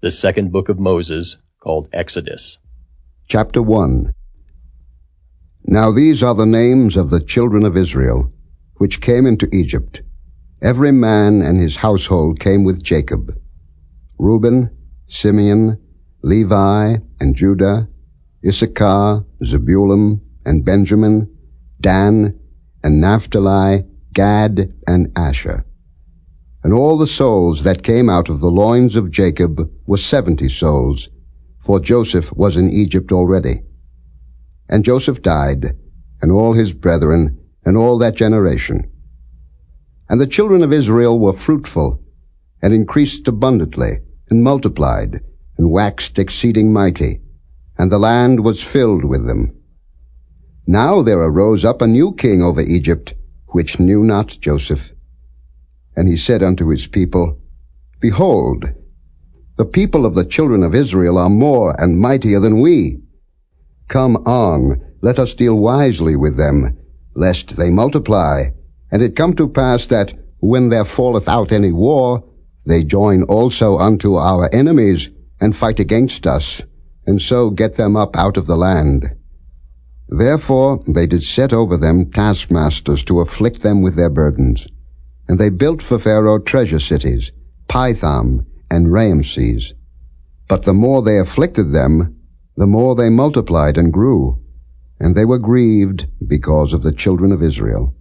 the second book of Moses, called Exodus. Chapter 1 Now these are the names of the children of Israel, which came into Egypt. Every man and his household came with Jacob. Reuben, Simeon, Levi, and Judah, Issachar, Zebulun, and Benjamin, Dan, and Naphtali, Gad, and Asher. And all the souls that came out of the loins of Jacob were seventy souls, for Joseph was in Egypt already. And Joseph died, and all his brethren, and all that generation. And the children of Israel were fruitful, and increased abundantly, and multiplied, and waxed exceeding mighty, and the land was filled with them. Now there arose up a new king over Egypt, which knew not Joseph. And he said unto his people, Behold, the people of the children of Israel are more and mightier than we. Come on, let us deal wisely with them, lest they multiply. And it come to pass that, when there falleth out any war, they join also unto our enemies, and fight against us, and so get them up out of the land. Therefore they did set over them taskmasters to afflict them with their burdens. And they built for Pharaoh treasure cities, Pithom and Raamses. But the more they afflicted them, the more they multiplied and grew. And they were grieved because of the children of Israel.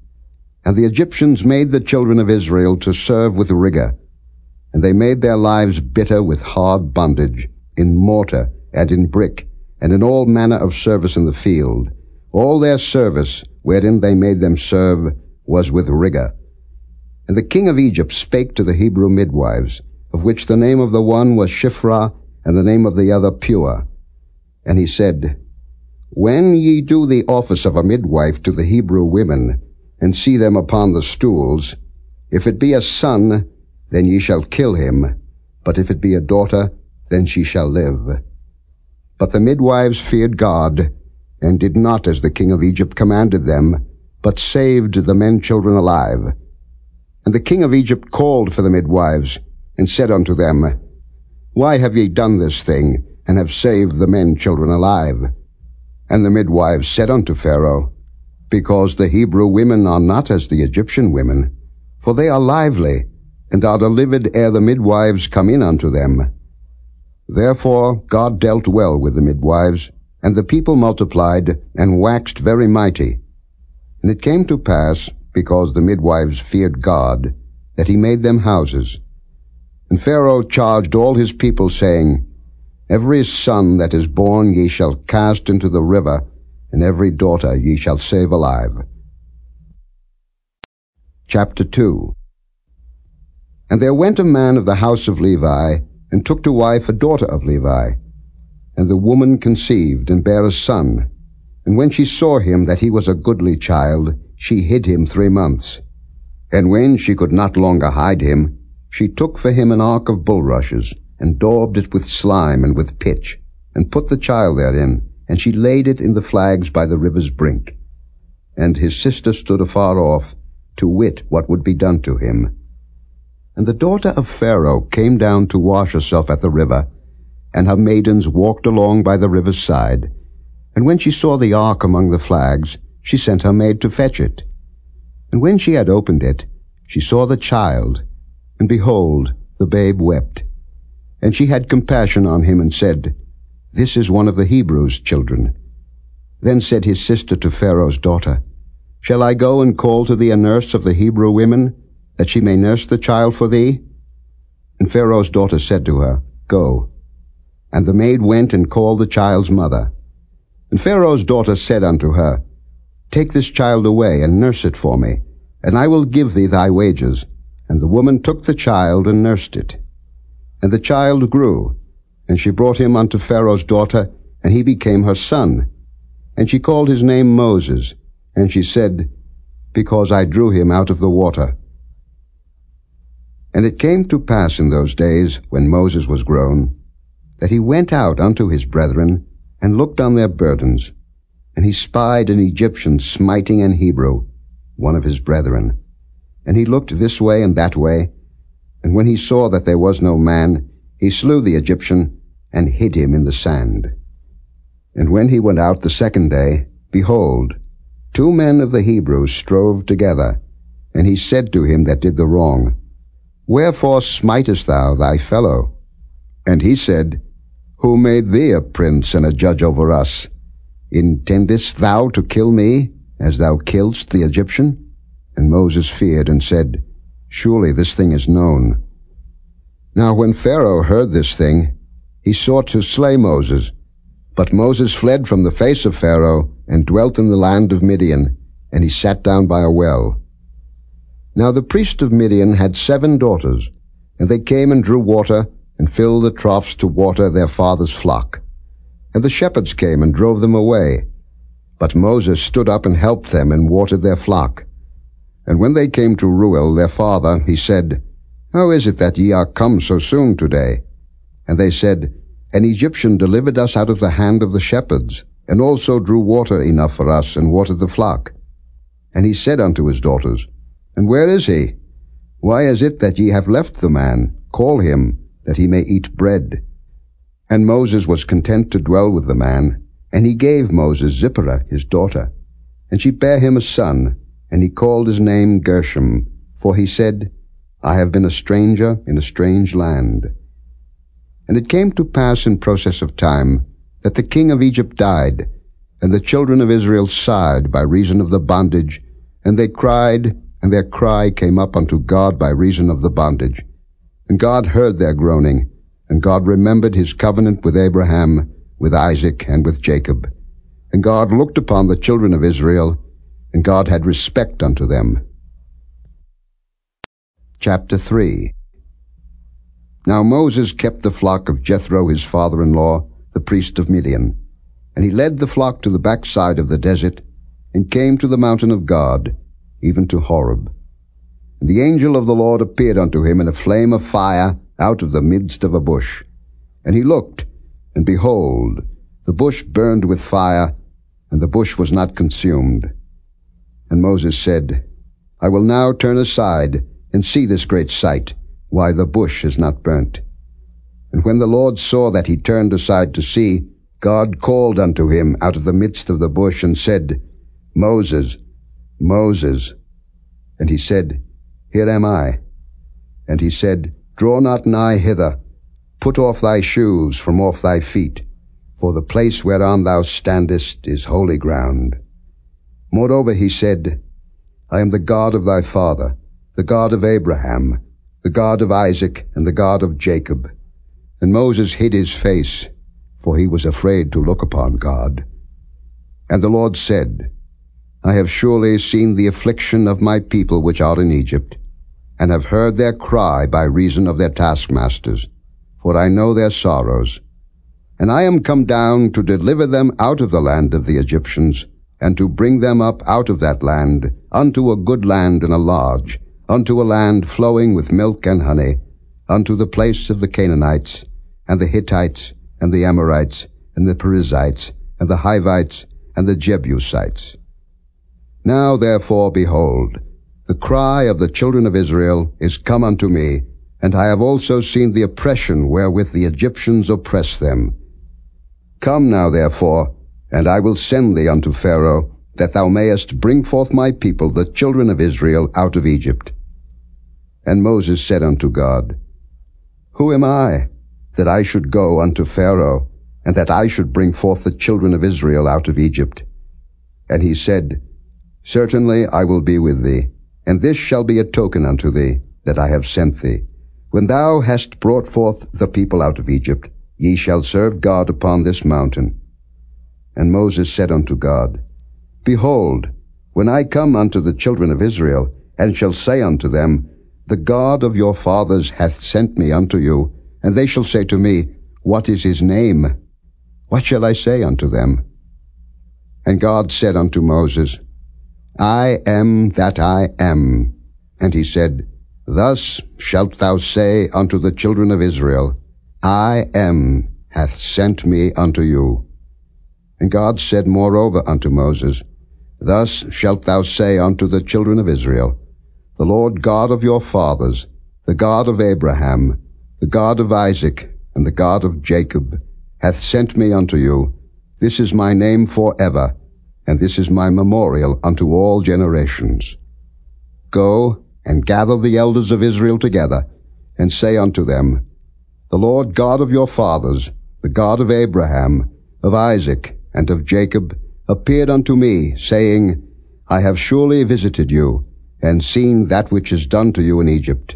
And the Egyptians made the children of Israel to serve with rigor. And they made their lives bitter with hard bondage, in mortar and in brick, and in all manner of service in the field. All their service, wherein they made them serve, was with rigor. And the king of Egypt spake to the Hebrew midwives, of which the name of the one was Shiphrah, and the name of the other Puah. And he said, When ye do the office of a midwife to the Hebrew women, and see them upon the stools, if it be a son, then ye shall kill him, but if it be a daughter, then she shall live. But the midwives feared God, and did not as the king of Egypt commanded them, but saved the men children alive. And the king of Egypt called for the midwives, and said unto them, Why have ye done this thing, and have saved the men children alive? And the midwives said unto Pharaoh, Because the Hebrew women are not as the Egyptian women, for they are lively, and are delivered ere the midwives come in unto them. Therefore God dealt well with the midwives, and the people multiplied, and waxed very mighty. And it came to pass, because the midwives feared God, that he made them houses. And Pharaoh charged all his people, saying, Every son that is born ye shall cast into the river, and every daughter ye shall save alive. Chapter 2 And there went a man of the house of Levi, and took to wife a daughter of Levi. And the woman conceived, and bare a son. And when she saw him that he was a goodly child, she hid him three months. And when she could not longer hide him, she took for him an ark of bulrushes, and daubed it with slime and with pitch, and put the child therein, and she laid it in the flags by the river's brink. And his sister stood afar off, to wit what would be done to him. And the daughter of Pharaoh came down to wash herself at the river, and her maidens walked along by the river's side. And when she saw the ark among the flags, she sent her maid to fetch it. And when she had opened it, she saw the child, and behold, the babe wept. And she had compassion on him, and said, This is one of the Hebrews' children. Then said his sister to Pharaoh's daughter, Shall I go and call to thee a nurse of the Hebrew women, that she may nurse the child for thee? And Pharaoh's daughter said to her, Go. And the maid went and called the child's mother. And Pharaoh's daughter said unto her, Take this child away, and nurse it for me, and I will give thee thy wages. And the woman took the child, and nursed it. And the child grew, and she brought him unto Pharaoh's daughter, and he became her son. And she called his name Moses, and she said, Because I drew him out of the water. And it came to pass in those days, when Moses was grown, that he went out unto his brethren, and looked on their burdens, and he spied an Egyptian smiting an Hebrew, one of his brethren. And he looked this way and that way, and when he saw that there was no man, he slew the Egyptian and hid him in the sand. And when he went out the second day, behold, two men of the Hebrews strove together, and he said to him that did the wrong, Wherefore smitest thou thy fellow? And he said, Who made thee a prince and a judge over us? Intendest thou to kill me, as thou killedst the Egyptian? And Moses feared and said, Surely this thing is known. Now when Pharaoh heard this thing, he sought to slay Moses, but Moses fled from the face of Pharaoh and dwelt in the land of Midian, and he sat down by a well. Now the priest of Midian had seven daughters, and they came and drew water, and filled the troughs to water their father's flock. And the shepherds came and drove them away. But Moses stood up and helped them and watered their flock. And when they came to Reuel their father, he said, How is it that ye are come so soon today? And they said, an Egyptian delivered us out of the hand of the shepherds, and also drew water enough for us, and watered the flock. And he said unto his daughters, And where is he? Why is it that ye have left the man? Call him, that he may eat bread. And Moses was content to dwell with the man, and he gave Moses Zipporah his daughter. And she bare him a son, and he called his name Gershom, for he said, I have been a stranger in a strange land. And it came to pass in process of time that the king of Egypt died, and the children of Israel sighed by reason of the bondage, and they cried, and their cry came up unto God by reason of the bondage. And God heard their groaning, and God remembered his covenant with Abraham, with Isaac, and with Jacob. And God looked upon the children of Israel, and God had respect unto them. Chapter 3 now Moses kept the flock of Jethro his father-in-law, the priest of Midian. And he led the flock to the backside of the desert, and came to the mountain of God, even to Horeb. And the angel of the Lord appeared unto him in a flame of fire out of the midst of a bush. And he looked, and behold, the bush burned with fire, and the bush was not consumed. And Moses said, I will now turn aside and see this great sight, why the bush is not burnt. And when the Lord saw that he turned aside to see, God called unto him out of the midst of the bush and said, Moses, Moses. And he said, Here am I. And he said, Draw not nigh hither. Put off thy shoes from off thy feet, for the place whereon thou standest is holy ground. Moreover he said, I am the God of thy father, the God of Abraham, the God of Isaac and the God of Jacob. And Moses hid his face, for he was afraid to look upon God. And the Lord said, I have surely seen the affliction of my people which are in Egypt, and have heard their cry by reason of their taskmasters, for I know their sorrows. And I am come down to deliver them out of the land of the Egyptians, and to bring them up out of that land unto a good land and a large, unto a land flowing with milk and honey, unto the place of the Canaanites, and the Hittites, and the Amorites, and the Perizzites, and the Hivites, and the Jebusites. Now therefore, behold, the cry of the children of Israel is come unto me, and I have also seen the oppression wherewith the Egyptians oppress them. Come now therefore, and I will send thee unto Pharaoh, that thou mayest bring forth my people, the children of Israel, out of Egypt. And Moses said unto God, Who am I, that I should go unto Pharaoh, and that I should bring forth the children of Israel out of Egypt? And he said, Certainly I will be with thee, and this shall be a token unto thee, that I have sent thee. When thou hast brought forth the people out of Egypt, ye shall serve God upon this mountain. And Moses said unto God, Behold, when I come unto the children of Israel, and shall say unto them, the God of your fathers hath sent me unto you, and they shall say to me, What is his name? What shall I say unto them? And God said unto Moses, I am that I am. And he said, Thus shalt thou say unto the children of Israel, I am hath sent me unto you. And God said moreover unto Moses, Thus shalt thou say unto the children of Israel, the Lord God of your fathers, the God of Abraham, the God of Isaac and the God of Jacob, hath sent me unto you. This is my name for ever, and this is my memorial unto all generations. Go and gather the elders of Israel together, and say unto them, The Lord God of your fathers, the God of Abraham, of Isaac, and of Jacob, appeared unto me, saying, I have surely visited you, and seen that which is done to you in Egypt.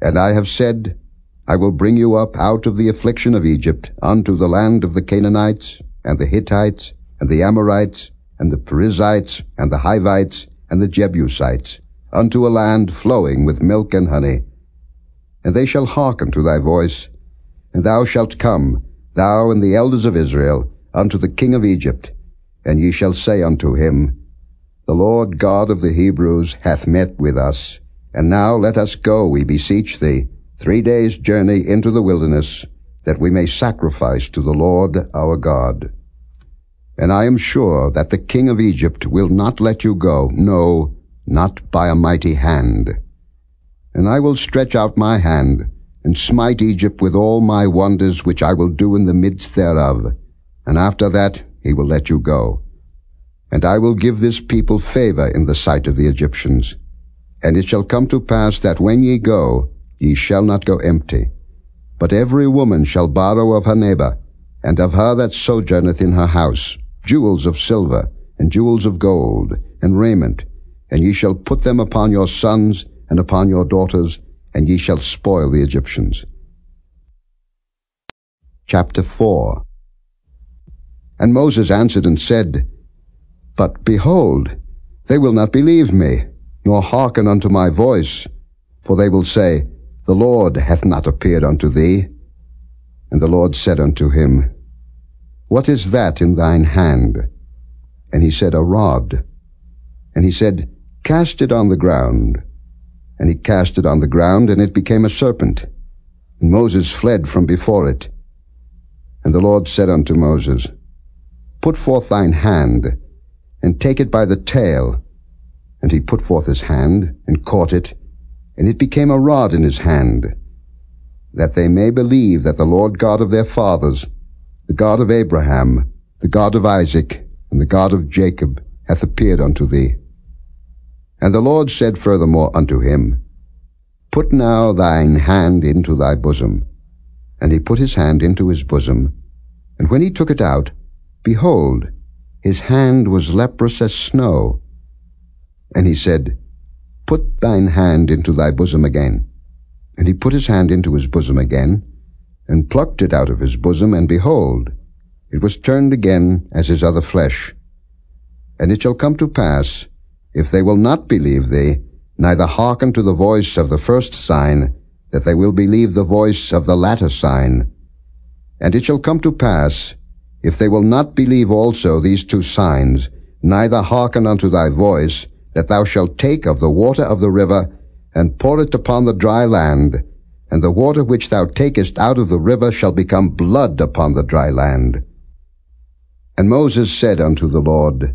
And I have said, I will bring you up out of the affliction of Egypt unto the land of the Canaanites, and the Hittites, and the Amorites, and the Perizzites, and the Hivites, and the Jebusites, unto a land flowing with milk and honey. And they shall hearken to thy voice, and thou shalt come, thou and the elders of Israel, unto the king of Egypt, and ye shall say unto him, The Lord God of the Hebrews hath met with us, and now let us go, we beseech thee, three days' journey into the wilderness, that we may sacrifice to the Lord our God. And I am sure that the king of Egypt will not let you go, no, not by a mighty hand. And I will stretch out my hand, and smite Egypt with all my wonders which I will do in the midst thereof, and after that he will let you go. And I will give this people favor in the sight of the Egyptians. And it shall come to pass that when ye go, ye shall not go empty. But every woman shall borrow of her neighbor, and of her that sojourneth in her house, jewels of silver, and jewels of gold, and raiment, and ye shall put them upon your sons and upon your daughters, and ye shall spoil the Egyptians. Chapter 4 And Moses answered and said, But behold, they will not believe me, nor hearken unto my voice, for they will say, the Lord hath not appeared unto thee. And the Lord said unto him, What is that in thine hand? And he said, A rod. And he said, Cast it on the ground. And he cast it on the ground, and it became a serpent. And Moses fled from before it. And the Lord said unto Moses, Put forth thine hand, and take it by the tail. And he put forth his hand, and caught it, and it became a rod in his hand, that they may believe that the Lord God of their fathers, the God of Abraham, the God of Isaac, and the God of Jacob, hath appeared unto thee. And the Lord said furthermore unto him, Put now thine hand into thy bosom. And he put his hand into his bosom, and when he took it out, behold, his hand was leprous as snow. And he said, Put thine hand into thy bosom again. And he put his hand into his bosom again, and plucked it out of his bosom, and behold, it was turned again as his other flesh. And it shall come to pass, if they will not believe thee, neither hearken to the voice of the first sign, that they will believe the voice of the latter sign. And it shall come to pass, if they will not believe also these two signs, neither hearken unto thy voice, that thou shalt take of the water of the river, and pour it upon the dry land, and the water which thou takest out of the river shall become blood upon the dry land. And Moses said unto the Lord,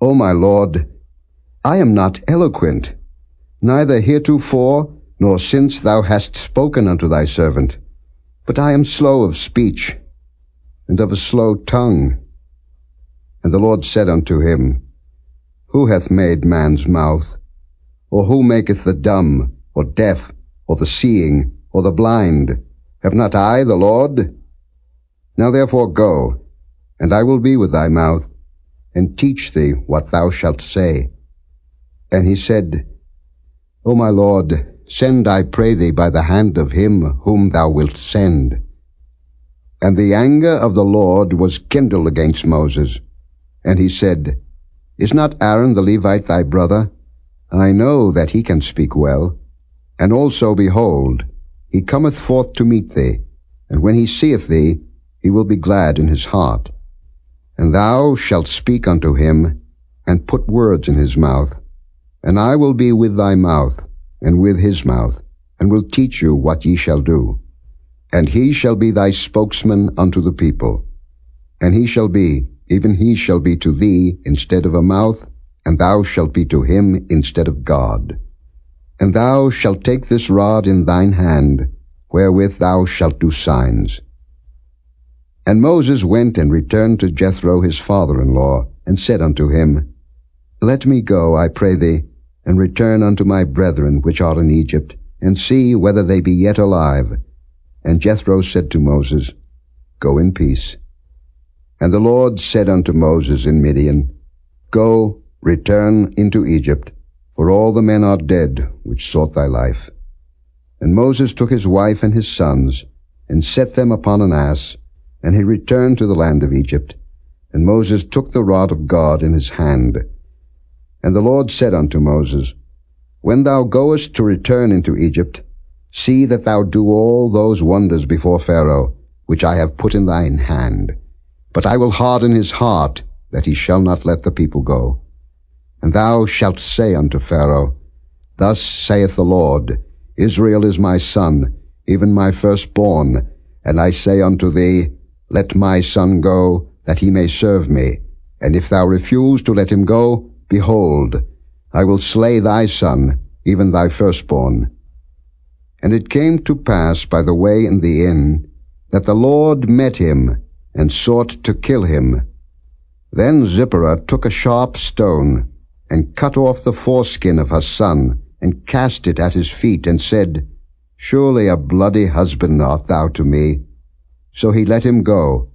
O my Lord, I am not eloquent, neither heretofore nor since thou hast spoken unto thy servant, but I am slow of speech, and of a slow tongue. And the Lord said unto him, who hath made man's mouth? Or who maketh the dumb, or deaf, or the seeing, or the blind? Have not I the Lord? Now therefore go, and I will be with thy mouth, and teach thee what thou shalt say. And he said, O my Lord, send, I pray thee, by the hand of him whom thou wilt send. And the anger of the Lord was kindled against Moses, and he said, is not Aaron the Levite thy brother? I know that he can speak well. And also, behold, he cometh forth to meet thee, and when he seeth thee, he will be glad in his heart. And thou shalt speak unto him, and put words in his mouth. And I will be with thy mouth, and with his mouth, and will teach you what ye shall do. And he shall be thy spokesman unto the people. And he shall be even he shall be to thee instead of a mouth, and thou shalt be to him instead of God. And thou shalt take this rod in thine hand, wherewith thou shalt do signs. And Moses went and returned to Jethro his father-in-law, and said unto him, Let me go, I pray thee, and return unto my brethren which are in Egypt, and see whether they be yet alive. And Jethro said to Moses, Go in peace. And the Lord said unto Moses in Midian, Go, return into Egypt, for all the men are dead which sought thy life. And Moses took his wife and his sons, and set them upon an ass, and he returned to the land of Egypt. And Moses took the rod of God in his hand. And the Lord said unto Moses, When thou goest to return into Egypt, see that thou do all those wonders before Pharaoh, which I have put in thine hand. But I will harden his heart, that he shall not let the people go. And thou shalt say unto Pharaoh, Thus saith the Lord, Israel is my son, even my firstborn, and I say unto thee, let my son go, that he may serve me. And if thou refuse to let him go, behold, I will slay thy son, even thy firstborn. And it came to pass by the way in the inn, that the Lord met him, and sought to kill him. Then Zipporah took a sharp stone, and cut off the foreskin of her son, and cast it at his feet, and said, Surely a bloody husband art thou to me, so he let him go.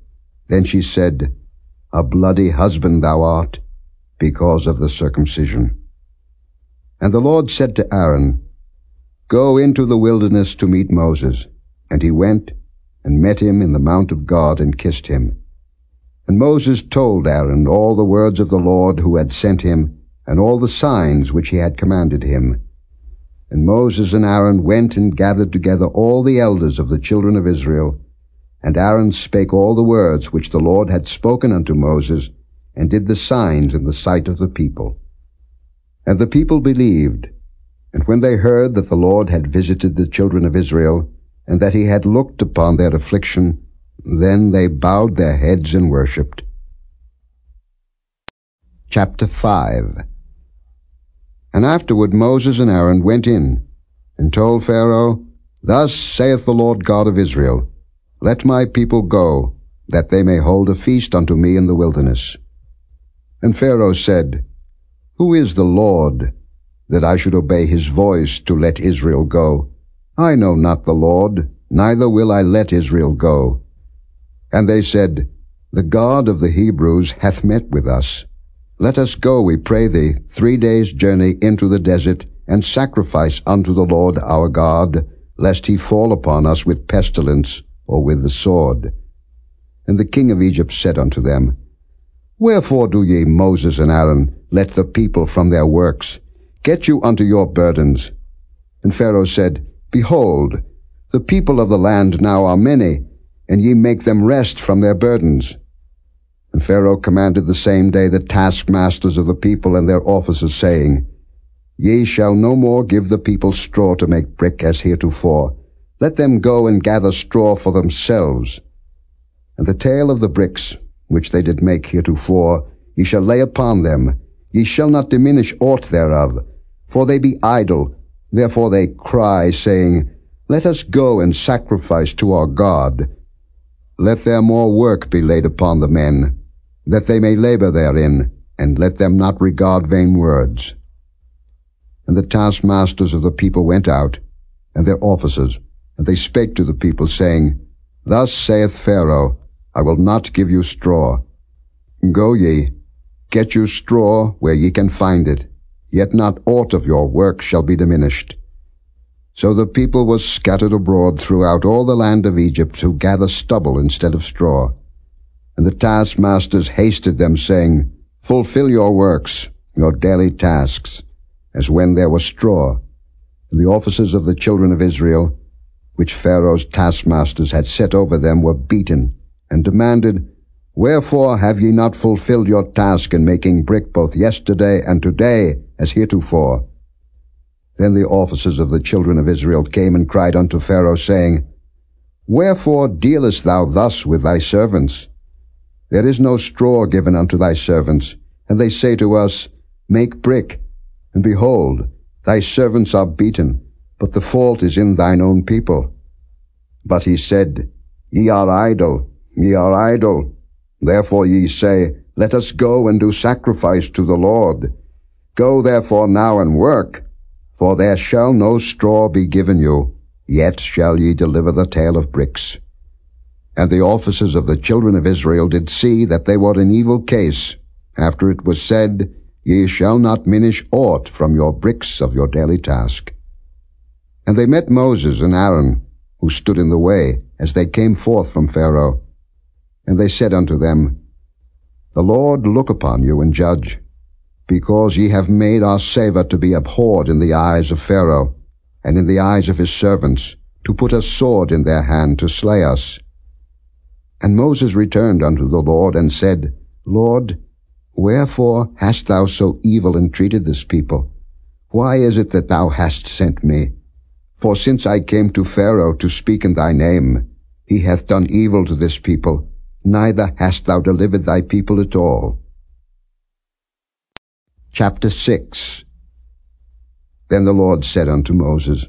Then she said, A bloody husband thou art, because of the circumcision. And the Lord said to Aaron, Go into the wilderness to meet Moses. And he went, and met him in the mount of God, and kissed him. And Moses told Aaron all the words of the Lord who had sent him, and all the signs which he had commanded him. And Moses and Aaron went and gathered together all the elders of the children of Israel, and Aaron spake all the words which the Lord had spoken unto Moses, and did the signs in the sight of the people. And the people believed, and when they heard that the Lord had visited the children of Israel, and that he had looked upon their affliction, then they bowed their heads and worshipped. Chapter 5 And afterward Moses and Aaron went in, and told Pharaoh, Thus saith the Lord God of Israel, let my people go, that they may hold a feast unto me in the wilderness. And Pharaoh said, Who is the Lord, that I should obey his voice to let Israel go? I know not the Lord, neither will I let Israel go. And they said, The God of the Hebrews hath met with us. Let us go, we pray thee, three days' journey into the desert, and sacrifice unto the Lord our God, lest he fall upon us with pestilence, or with the sword. And the king of Egypt said unto them, Wherefore do ye, Moses and Aaron, let the people from their works? Get you unto your burdens. And Pharaoh said, Behold, the people of the land now are many, and ye make them rest from their burdens. And Pharaoh commanded the same day the taskmasters of the people and their officers, saying, Ye shall no more give the people straw to make brick as heretofore, let them go and gather straw for themselves. And the tale of the bricks, which they did make heretofore, ye shall lay upon them. Ye shall not diminish aught thereof, for they be idle. Therefore they cry, saying, Let us go and sacrifice to our God. Let their more work be laid upon the men, that they may labor therein, and let them not regard vain words. And the taskmasters of the people went out, and their officers, and they spake to the people, saying, Thus saith Pharaoh, I will not give you straw. Go ye, get you straw where ye can find it, yet not aught of your work shall be diminished. So the people was scattered abroad throughout all the land of Egypt to gather stubble instead of straw. And the taskmasters hasted them, saying, Fulfill your works, your daily tasks, as when there was straw. And the officers of the children of Israel which Pharaoh's taskmasters had set over them, were beaten, and demanded, Wherefore have ye not fulfilled your task in making brick both yesterday and today, as heretofore? Then the officers of the children of Israel came and cried unto Pharaoh, saying, Wherefore dealest thou thus with thy servants? There is no straw given unto thy servants, and they say to us, Make brick. And behold, thy servants are beaten, but the fault is in thine own people. But he said, Ye are idle, ye are idle. Therefore ye say, Let us go and do sacrifice to the Lord. Go therefore now and work, for there shall no straw be given you, yet shall ye deliver the tale of bricks. And the officers of the children of Israel did see that they were in evil case, after it was said, Ye shall not minish aught from your bricks of your daily task. And they met Moses and Aaron, who stood in the way, as they came forth from Pharaoh. And they said unto them, The Lord look upon you and judge, because ye have made our savour to be abhorred in the eyes of Pharaoh, and in the eyes of his servants, to put a sword in their hand to slay us. And Moses returned unto the Lord, and said, Lord, wherefore hast thou so evil entreated this people? Why is it that thou hast sent me? For since I came to Pharaoh to speak in thy name, he hath done evil to this people, neither hast thou delivered thy people at all. Chapter 6 Then the Lord said unto Moses,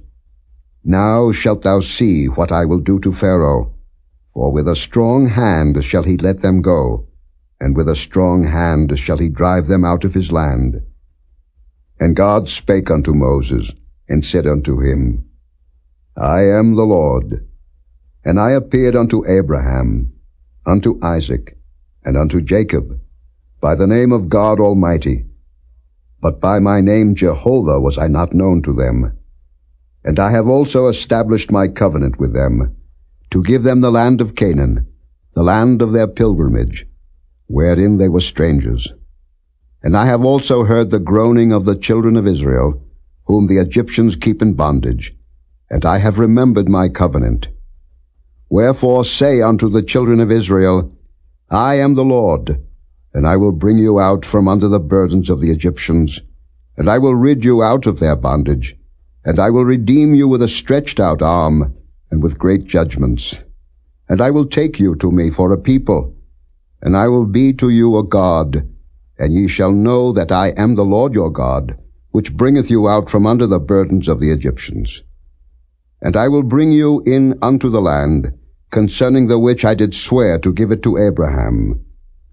Now shalt thou see what I will do to Pharaoh, for with a strong hand shall he let them go, and with a strong hand shall he drive them out of his land. And God spake unto Moses, and said unto him, I am the Lord. And I appeared unto Abraham, unto Isaac, and unto Jacob, by the name of God Almighty. But by my name Jehovah was I not known to them. And I have also established my covenant with them, to give them the land of Canaan, the land of their pilgrimage, wherein they were strangers. And I have also heard the groaning of the children of Israel, whom the Egyptians keep in bondage, and I have remembered my covenant. Wherefore say unto the children of Israel, I am the Lord, and I will bring you out from under the burdens of the Egyptians, and I will rid you out of their bondage, and I will redeem you with a stretched out arm, and with great judgments. And I will take you to me for a people, and I will be to you a God, and ye shall know that I am the Lord your God, which bringeth you out from under the burdens of the Egyptians. And I will bring you in unto the land, concerning the which I did swear to give it to Abraham,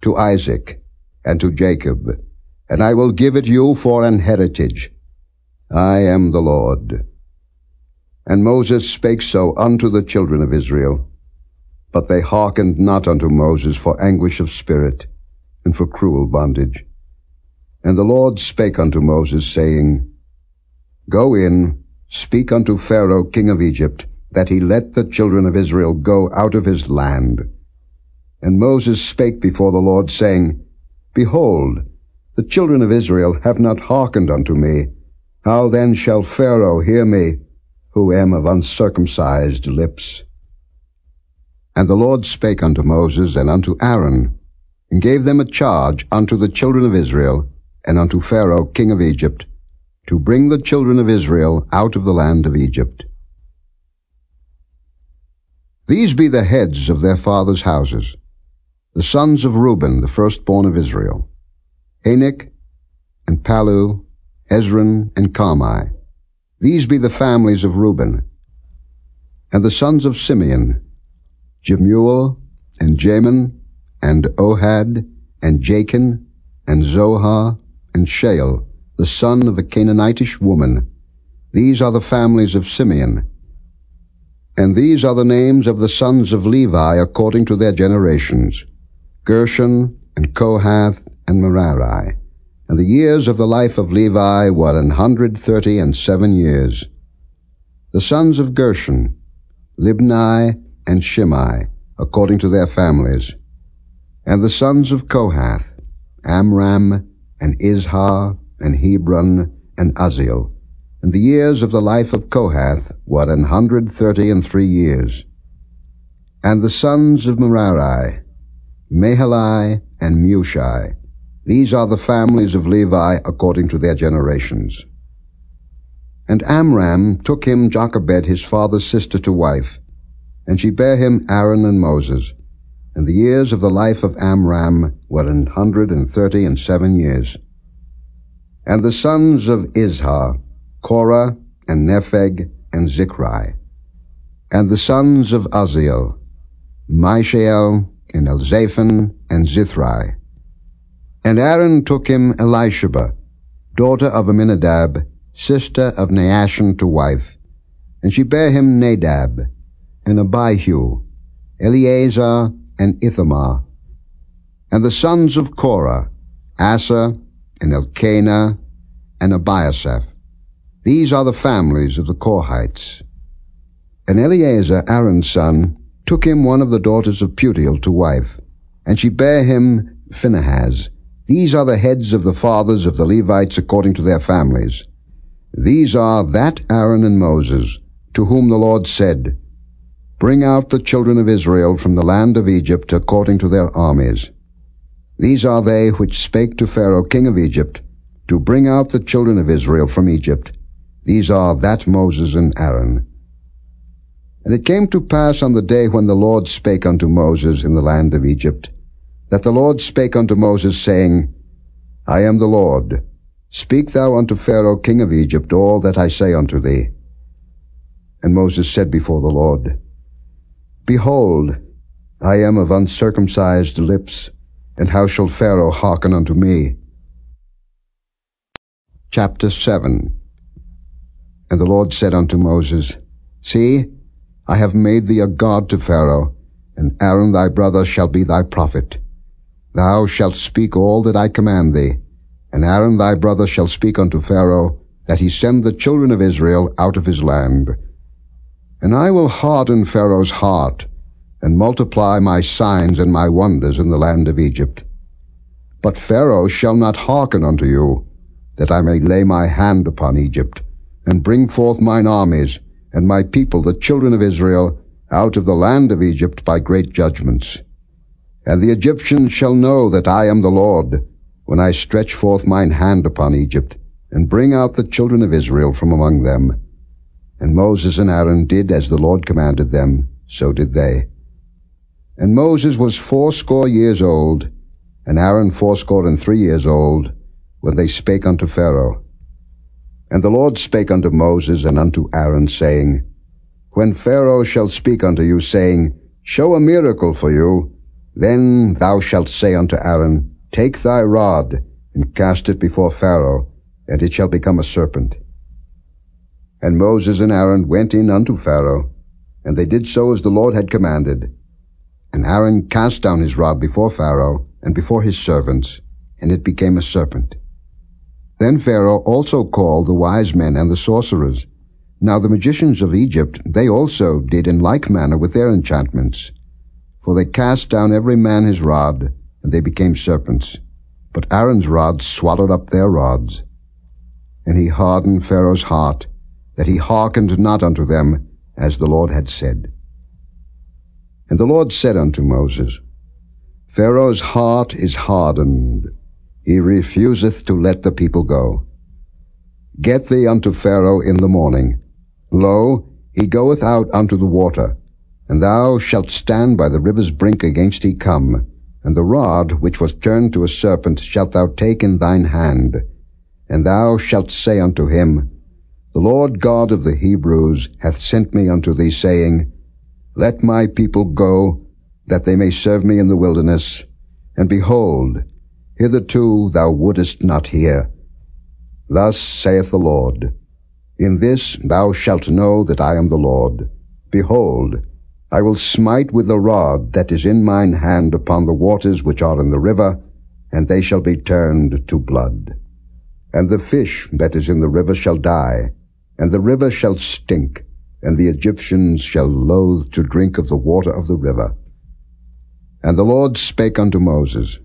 to Isaac, and to Jacob, and I will give it you for an heritage. I am the Lord. And Moses spake so unto the children of Israel. But they hearkened not unto Moses for anguish of spirit, and for cruel bondage. And the Lord spake unto Moses, saying, Go in, speak unto Pharaoh king of Egypt, that he let the children of Israel go out of his land. And Moses spake before the Lord, saying, Behold, the children of Israel have not hearkened unto me. How then shall Pharaoh hear me, who am of uncircumcised lips. And the Lord spake unto Moses and unto Aaron, and gave them a charge unto the children of Israel, and unto Pharaoh king of Egypt, to bring the children of Israel out of the land of Egypt. These be the heads of their fathers' houses, the sons of Reuben, the firstborn of Israel, Hanoch, and Palu, Hezron, and Carmi, these be the families of Reuben. And the sons of Simeon, Jemuel, and Jamin, and Ohad, and Jachin, and Zohar, and Shaul, the son of a Canaanitish woman. These are the families of Simeon. And these are the names of the sons of Levi according to their generations, Gershon, and Kohath, and Merari. And the years of the life of Levi were an hundred thirty and seven years. The sons of Gershon, Libni and Shimei, according to their families. And the sons of Kohath, Amram and Izhar and Hebron and Uzziel. And the years of the life of Kohath were an hundred thirty and three years. And the sons of Merari, Mahali and Mushi. These are the families of Levi according to their generations. And Amram took him Jochebed his father's sister to wife, and she bare him Aaron and Moses. And the years of the life of Amram were an hundred and thirty and seven years. And the sons of Izhar, Korah, and Nepheg, and Zichri. And the sons of Uzziel, Mishael, and Elzaphan, and Zithri. And Aaron took him Elisheba, daughter of Amminadab, sister of Naashon to wife. And she bare him Nadab, and Abihu, Eleazar, and Ithamar. And the sons of Korah, Assir, and Elkanah, and Abiasaph. These are the families of the Korhites. And Eleazar, Aaron's son, took him one of the daughters of Putiel to wife, and she bare him Phinehas. These are the heads of the fathers of the Levites according to their families. These are that Aaron and Moses, to whom the Lord said, Bring out the children of Israel from the land of Egypt according to their armies. These are they which spake to Pharaoh king of Egypt, to bring out the children of Israel from Egypt. These are that Moses and Aaron. And it came to pass on the day when the Lord spake unto Moses in the land of Egypt, that the Lord spake unto Moses, saying, I am the Lord. Speak thou unto Pharaoh king of Egypt all that I say unto thee. And Moses said before the Lord, Behold, I am of uncircumcised lips, and how shall Pharaoh hearken unto me? Chapter 7 And the Lord said unto Moses, See, I have made thee a god to Pharaoh, and Aaron thy brother shall be thy prophet. Thou shalt speak all that I command thee, and Aaron thy brother shall speak unto Pharaoh, that he send the children of Israel out of his land. And I will harden Pharaoh's heart, and multiply my signs and my wonders in the land of Egypt. But Pharaoh shall not hearken unto you, that I may lay my hand upon Egypt, and bring forth mine armies, and my people, the children of Israel, out of the land of Egypt by great judgments. And the Egyptians shall know that I am the Lord, when I stretch forth mine hand upon Egypt, and bring out the children of Israel from among them. And Moses and Aaron did as the Lord commanded them, so did they. And Moses was fourscore years old, and Aaron fourscore and three years old, when they spake unto Pharaoh. And the Lord spake unto Moses and unto Aaron, saying, When Pharaoh shall speak unto you, saying, Show a miracle for you, then thou shalt say unto Aaron, Take thy rod, and cast it before Pharaoh, and it shall become a serpent. And Moses and Aaron went in unto Pharaoh, and they did so as the Lord had commanded. And Aaron cast down his rod before Pharaoh, and before his servants, and it became a serpent. Then Pharaoh also called the wise men and the sorcerers. Now the magicians of Egypt, they also did in like manner with their enchantments. For they cast down every man his rod, and they became serpents. But Aaron's rod swallowed up their rods. And he hardened Pharaoh's heart, that he hearkened not unto them, as the Lord had said. And the Lord said unto Moses, Pharaoh's heart is hardened, he refuseth to let the people go. Get thee unto Pharaoh in the morning. Lo, he goeth out unto the water, and thou shalt stand by the river's brink against he come, and the rod which was turned to a serpent shalt thou take in thine hand, and thou shalt say unto him, The Lord God of the Hebrews hath sent me unto thee, saying, Let my people go, that they may serve me in the wilderness. And behold, Hitherto thou wouldest not hear. Thus saith the Lord, In this thou shalt know that I am the Lord. Behold, I will smite with the rod that is in mine hand upon the waters which are in the river, and they shall be turned to blood. And the fish that is in the river shall die, and the river shall stink, and the Egyptians shall loathe to drink of the water of the river. And the Lord spake unto Moses,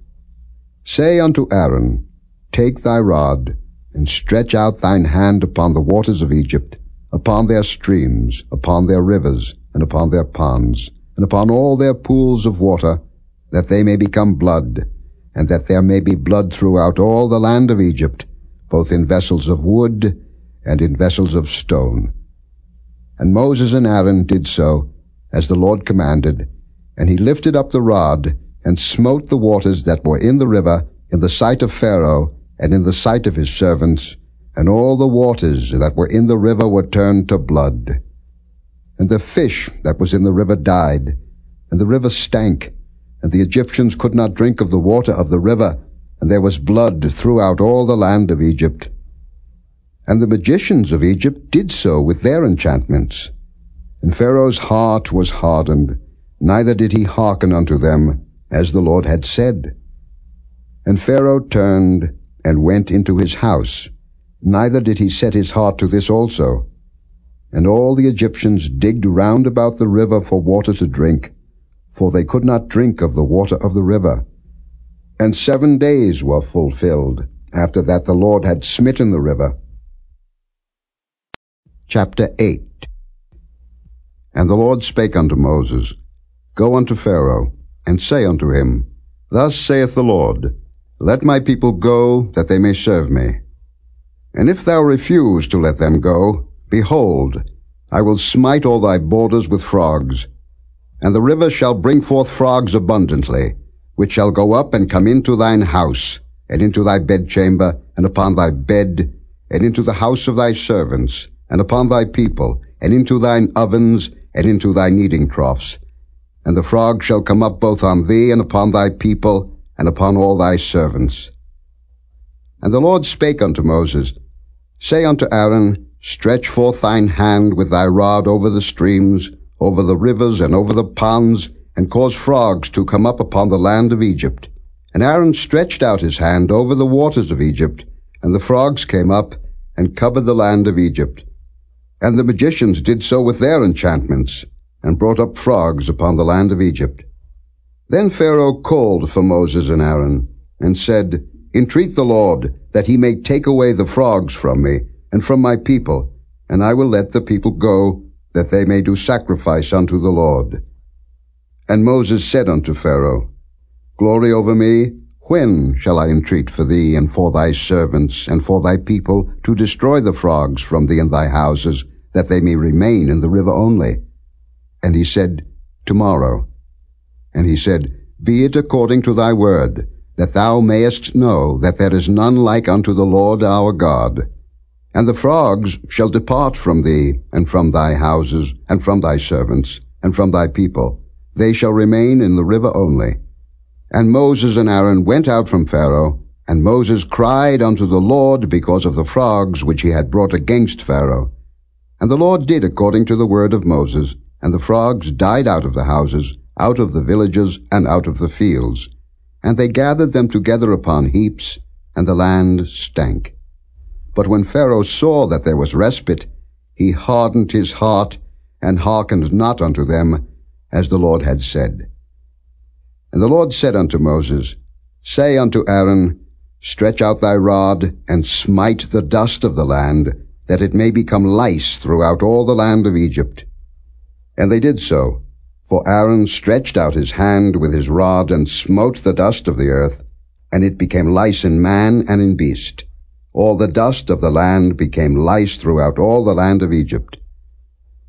Say unto Aaron, Take thy rod, and stretch out thine hand upon the waters of Egypt, upon their streams, upon their rivers, and upon their ponds, and upon all their pools of water, that they may become blood, and that there may be blood throughout all the land of Egypt, both in vessels of wood and in vessels of stone. And Moses and Aaron did so, as the Lord commanded, and he lifted up the rod, and smote the waters that were in the river in the sight of Pharaoh and in the sight of his servants, and all the waters that were in the river were turned to blood. And the fish that was in the river died, and the river stank, and the Egyptians could not drink of the water of the river, and there was blood throughout all the land of Egypt. And the magicians of Egypt did so with their enchantments. And Pharaoh's heart was hardened, neither did he hearken unto them, as the Lord had said. And Pharaoh turned and went into his house, neither did he set his heart to this also. And all the Egyptians digged round about the river for water to drink, for they could not drink of the water of the river. And seven days were fulfilled, after that the Lord had smitten the river. Chapter 8 And the Lord spake unto Moses, Go unto Pharaoh, and say unto him, Thus saith the Lord, Let my people go, that they may serve me. And if thou refuse to let them go, behold, I will smite all thy borders with frogs. And the river shall bring forth frogs abundantly, which shall go up and come into thine house, and into thy bedchamber, and upon thy bed, and into the house of thy servants, and upon thy people, and into thine ovens, and into thy kneading troughs and the frog shall come up both on thee and upon thy people, and upon all thy servants. And the Lord spake unto Moses, Say unto Aaron, Stretch forth thine hand with thy rod over the streams, over the rivers, and over the ponds, and cause frogs to come up upon the land of Egypt. And Aaron stretched out his hand over the waters of Egypt, and the frogs came up, and covered the land of Egypt. And the magicians did so with their enchantments, and brought up frogs upon the land of Egypt. Then Pharaoh called for Moses and Aaron, and said, Entreat the Lord, that he may take away the frogs from me, and from my people, and I will let the people go, that they may do sacrifice unto the Lord. And Moses said unto Pharaoh, Glory over me, when shall I entreat for thee and for thy servants and for thy people to destroy the frogs from thee and thy houses, that they may remain in the river only? And he said, Tomorrow. And he said, Be it according to thy word, that thou mayest know that there is none like unto the Lord our God. And the frogs shall depart from thee, and from thy houses, and from thy servants, and from thy people. They shall remain in the river only. And Moses and Aaron went out from Pharaoh, and Moses cried unto the Lord because of the frogs which he had brought against Pharaoh. And the Lord did according to the word of Moses, and the frogs died out of the houses, out of the villages, and out of the fields. And they gathered them together upon heaps, and the land stank. But when Pharaoh saw that there was respite, he hardened his heart, and hearkened not unto them, as the Lord had said. And the Lord said unto Moses, Say unto Aaron, Stretch out thy rod, and smite the dust of the land, that it may become lice throughout all the land of Egypt. And they did so. For Aaron stretched out his hand with his rod and smote the dust of the earth, and it became lice in man and in beast. All the dust of the land became lice throughout all the land of Egypt.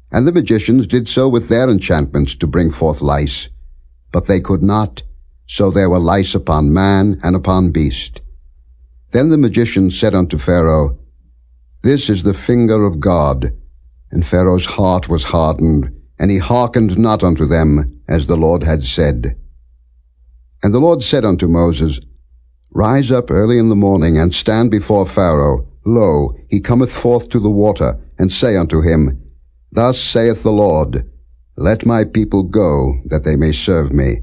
And the magicians did so with their enchantments to bring forth lice. But they could not, so there were lice upon man and upon beast. Then the magicians said unto Pharaoh, This is the finger of God. And Pharaoh's heart was hardened, and he hearkened not unto them, as the Lord had said. And the Lord said unto Moses, Rise up early in the morning, and stand before Pharaoh. Lo, he cometh forth to the water, and say unto him, Thus saith the Lord, Let my people go, that they may serve me.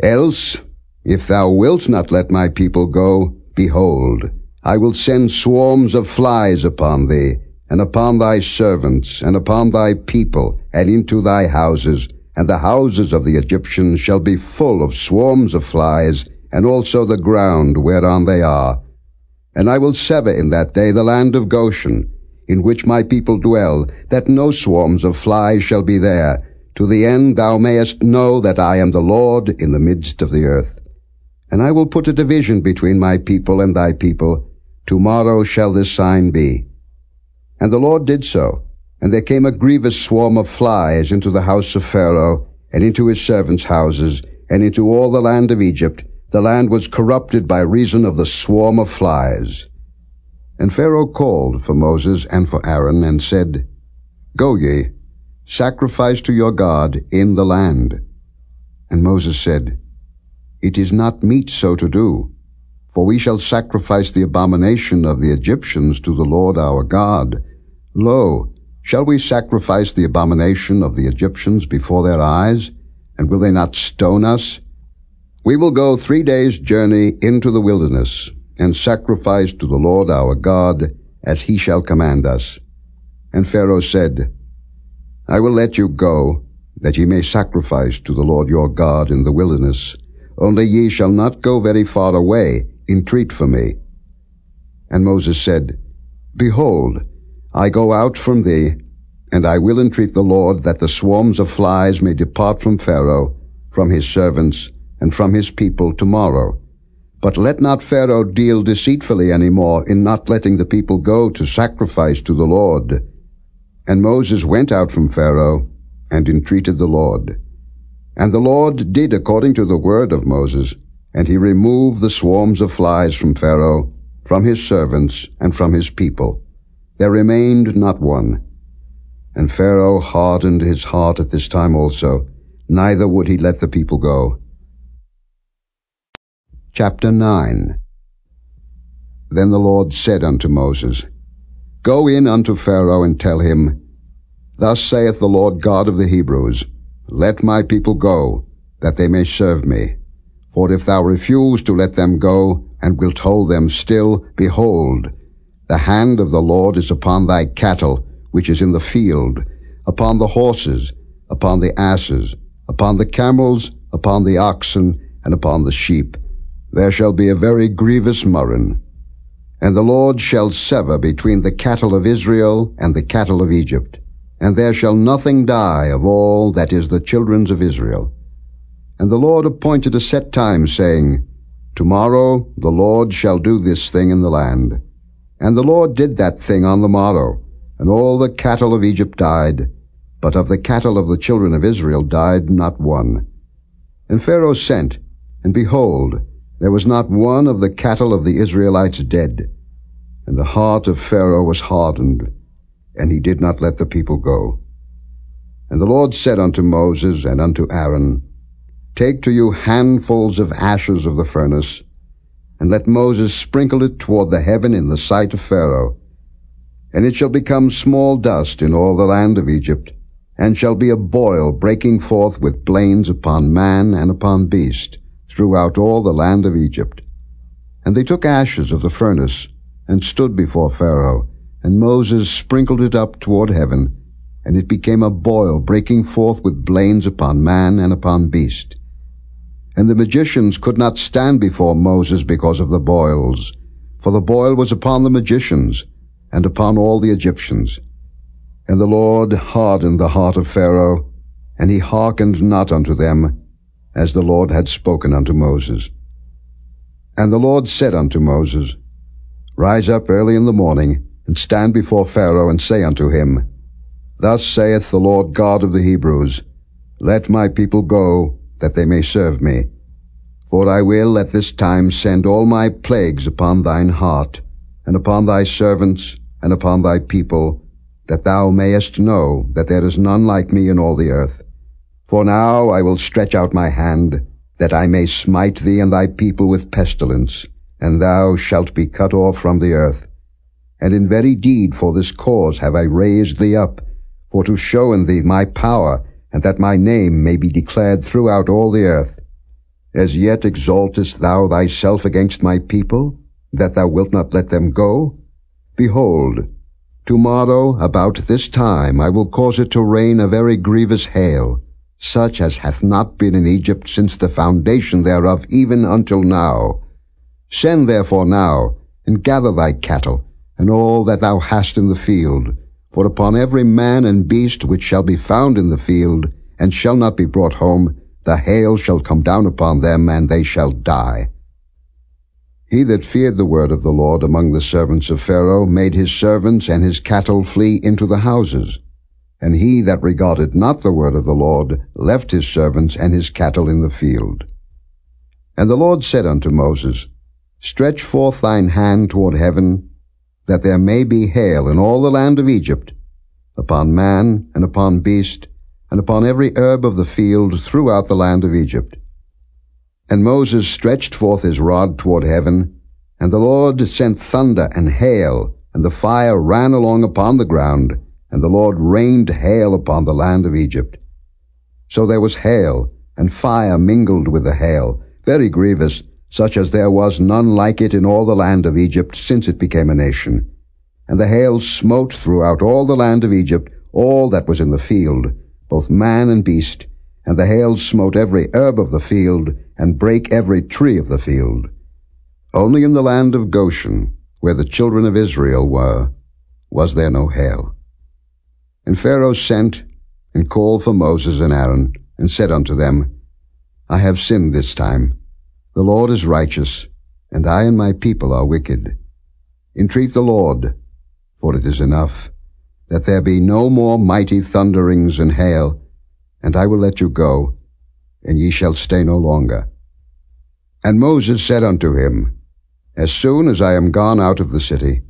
Else, if thou wilt not let my people go, behold, I will send swarms of flies upon thee, and upon thy servants, and upon thy people, and into thy houses, and the houses of the Egyptians shall be full of swarms of flies, and also the ground whereon they are. And I will sever in that day the land of Goshen, in which my people dwell, that no swarms of flies shall be there, to the end thou mayest know that I am the Lord in the midst of the earth. And I will put a division between my people and thy people. Tomorrow shall this sign be. And the Lord did so. And there came a grievous swarm of flies into the house of Pharaoh, and into his servants' houses, and into all the land of Egypt. The land was corrupted by reason of the swarm of flies. And Pharaoh called for Moses and for Aaron, and said, Go ye, Sacrifice to your God in the land. And Moses said, It is not meet so to do, for we shall sacrifice the abomination of the Egyptians to the Lord our God. Lo, shall we sacrifice the abomination of the Egyptians before their eyes? And will they not stone us? We will go three days' journey into the wilderness, and sacrifice to the Lord our God, as he shall command us. And Pharaoh said, I will let you go, that ye may sacrifice to the Lord your God in the wilderness. Only ye shall not go very far away, entreat for me. And Moses said, Behold, I go out from thee, and I will entreat the Lord that the swarms of flies may depart from Pharaoh, from his servants, and from his people tomorrow. But let not Pharaoh deal deceitfully any more in not letting the people go to sacrifice to the Lord. And Moses went out from Pharaoh, and entreated the Lord. And the Lord did according to the word of Moses, and he removed the swarms of flies from Pharaoh, from his servants, and from his people. There remained not one. And Pharaoh hardened his heart at this time also, neither would he let the people go. Chapter 9 Then the Lord said unto Moses, Go in unto Pharaoh and tell him, Thus saith the Lord God of the Hebrews, Let my people go, that they may serve me. For if thou refuse to let them go, and wilt hold them still, behold, the hand of the Lord is upon thy cattle, which is in the field, upon the horses, upon the asses, upon the camels, upon the oxen, and upon the sheep. There shall be a very grievous murrain. And the Lord shall sever between the cattle of Israel and the cattle of Egypt. And there shall nothing die of all that is the children's of Israel. And the Lord appointed a set time, saying, Tomorrow the Lord shall do this thing in the land. And the Lord did that thing on the morrow, and all the cattle of Egypt died, but of the cattle of the children of Israel died not one. And Pharaoh sent, and behold, there was not one of the cattle of the Israelites dead. And the heart of Pharaoh was hardened, and he did not let the people go. And the Lord said unto Moses and unto Aaron, Take to you handfuls of ashes of the furnace, and let Moses sprinkle it toward the heaven in the sight of Pharaoh. And it shall become small dust in all the land of Egypt, and shall be a boil breaking forth with blains upon man and upon beast, throughout all the land of Egypt. And they took ashes of the furnace, and stood before Pharaoh, and Moses sprinkled it up toward heaven, and it became a boil breaking forth with blains upon man and upon beast. And the magicians could not stand before Moses because of the boils, for the boil was upon the magicians, and upon all the Egyptians. And the Lord hardened the heart of Pharaoh, and he hearkened not unto them, as the Lord had spoken unto Moses. And the Lord said unto Moses, Rise up early in the morning, and stand before Pharaoh, and say unto him, Thus saith the Lord God of the Hebrews, Let my people go, that they may serve me. For I will at this time send all my plagues upon thine heart, and upon thy servants, and upon thy people, that thou mayest know that there is none like me in all the earth. For now I will stretch out my hand, that I may smite thee and thy people with pestilence, and thou shalt be cut off from the earth. And in very deed for this cause have I raised thee up, for to show in thee my power, and that my name may be declared throughout all the earth. As yet exaltest thou thyself against my people, that thou wilt not let them go? Behold, tomorrow about this time I will cause it to rain a very grievous hail, such as hath not been in Egypt since the foundation thereof even until now. Send therefore now, and gather thy cattle, and all that thou hast in the field, for upon every man and beast which shall be found in the field, and shall not be brought home, the hail shall come down upon them, and they shall die. He that feared the word of the Lord among the servants of Pharaoh made his servants and his cattle flee into the houses. And he that regarded not the word of the Lord left his servants and his cattle in the field. And the Lord said unto Moses, Stretch forth thine hand toward heaven, that there may be hail in all the land of Egypt, upon man, and upon beast, and upon every herb of the field throughout the land of Egypt. And Moses stretched forth his rod toward heaven, and the Lord sent thunder and hail, and the fire ran along upon the ground, and the Lord rained hail upon the land of Egypt. So there was hail, and fire mingled with the hail, very grievous, such as there was none like it in all the land of Egypt since it became a nation. And the hail smote throughout all the land of Egypt all that was in the field, both man and beast, and the hail smote every herb of the field, and brake every tree of the field. Only in the land of Goshen, where the children of Israel were, was there no hail. And Pharaoh sent and called for Moses and Aaron, and said unto them, I have sinned this time. The Lord is righteous, and I and my people are wicked. Entreat the Lord, for it is enough, that there be no more mighty thunderings and hail, and I will let you go, and ye shall stay no longer. And Moses said unto him, As soon as I am gone out of the city,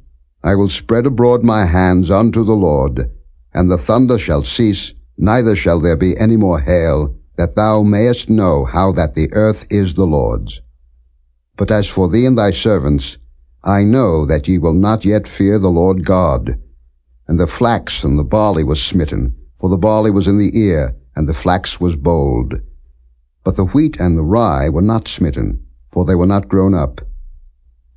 I will spread abroad my hands unto the Lord, and the thunder shall cease, neither shall there be any more hail, that thou mayest know how that the earth is the Lord's. But as for thee and thy servants, I know that ye will not yet fear the Lord God. And the flax and the barley was smitten, for the barley was in the ear, and the flax was bold. But the wheat and the rye were not smitten, for they were not grown up.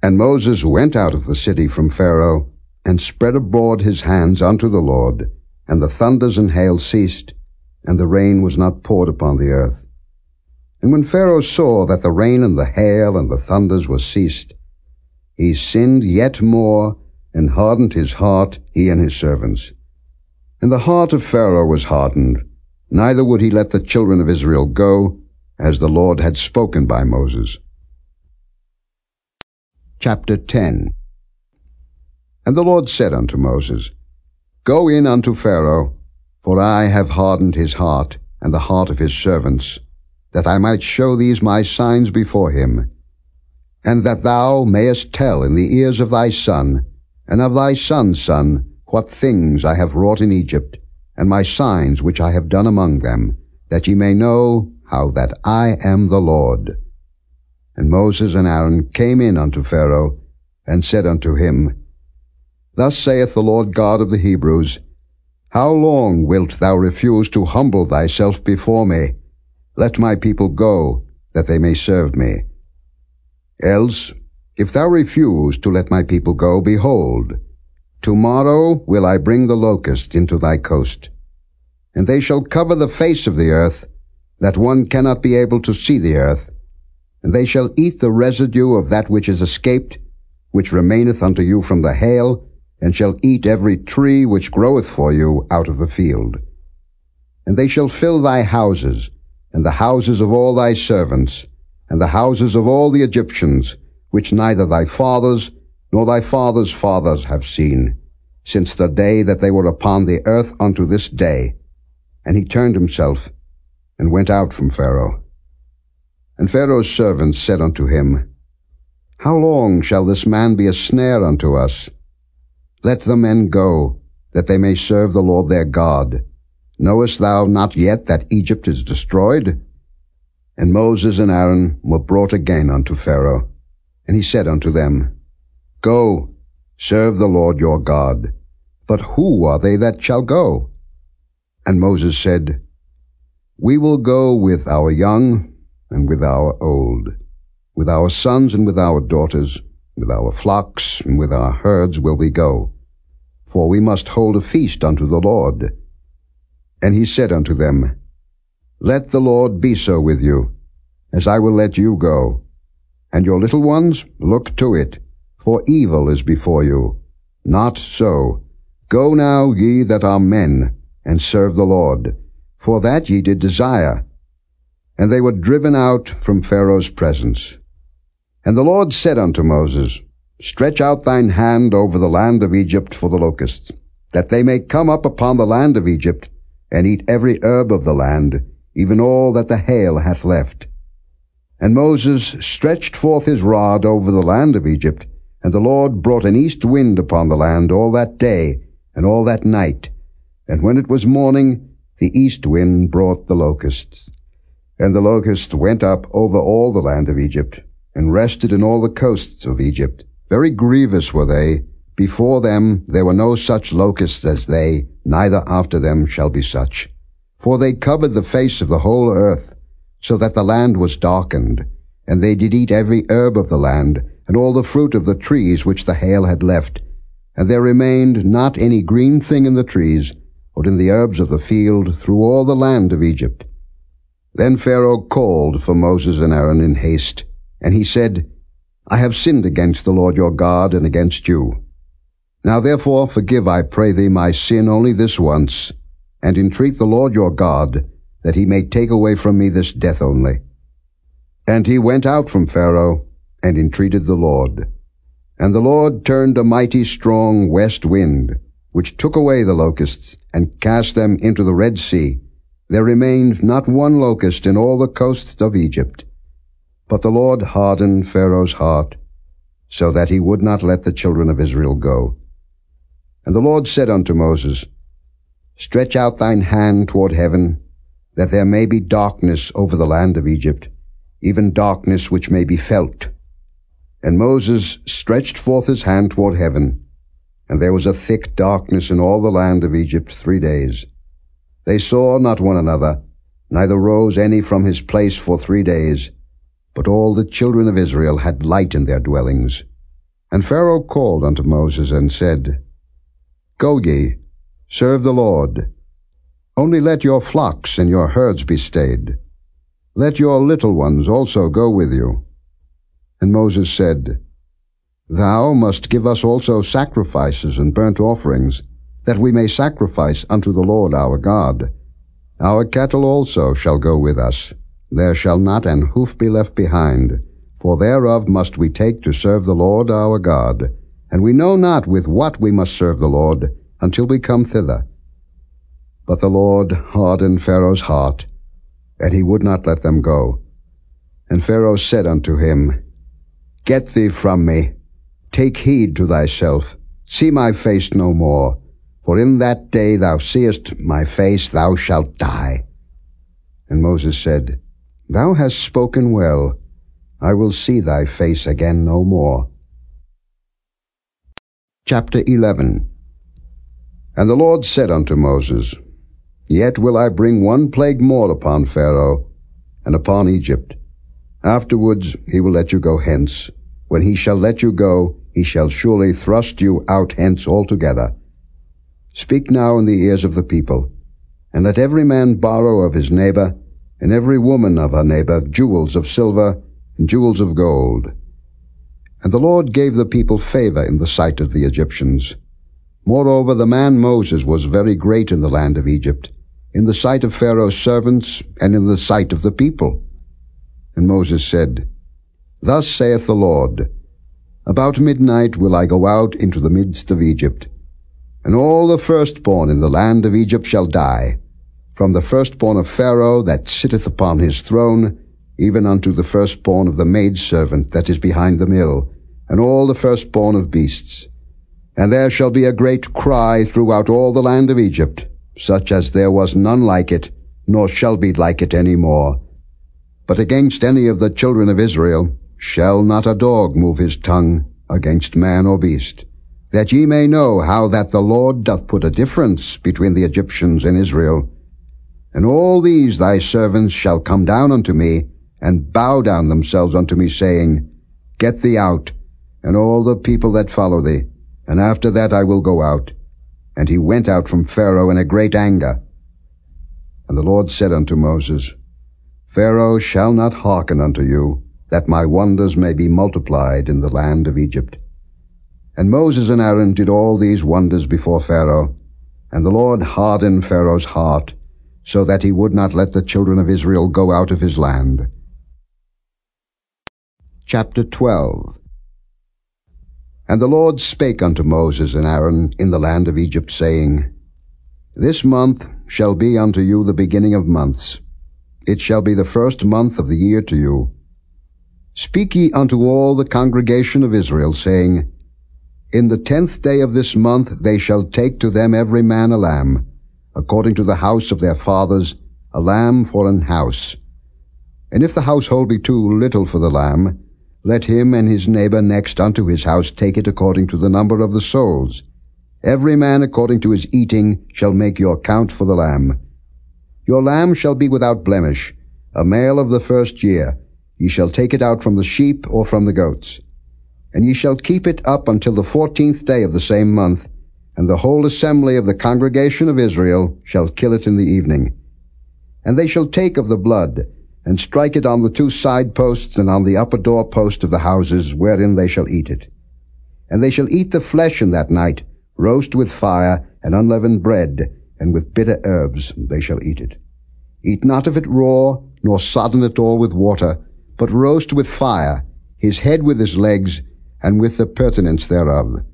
And Moses went out of the city from Pharaoh, and spread abroad his hands unto the Lord, and the thunders and hail ceased, and the rain was not poured upon the earth. And when Pharaoh saw that the rain and the hail and the thunders were ceased, he sinned yet more, and hardened his heart, he and his servants. And the heart of Pharaoh was hardened, neither would he let the children of Israel go, as the Lord had spoken by Moses. Chapter 10 And the Lord said unto Moses, Go in unto Pharaoh, for I have hardened his heart, and the heart of his servants, that I might show these my signs before him, and that thou mayest tell in the ears of thy son, and of thy son's son, what things I have wrought in Egypt, and my signs which I have done among them, that ye may know how that I am the Lord. And Moses and Aaron came in unto Pharaoh, and said unto him, Thus saith the Lord God of the Hebrews, how long wilt thou refuse to humble thyself before me? Let my people go, that they may serve me. Else, if thou refuse to let my people go, behold, tomorrow will I bring the locust into thy coast, and they shall cover the face of the earth, that one cannot be able to see the earth, and they shall eat the residue of that which is escaped, which remaineth unto you from the hail, and shall eat every tree which groweth for you out of the field. And they shall fill thy houses, and the houses of all thy servants, and the houses of all the Egyptians, which neither thy fathers nor thy fathers' fathers have seen, since the day that they were upon the earth unto this day. And he turned himself, and went out from Pharaoh. And Pharaoh's servants said unto him, How long shall this man be a snare unto us? Let the men go, that they may serve the Lord their God. Knowest thou not yet that Egypt is destroyed? And Moses and Aaron were brought again unto Pharaoh. And he said unto them, Go, serve the Lord your God. But who are they that shall go? And Moses said, We will go with our young and with our old, with our sons and with our daughters, with our flocks and with our herds will we go, for we must hold a feast unto the Lord. And he said unto them, Let the Lord be so with you, as I will let you go. And your little ones, look to it, for evil is before you. Not so. Go now, ye that are men, and serve the Lord, for that ye did desire. And they were driven out from Pharaoh's presence. And the Lord said unto Moses, Stretch out thine hand over the land of Egypt for the locusts, that they may come up upon the land of Egypt, and eat every herb of the land, even all that the hail hath left. And Moses stretched forth his rod over the land of Egypt, and the Lord brought an east wind upon the land all that day and all that night, And when it was morning, the east wind brought the locusts. And the locusts went up over all the land of Egypt, and rested in all the coasts of Egypt. Very grievous were they. Before them there were no such locusts as they, neither after them shall be such. For they covered the face of the whole earth, so that the land was darkened, and they did eat every herb of the land, and all the fruit of the trees which the hail had left. And there remained not any green thing in the trees, or in the herbs of the field, through all the land of Egypt. Then Pharaoh called for Moses and Aaron in haste, and he said, I have sinned against the Lord your God and against you. Now therefore forgive, I pray thee, my sin only this once, and entreat the Lord your God, that he may take away from me this death only. And he went out from Pharaoh, and entreated the Lord. And the Lord turned a mighty strong west wind, which took away the locusts, and cast them into the Red Sea. There remained not one locust in all the coasts of Egypt. But the Lord hardened Pharaoh's heart, so that he would not let the children of Israel go. And the Lord said unto Moses, Stretch out thine hand toward heaven, that there may be darkness over the land of Egypt, even darkness which may be felt. And Moses stretched forth his hand toward heaven, and there was a thick darkness in all the land of Egypt three days. They saw not one another, neither rose any from his place for three days, but all the children of Israel had light in their dwellings. And Pharaoh called unto Moses and said, Go ye, serve the Lord. Only let your flocks and your herds be stayed. Let your little ones also go with you. And Moses said, Thou must give us also sacrifices and burnt offerings, that we may sacrifice unto the Lord our God. Our cattle also shall go with us. There shall not an hoof be left behind, for thereof must we take to serve the Lord our God and we know not with what we must serve the Lord until we come thither. But the Lord hardened Pharaoh's heart, and he would not let them go. And Pharaoh said unto him, Get thee from me, take heed to thyself, see my face no more, for in that day thou seest my face, thou shalt die. And Moses said, Thou hast spoken well, I will see thy face again no more. Chapter 11 And the Lord said unto Moses, Yet will I bring one plague more upon Pharaoh, and upon Egypt. Afterwards he will let you go hence. When he shall let you go, he shall surely thrust you out hence altogether. Speak now in the ears of the people, and let every man borrow of his neighbor, and every woman of her neighbor, jewels of silver and jewels of gold, and the Lord gave the people favor in the sight of the Egyptians. Moreover, the man Moses was very great in the land of Egypt, in the sight of Pharaoh's servants, and in the sight of the people. And Moses said, Thus saith the Lord, About midnight will I go out into the midst of Egypt, and all the firstborn in the land of Egypt shall die, from the firstborn of Pharaoh that sitteth upon his throne, even unto the firstborn of the maidservant that is behind the mill, and all the firstborn of beasts. And there shall be a great cry throughout all the land of Egypt, such as there was none like it, nor shall be like it any more. But against any of the children of Israel shall not a dog move his tongue against man or beast, that ye may know how that the Lord doth put a difference between the Egyptians and Israel. And all these thy servants shall come down unto me, and bow down themselves unto me, saying, Get thee out, and all the people that follow thee, and after that I will go out. And he went out from Pharaoh in a great anger. And the Lord said unto Moses, Pharaoh shall not hearken unto you, that my wonders may be multiplied in the land of Egypt. And Moses and Aaron did all these wonders before Pharaoh, and the Lord hardened Pharaoh's heart, so that he would not let the children of Israel go out of his land. Chapter 12 And the Lord spake unto Moses and Aaron in the land of Egypt, saying, This month shall be unto you the beginning of months. It shall be the first month of the year to you. Speak ye unto all the congregation of Israel, saying, In the tenth day of this month they shall take to them every man a lamb, according to the house of their fathers, a lamb for an house. And if the household be too little for the lamb, let him and his neighbor next unto his house take it according to the number of the souls. Every man according to his eating shall make your count for the lamb. Your lamb shall be without blemish, a male of the first year. Ye shall take it out from the sheep or from the goats. And ye shall keep it up until the fourteenth day of the same month, and the whole assembly of the congregation of Israel shall kill it in the evening. And they shall take of the blood, and strike it on the two side posts and on the upper door post of the houses wherein they shall eat it. And they shall eat the flesh in that night, roast with fire, and unleavened bread, and with bitter herbs they shall eat it. Eat not of it raw, nor sodden it all with water, but roast with fire, his head with his legs, and with the purtenance thereof.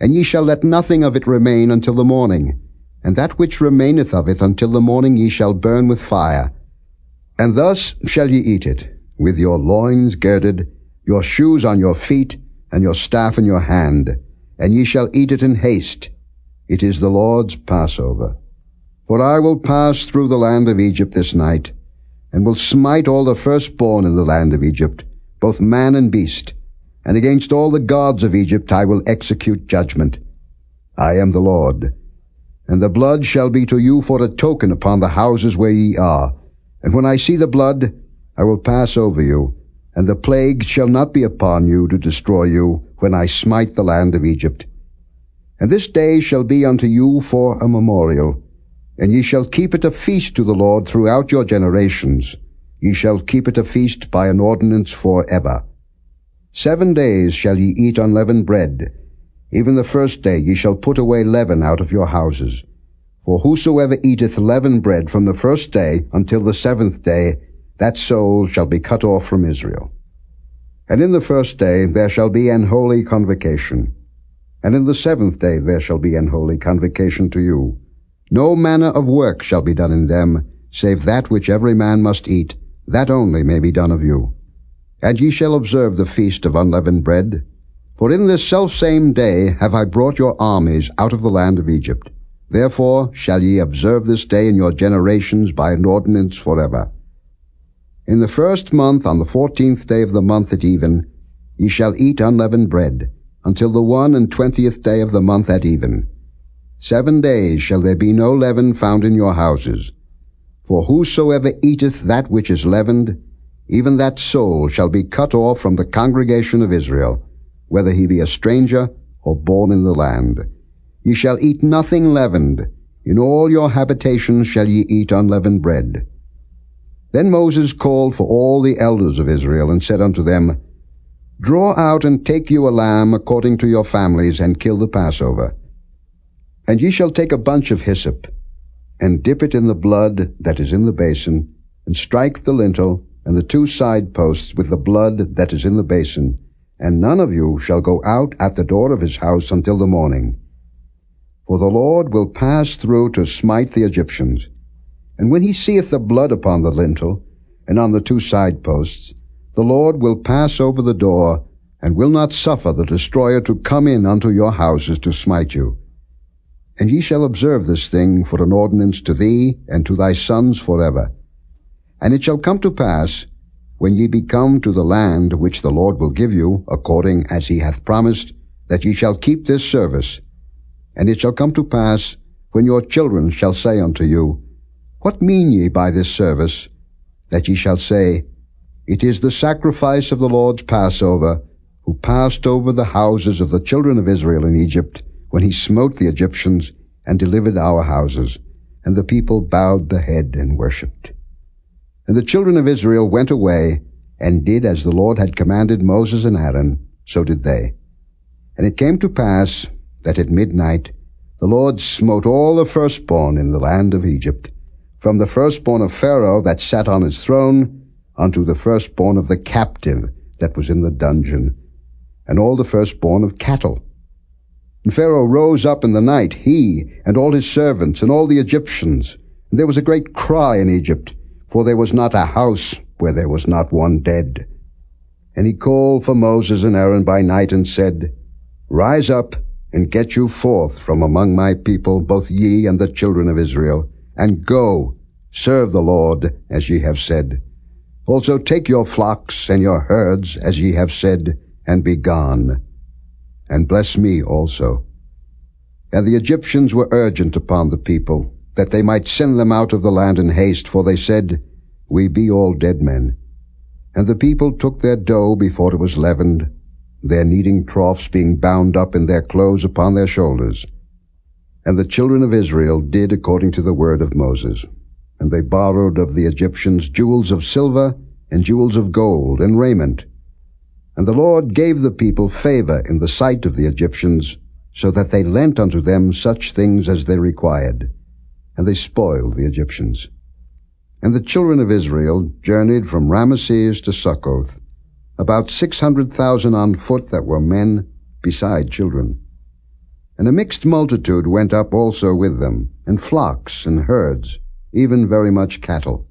And ye shall let nothing of it remain until the morning, and that which remaineth of it until the morning ye shall burn with fire. And thus shall ye eat it, with your loins girded, your shoes on your feet, and your staff in your hand, and ye shall eat it in haste. It is the Lord's Passover. For I will pass through the land of Egypt this night, and will smite all the firstborn in the land of Egypt, both man and beast, and against all the gods of Egypt I will execute judgment. I am the Lord. And the blood shall be to you for a token upon the houses where ye are. And when I see the blood, I will pass over you, and the plague shall not be upon you to destroy you when I smite the land of Egypt. And this day shall be unto you for a memorial, and ye shall keep it a feast to the Lord throughout your generations. Ye shall keep it a feast by an ordinance for ever. Seven days shall ye eat unleavened bread. Even the first day ye shall put away leaven out of your houses. For whosoever eateth leavened bread from the first day until the seventh day, that soul shall be cut off from Israel. And in the first day there shall be an holy convocation. And in the seventh day there shall be an holy convocation to you. No manner of work shall be done in them, save that which every man must eat, that only may be done of you. And ye shall observe the feast of unleavened bread. For in this selfsame day have I brought your armies out of the land of Egypt. Therefore shall ye observe this day in your generations by an ordinance forever. In the first month, on the fourteenth day of the month at even, ye shall eat unleavened bread, until the one and twentieth day of the month at even. Seven days shall there be no leaven found in your houses. For whosoever eateth that which is leavened, even that soul shall be cut off from the congregation of Israel, whether he be a stranger or born in the land. Ye shall eat nothing leavened. In all your habitations shall ye eat unleavened bread. Then Moses called for all the elders of Israel, and said unto them, Draw out and take you a lamb according to your families, and kill the Passover. And ye shall take a bunch of hyssop, and dip it in the blood that is in the basin, and strike the lintel, and the two side posts with the blood that is in the basin, and none of you shall go out at the door of his house until the morning. For the Lord will pass through to smite the Egyptians. And when he seeth the blood upon the lintel, and on the two side posts, the Lord will pass over the door, and will not suffer the destroyer to come in unto your houses to smite you. And ye shall observe this thing for an ordinance to thee and to thy sons forever. And it shall come to pass, when ye be come to the land which the Lord will give you, according as he hath promised, that ye shall keep this service. And it shall come to pass, when your children shall say unto you, What mean ye by this service? That ye shall say, It is the sacrifice of the Lord's Passover, who passed over the houses of the children of Israel in Egypt, when he smote the Egyptians, and delivered our houses. And the people bowed the head and worshipped. And the children of Israel went away, and did as the Lord had commanded Moses and Aaron, so did they. And it came to pass that at midnight the Lord smote all the firstborn in the land of Egypt, from the firstborn of Pharaoh that sat on his throne, unto the firstborn of the captive that was in the dungeon, and all the firstborn of cattle. And Pharaoh rose up in the night, he, and all his servants, and all the Egyptians, and there was a great cry in Egypt, for there was not a house where there was not one dead. And he called for Moses and Aaron by night and said, Rise up, and get you forth from among my people, both ye and the children of Israel, and go, serve the Lord, as ye have said. Also take your flocks and your herds, as ye have said, and be gone. And bless me also. And the Egyptians were urgent upon the people, that they might send them out of the land in haste, for they said, We be all dead men. And the people took their dough before it was leavened, their kneading troughs being bound up in their clothes upon their shoulders. And the children of Israel did according to the word of Moses. And they borrowed of the Egyptians jewels of silver, and jewels of gold, and raiment. And the Lord gave the people favor in the sight of the Egyptians, so that they lent unto them such things as they required. And they spoiled the Egyptians. And the children of Israel journeyed from Rameses to Succoth, about six hundred thousand on foot that were men, beside children. And a mixed multitude went up also with them, and flocks and herds, even very much cattle.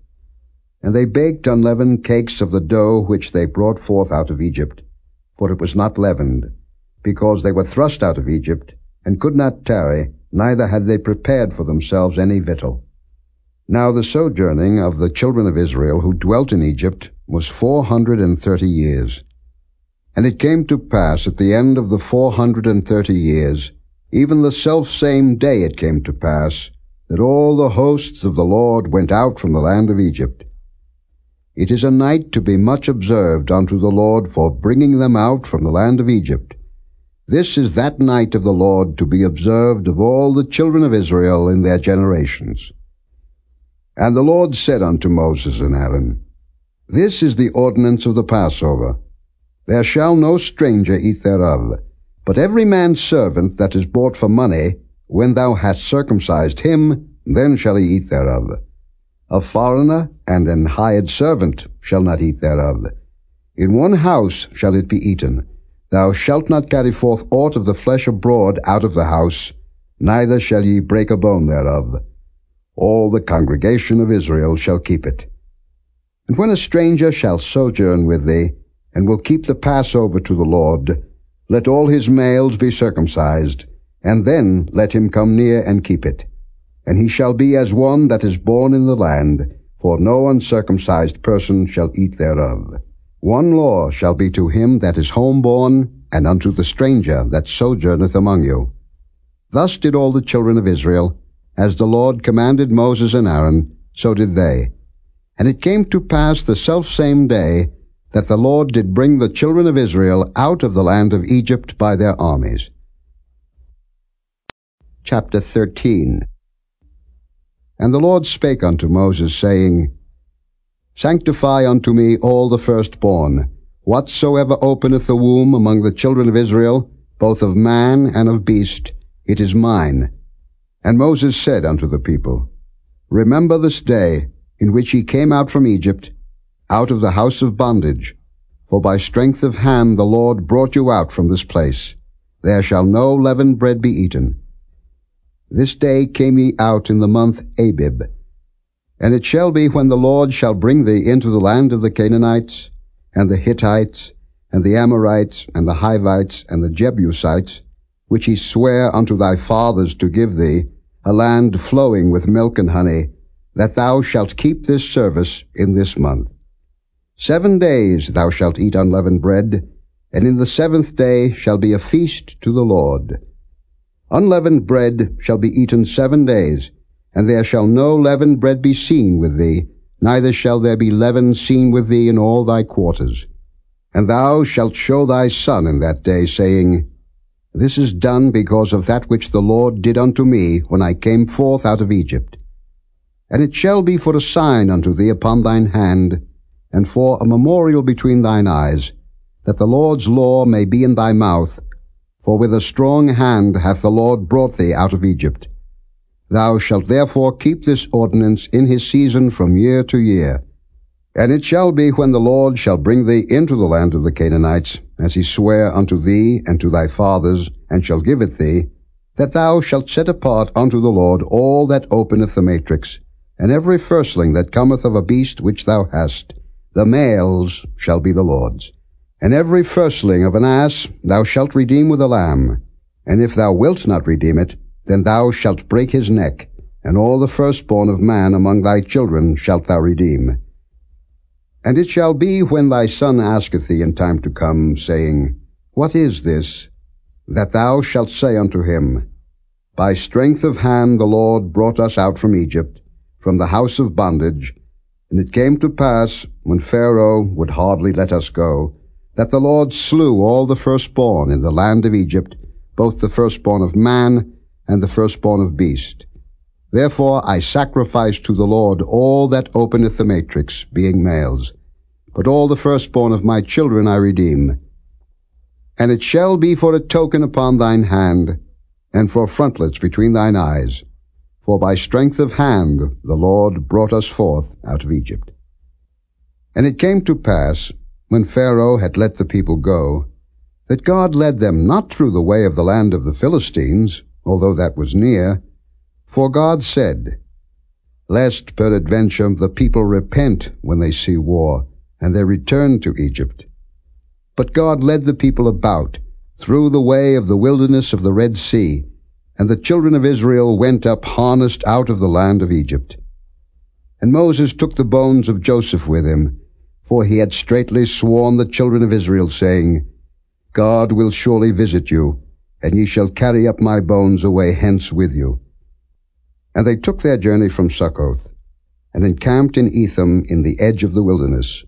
And they baked unleavened cakes of the dough which they brought forth out of Egypt, for it was not leavened, because they were thrust out of Egypt, and could not tarry, neither had they prepared for themselves any victual. Now the sojourning of the children of Israel who dwelt in Egypt was four hundred and thirty years. And it came to pass at the end of the four hundred and thirty years, even the selfsame day it came to pass, that all the hosts of the Lord went out from the land of Egypt. It is a night to be much observed unto the Lord for bringing them out from the land of Egypt. This is that night of the Lord to be observed of all the children of Israel in their generations. And the Lord said unto Moses and Aaron, this is the ordinance of the Passover. There shall no stranger eat thereof, but every man's servant that is bought for money, when thou hast circumcised him, then shall he eat thereof. A foreigner and an hired servant shall not eat thereof. In one house shall it be eaten. Thou shalt not carry forth aught of the flesh abroad out of the house, neither shall ye break a bone thereof. All the congregation of Israel shall keep it. And when a stranger shall sojourn with thee, and will keep the Passover to the Lord, let all his males be circumcised, and then let him come near and keep it. And he shall be as one that is born in the land, for no uncircumcised person shall eat thereof. One law shall be to him that is homeborn, and unto the stranger that sojourneth among you. Thus did all the children of Israel, as the Lord commanded Moses and Aaron, so did they. And it came to pass the selfsame day that the Lord did bring the children of Israel out of the land of Egypt by their armies. Chapter 13 And the Lord spake unto Moses, saying, Sanctify unto me all the firstborn, whatsoever openeth the womb among the children of Israel, both of man and of beast, it is mine. And Moses said unto the people, Remember this day, in which ye came out from Egypt, out of the house of bondage. For by strength of hand the Lord brought you out from this place. There shall no leavened bread be eaten. This day came ye out in the month Abib. And it shall be when the Lord shall bring thee into the land of the Canaanites, and the Hittites, and the Amorites, and the Hivites, and the Jebusites, which he sware unto thy fathers to give thee, a land flowing with milk and honey, that thou shalt keep this service in this month. Seven days thou shalt eat unleavened bread, and in the seventh day shall be a feast to the Lord. Unleavened bread shall be eaten seven days, and there shall no leavened bread be seen with thee, neither shall there be leaven seen with thee in all thy quarters. And thou shalt show thy son in that day, saying, This is done because of that which the Lord did unto me when I came forth out of Egypt. And it shall be for a sign unto thee upon thine hand, and for a memorial between thine eyes, that the Lord's law may be in thy mouth, for with a strong hand hath the Lord brought thee out of Egypt. Thou shalt therefore keep this ordinance in his season from year to year. And it shall be when the Lord shall bring thee into the land of the Canaanites, as he sware unto thee and to thy fathers, and shall give it thee, that thou shalt set apart unto the Lord all that openeth the matrix, and every firstling that cometh of a beast which thou hast, the males shall be the Lord's. And every firstling of an ass thou shalt redeem with a lamb. And if thou wilt not redeem it, then thou shalt break his neck, and all the firstborn of man among thy children shalt thou redeem. And it shall be when thy son asketh thee in time to come, saying, What is this? that thou shalt say unto him, By strength of hand the Lord brought us out from Egypt, from the house of bondage. And it came to pass, when Pharaoh would hardly let us go, that the Lord slew all the firstborn in the land of Egypt, both the firstborn of man and the firstborn of beast. Therefore I sacrifice to the Lord all that openeth the matrix, being males. But all the firstborn of my children I redeem. And it shall be for a token upon thine hand, and for frontlets between thine eyes. For by strength of hand the Lord brought us forth out of Egypt. And it came to pass, when Pharaoh had let the people go, that God led them not through the way of the land of the Philistines, although that was near, for God said, Lest peradventure the people repent when they see war, and they return to Egypt. But God led the people about, through the way of the wilderness of the Red Sea, and the children of Israel went up harnessed out of the land of Egypt. And Moses took the bones of Joseph with him, for he had straitly sworn the children of Israel, saying, God will surely visit you, and ye shall carry up my bones away hence with you. And they took their journey from Succoth, and encamped in Etham in the edge of the wilderness.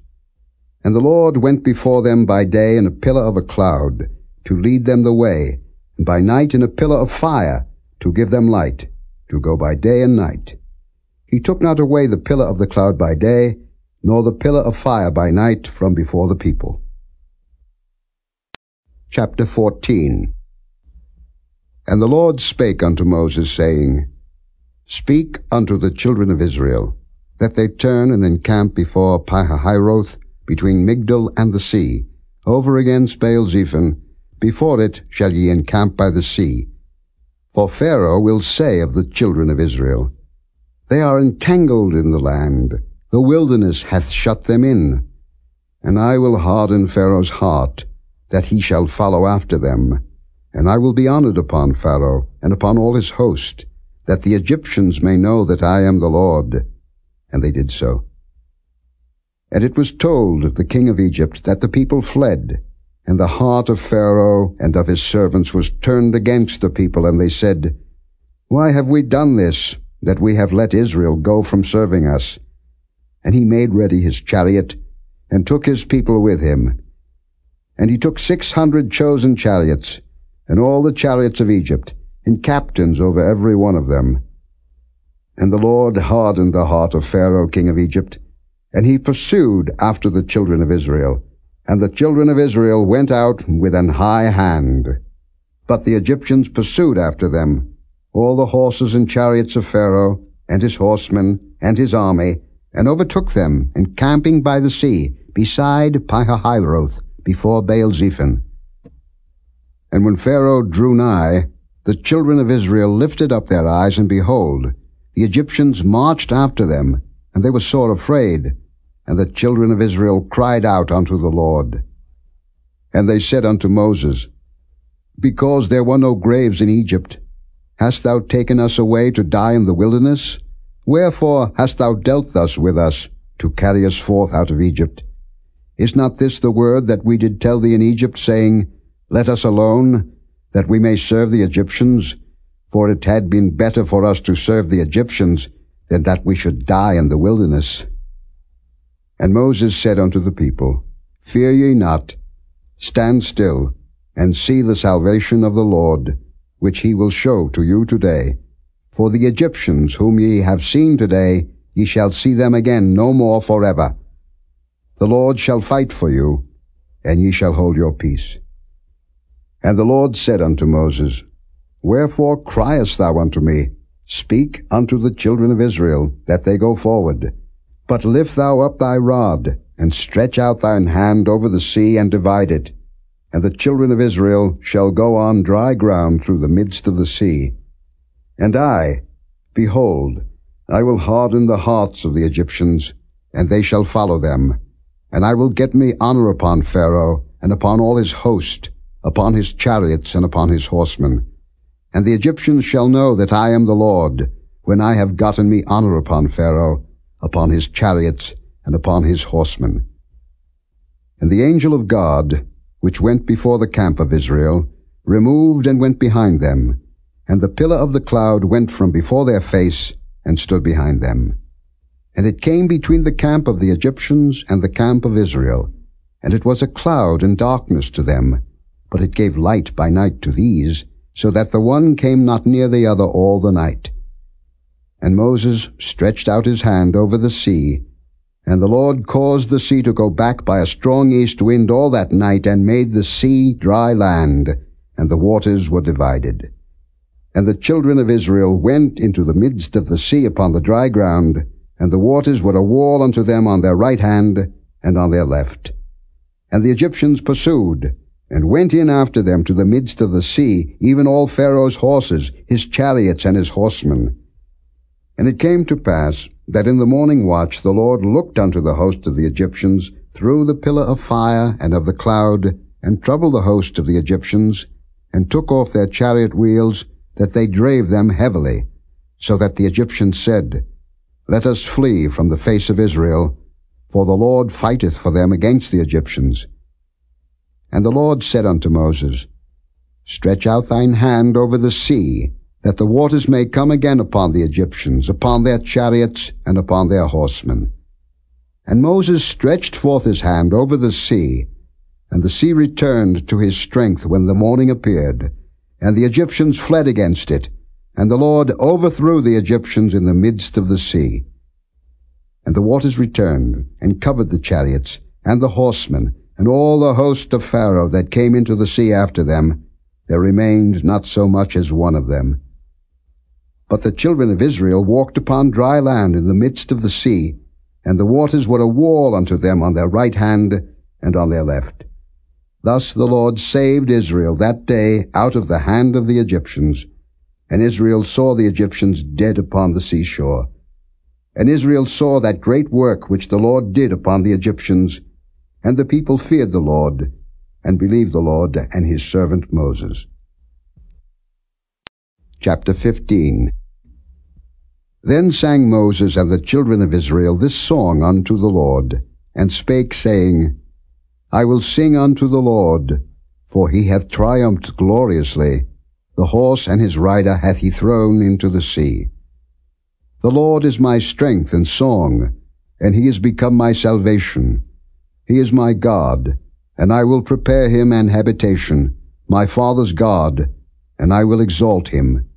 And the Lord went before them by day in a pillar of a cloud, to lead them the way, and by night in a pillar of fire, to give them light, to go by day and night. He took not away the pillar of the cloud by day, nor the pillar of fire by night from before the people. Chapter 14 And the Lord spake unto Moses, saying, Speak unto the children of Israel, that they turn and encamp before Pihahiroth, between Migdol and the sea, over against Baal-zephon, before it shall ye encamp by the sea. For Pharaoh will say of the children of Israel, They are entangled in the land, the wilderness hath shut them in. And I will harden Pharaoh's heart, that he shall follow after them. And I will be honored upon Pharaoh, and upon all his host, that the Egyptians may know that I am the Lord. And they did so. And it was told the king of Egypt that the people fled, and the heart of Pharaoh and of his servants was turned against the people, and they said, Why have we done this, that we have let Israel go from serving us? And he made ready his chariot, and took his people with him. And he took six hundred chosen chariots, and all the chariots of Egypt, and captains over every one of them. And the Lord hardened the heart of Pharaoh king of Egypt, and he pursued after the children of Israel. And the children of Israel went out with an high hand. But the Egyptians pursued after them, all the horses and chariots of Pharaoh, and his horsemen, and his army, and overtook them, encamping by the sea, beside Pihahiroth, before Baal-zephon. And when Pharaoh drew nigh, the children of Israel lifted up their eyes, and behold, the Egyptians marched after them, and they were sore afraid. And the children of Israel cried out unto the Lord. And they said unto Moses, Because there were no graves in Egypt, hast thou taken us away to die in the wilderness? Wherefore hast thou dealt thus with us, to carry us forth out of Egypt? Is not this the word that we did tell thee in Egypt, saying, Let us alone, that we may serve the Egyptians? For it had been better for us to serve the Egyptians, than that we should die in the wilderness. And Moses said unto the people, Fear ye not, stand still, and see the salvation of the Lord, which he will show to you today. For the Egyptians whom ye have seen today, ye shall see them again no more forever. The Lord shall fight for you, and ye shall hold your peace. And the Lord said unto Moses, Wherefore criest thou unto me? Speak unto the children of Israel, that they go forward. But lift thou up thy rod, and stretch out thine hand over the sea, and divide it. And the children of Israel shall go on dry ground through the midst of the sea. And I, behold, I will harden the hearts of the Egyptians, and they shall follow them. And I will get me honor upon Pharaoh, and upon all his host, upon his chariots, and upon his horsemen. And the Egyptians shall know that I am the Lord, when I have gotten me honor upon Pharaoh, upon his chariots, and upon his horsemen. And the angel of God, which went before the camp of Israel, removed and went behind them, and the pillar of the cloud went from before their face, and stood behind them. And it came between the camp of the Egyptians and the camp of Israel, and it was a cloud and darkness to them, but it gave light by night to these, so that the one came not near the other all the night. And Moses stretched out his hand over the sea, and the Lord caused the sea to go back by a strong east wind all that night, and made the sea dry land, and the waters were divided. And the children of Israel went into the midst of the sea upon the dry ground, and the waters were a wall unto them on their right hand and on their left. And the Egyptians pursued, and went in after them to the midst of the sea, even all Pharaoh's horses, his chariots, and his horsemen. And it came to pass that in the morning watch the Lord looked unto the host of the Egyptians through the pillar of fire and of the cloud, and troubled the host of the Egyptians, and took off their chariot wheels, that they drave them heavily, so that the Egyptians said, Let us flee from the face of Israel, for the Lord fighteth for them against the Egyptians. And the Lord said unto Moses, Stretch out thine hand over the sea, that the waters may come again upon the Egyptians, upon their chariots, and upon their horsemen. And Moses stretched forth his hand over the sea, and the sea returned to his strength when the morning appeared, and the Egyptians fled against it, and the Lord overthrew the Egyptians in the midst of the sea. And the waters returned, and covered the chariots, and the horsemen, and all the host of Pharaoh that came into the sea after them. There remained not so much as one of them. But the children of Israel walked upon dry land in the midst of the sea, and the waters were a wall unto them on their right hand and on their left. Thus the Lord saved Israel that day out of the hand of the Egyptians, and Israel saw the Egyptians dead upon the seashore. And Israel saw that great work which the Lord did upon the Egyptians, and the people feared the Lord, and believed the Lord and his servant Moses. Chapter 15 Then sang Moses and the children of Israel this song unto the Lord, and spake, saying, I will sing unto the Lord, for he hath triumphed gloriously. The horse and his rider hath he thrown into the sea. The Lord is my strength and song, and he is become my salvation. He is my God, and I will prepare him an habitation, my father's God, and I will exalt him.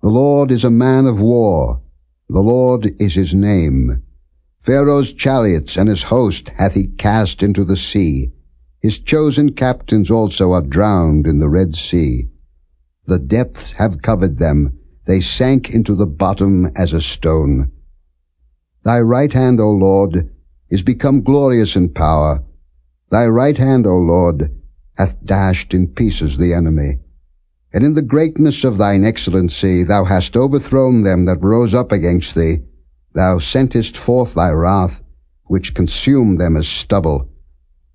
The Lord is a man of war. The Lord is his name. Pharaoh's chariots and his host hath he cast into the sea. His chosen captains also are drowned in the Red Sea. The depths have covered them. They sank into the bottom as a stone. Thy right hand, O Lord, is become glorious in power. Thy right hand, O Lord, hath dashed in pieces the enemy. And in the greatness of thine excellency thou hast overthrown them that rose up against thee. Thou sentest forth thy wrath, which consumed them as stubble.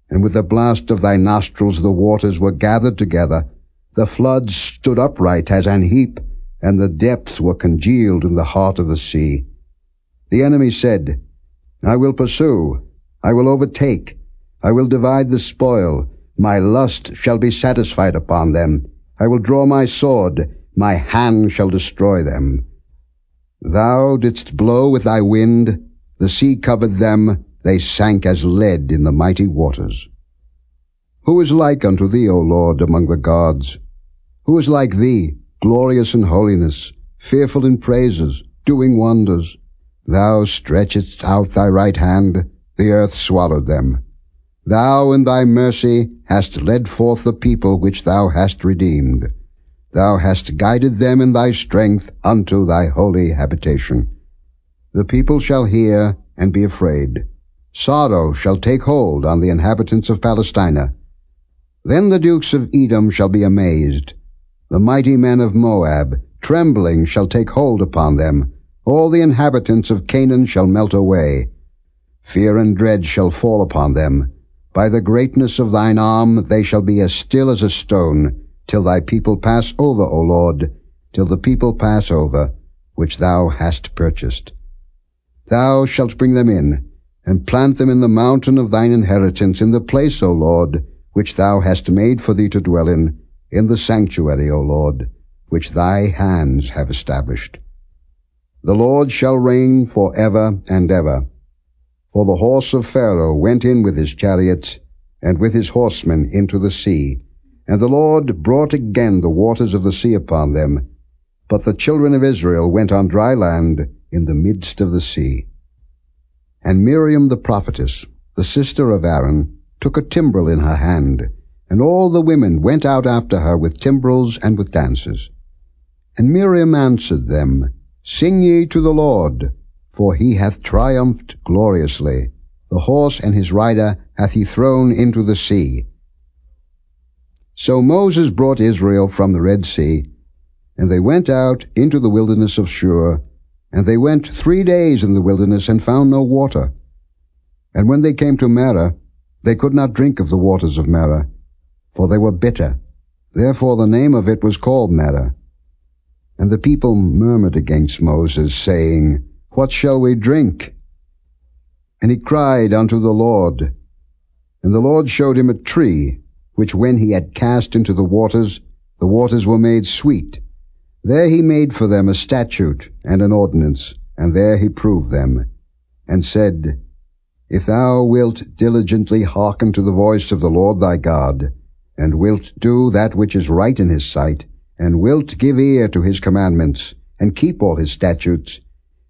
And with the blast of thy nostrils the waters were gathered together. The floods stood upright as an heap, and the depths were congealed in the heart of the sea. The enemy said, I will pursue, I will overtake, I will divide the spoil, my lust shall be satisfied upon them. I will draw my sword, my hand shall destroy them. Thou didst blow with thy wind, the sea covered them, they sank as lead in the mighty waters. Who is like unto thee, O Lord, among the gods? Who is like thee, glorious in holiness, fearful in praises, doing wonders? Thou stretchedst out thy right hand, the earth swallowed them. Thou in thy mercy hast led forth the people which thou hast redeemed. Thou hast guided them in thy strength unto thy holy habitation. The people shall hear and be afraid. Sorrow shall take hold on the inhabitants of Palestina. Then the dukes of Edom shall be amazed. The mighty men of Moab, trembling, shall take hold upon them. All the inhabitants of Canaan shall melt away. Fear and dread shall fall upon them. By the greatness of thine arm they shall be as still as a stone. till thy people pass over, O Lord, till the people pass over, which thou hast purchased. Thou shalt bring them in, and plant them in the mountain of thine inheritance, in the place, O Lord, which thou hast made for thee to dwell in, in the sanctuary, O Lord, which thy hands have established. The Lord shall reign for ever and ever. For the horse of Pharaoh went in with his chariots, and with his horsemen into the sea, and the Lord brought again the waters of the sea upon them. But the children of Israel went on dry land in the midst of the sea. And Miriam the prophetess, the sister of Aaron, took a timbrel in her hand, and all the women went out after her with timbrels and with dances. And Miriam answered them, Sing ye to the Lord, for he hath triumphed gloriously. The horse and his rider hath he thrown into the sea. So Moses brought Israel from the Red Sea, and they went out into the wilderness of Shur, and they went three days in the wilderness and found no water. And when they came to Marah, they could not drink of the waters of Marah, for they were bitter. Therefore the name of it was called Marah. And the people murmured against Moses, saying, What shall we drink? And he cried unto the Lord. And the Lord showed him a tree, which when he had cast into the waters, the waters were made sweet. There he made for them a statute and an ordinance, and there he proved them, and said, If thou wilt diligently hearken to the voice of the Lord thy God, and wilt do that which is right in his sight, and wilt give ear to his commandments, and keep all his statutes,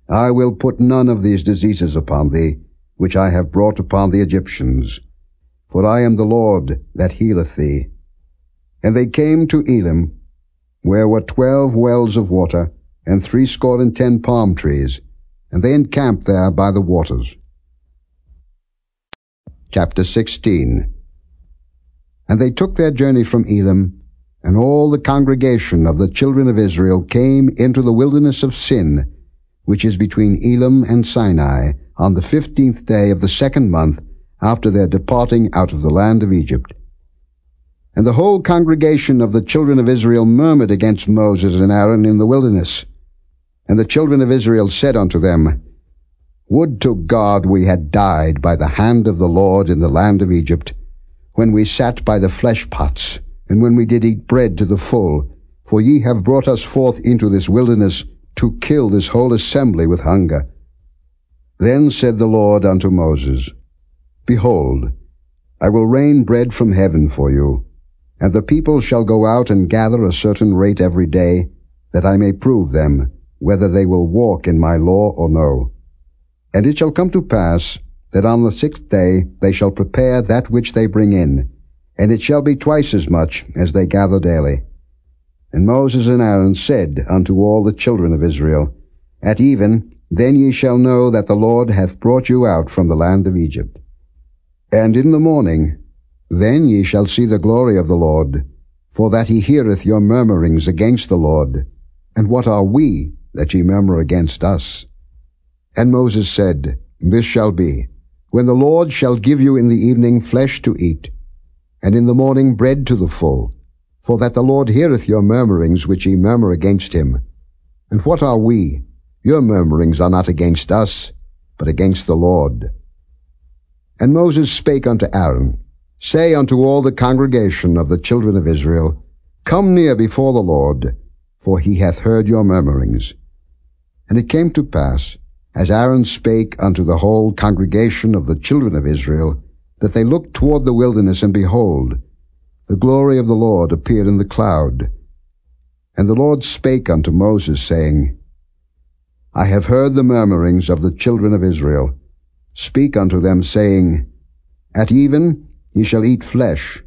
I will put none of these diseases upon thee, which I have brought upon the Egyptians. For I am the Lord that healeth thee. And they came to Elim, where were twelve wells of water, and threescore and ten palm trees, and they encamped there by the waters. Chapter 16 And they took their journey from Elim, and all the congregation of the children of Israel came into the wilderness of Sin, which is between Elim and Sinai, on the fifteenth day of the second month after their departing out of the land of Egypt. And the whole congregation of the children of Israel murmured against Moses and Aaron in the wilderness. And the children of Israel said unto them, Would to God we had died by the hand of the Lord in the land of Egypt, when we sat by the flesh pots, and when we did eat bread to the full, for ye have brought us forth into this wilderness to kill this whole assembly with hunger. Then said the Lord unto Moses, Behold, I will rain bread from heaven for you, and the people shall go out and gather a certain rate every day, that I may prove them, whether they will walk in my law or no. And it shall come to pass, that on the sixth day they shall prepare that which they bring in, and it shall be twice as much as they gather daily. And Moses and Aaron said unto all the children of Israel, At even, then ye shall know that the Lord hath brought you out from the land of Egypt. And in the morning, then ye shall see the glory of the Lord, for that he heareth your murmurings against the Lord. And what are we, that ye murmur against us? And Moses said, This shall be, when the Lord shall give you in the evening flesh to eat, and in the morning bread to the full, for that the Lord heareth your murmurings which ye murmur against him. And what are we? Your murmurings are not against us, but against the Lord. And Moses spake unto Aaron, Say unto all the congregation of the children of Israel, Come near before the Lord, for he hath heard your murmurings. And it came to pass, as Aaron spake unto the whole congregation of the children of Israel, that they looked toward the wilderness, and behold, the glory of the Lord appeared in the cloud. And the Lord spake unto Moses, saying, I have heard the murmurings of the children of Israel. Speak unto them, saying, At even ye shall eat flesh,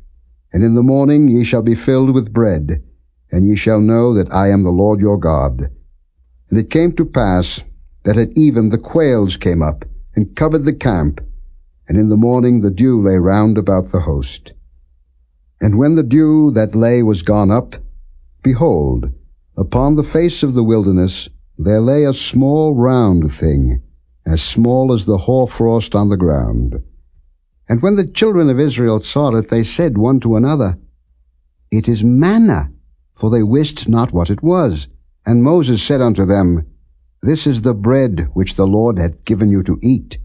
and in the morning ye shall be filled with bread, and ye shall know that I am the Lord your God. And it came to pass that at even the quails came up, and covered the camp, and in the morning the dew lay round about the host. And when the dew that lay was gone up, behold, upon the face of the wilderness there lay a small round thing, as small as the hoarfrost on the ground. And when the children of Israel saw it, they said one to another, It is manna, for they wist not what it was. And Moses said unto them, This is the bread which the Lord hath given you to eat.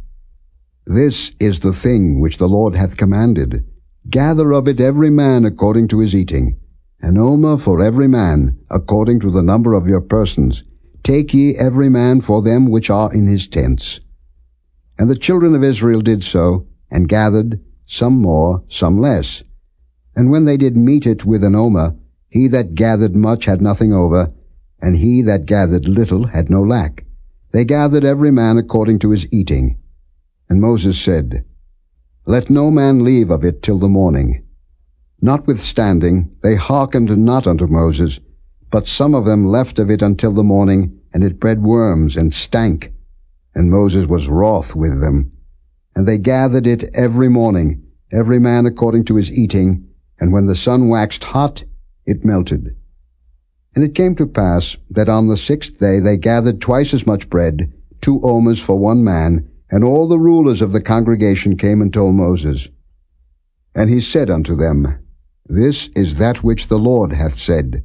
This is the thing which the Lord hath commanded. Gather of it every man according to his eating, an omer for every man, according to the number of your persons. Take ye every man for them which are in his tents. And the children of Israel did so, and gathered, some more, some less. And when they did meet it with an omer, he that gathered much had nothing over, and he that gathered little had no lack. They gathered every man according to his eating. And Moses said, Let no man leave of it till the morning. Notwithstanding, they hearkened not unto Moses, but some of them left of it until the morning, and it bred worms and stank. And Moses was wroth with them. And they gathered it every morning, every man according to his eating, and when the sun waxed hot, it melted. And it came to pass that on the sixth day they gathered twice as much bread, two omers for one man, and all the rulers of the congregation came and told Moses. And he said unto them, This is that which the Lord hath said.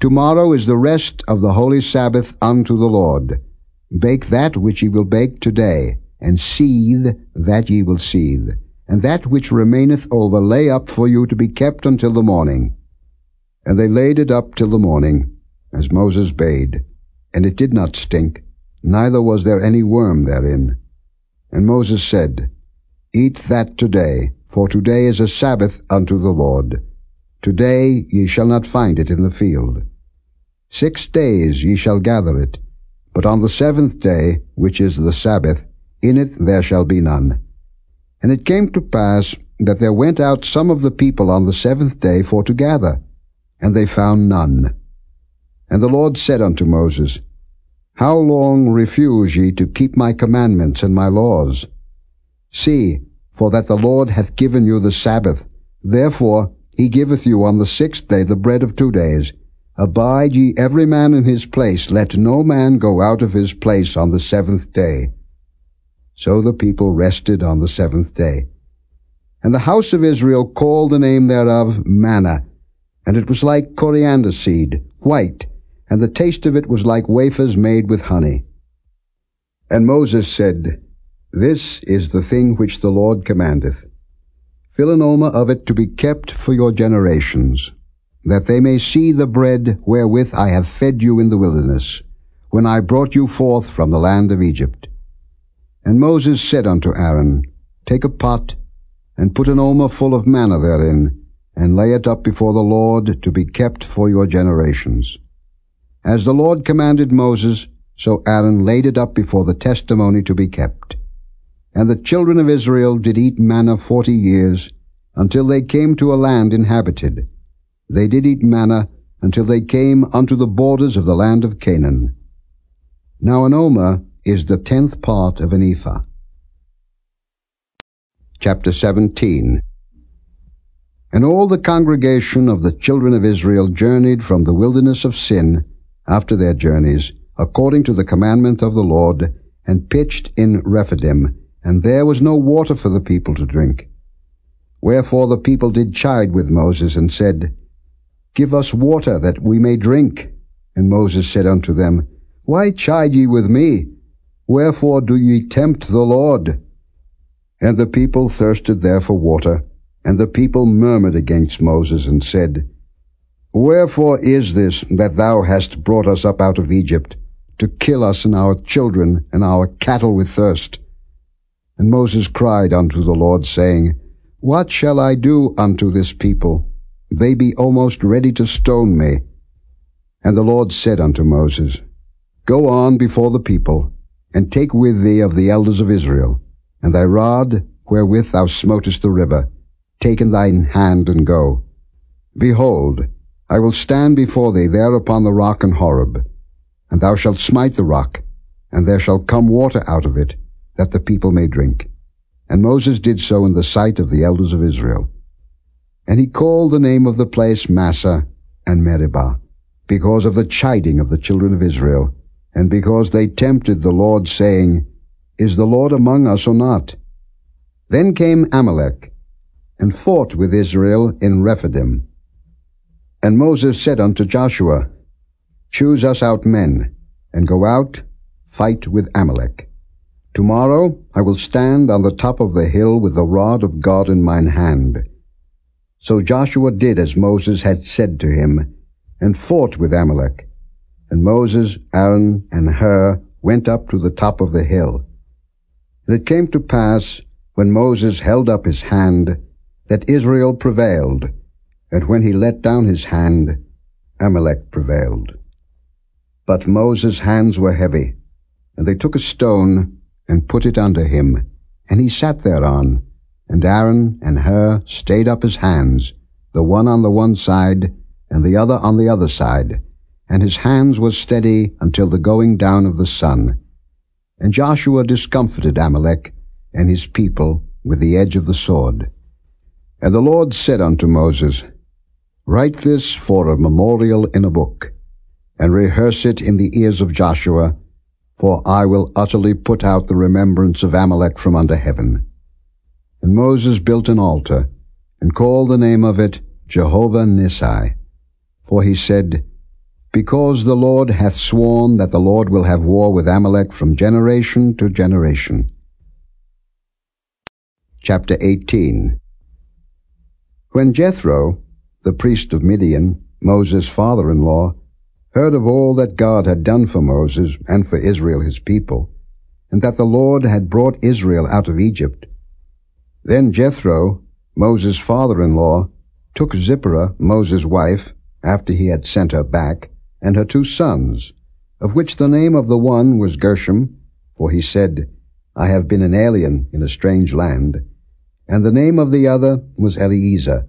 Tomorrow is the rest of the holy Sabbath unto the Lord. Bake that which ye will bake today, and seethe that ye will seethe, and that which remaineth over lay up for you to be kept until the morning. And they laid it up till the morning, as Moses bade. And it did not stink, neither was there any worm therein. And Moses said, Eat that today, for today is a Sabbath unto the Lord. Today ye shall not find it in the field. Six days ye shall gather it, but on the seventh day, which is the Sabbath, in it there shall be none. And it came to pass that there went out some of the people on the seventh day for to gather, and they found none. And the Lord said unto Moses, How long refuse ye to keep my commandments and my laws? See, for that the Lord hath given you the Sabbath. Therefore he giveth you on the sixth day the bread of two days. Abide ye every man in his place, let no man go out of his place on the seventh day. So the people rested on the seventh day. And the house of Israel called the name thereof manna, and it was like coriander seed, white, and the taste of it was like wafers made with honey. And Moses said, This is the thing which the Lord commandeth. Fill an omer of it to be kept for your generations, that they may see the bread wherewith I have fed you in the wilderness, when I brought you forth from the land of Egypt. And Moses said unto Aaron, Take a pot, and put an omer full of manna therein, and lay it up before the Lord to be kept for your generations. As the Lord commanded Moses, so Aaron laid it up before the testimony to be kept. And the children of Israel did eat manna forty years, until they came to a land inhabited. They did eat manna until they came unto the borders of the land of Canaan. Now an omer is the tenth part of an ephah. Chapter 17 and all the congregation of the children of Israel journeyed from the wilderness of Sin after their journeys, according to the commandment of the Lord, and pitched in Rephidim, and there was no water for the people to drink. Wherefore the people did chide with Moses, and said, Give us water that we may drink. And Moses said unto them, Why chide ye with me? Wherefore do ye tempt the Lord? And the people thirsted there for water, and the people murmured against Moses, and said, Wherefore is this that thou hast brought us up out of Egypt, to kill us and our children and our cattle with thirst? And Moses cried unto the Lord, saying, What shall I do unto this people? They be almost ready to stone me. And the Lord said unto Moses, Go on before the people, and take with thee of the elders of Israel, and thy rod wherewith thou smotest the river, take in thine hand and go. Behold, I will stand before thee there upon the rock in Horeb, and thou shalt smite the rock, and there shall come water out of it, that the people may drink. And Moses did so in the sight of the elders of Israel. And he called the name of the place Massah and Meribah, because of the chiding of the children of Israel, and because they tempted the Lord, saying, Is the Lord among us or not? Then came Amalek, and fought with Israel in Rephidim. And Moses said unto Joshua, Choose us out men, and go out, fight with Amalek. Tomorrow I will stand on the top of the hill with the rod of God in mine hand. So Joshua did as Moses had said to him, and fought with Amalek. And Moses, Aaron, and Hur went up to the top of the hill. And it came to pass, when Moses held up his hand, that Israel prevailed, and when he let down his hand, Amalek prevailed. But Moses' hands were heavy, and they took a stone and put it under him, and he sat thereon, and Aaron and Hur stayed up his hands, the one on the one side, and the other on the other side, and his hands were steady until the going down of the sun. And Joshua discomfited Amalek and his people with the edge of the sword. And the Lord said unto Moses, Write this for a memorial in a book, and rehearse it in the ears of Joshua, for I will utterly put out the remembrance of Amalek from under heaven. And Moses built an altar, and called the name of it Jehovah Nissi. For he said, Because the Lord hath sworn that the Lord will have war with Amalek from generation to generation. Chapter 18 When Jethro, the priest of Midian, Moses' father-in-law, heard of all that God had done for Moses and for Israel his people, and that the Lord had brought Israel out of Egypt. Then Jethro, Moses' father-in-law, took Zipporah, Moses' wife, after he had sent her back, and her two sons, of which the name of the one was Gershom, for he said, I have been an alien in a strange land, and the name of the other was Eleazar,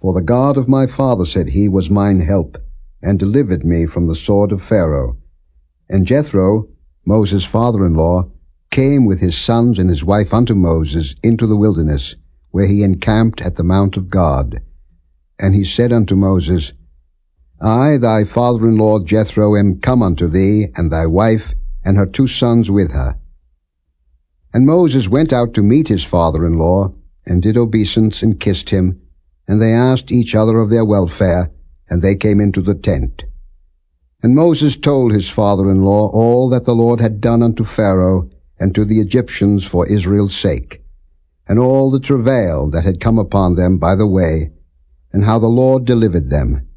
for the God of my father, said he, was mine help, and delivered me from the sword of Pharaoh. And Jethro, Moses' father-in-law, came with his sons and his wife unto Moses into the wilderness, where he encamped at the mount of God. And he said unto Moses, I, thy father-in-law Jethro, am come unto thee, and thy wife, and her two sons with her. And Moses went out to meet his father-in-law, and did obeisance, and kissed him, and they asked each other of their welfare, and they came into the tent. And Moses told his father-in-law all that the Lord had done unto Pharaoh and to the Egyptians for Israel's sake, and all the travail that had come upon them by the way, and how the Lord delivered them.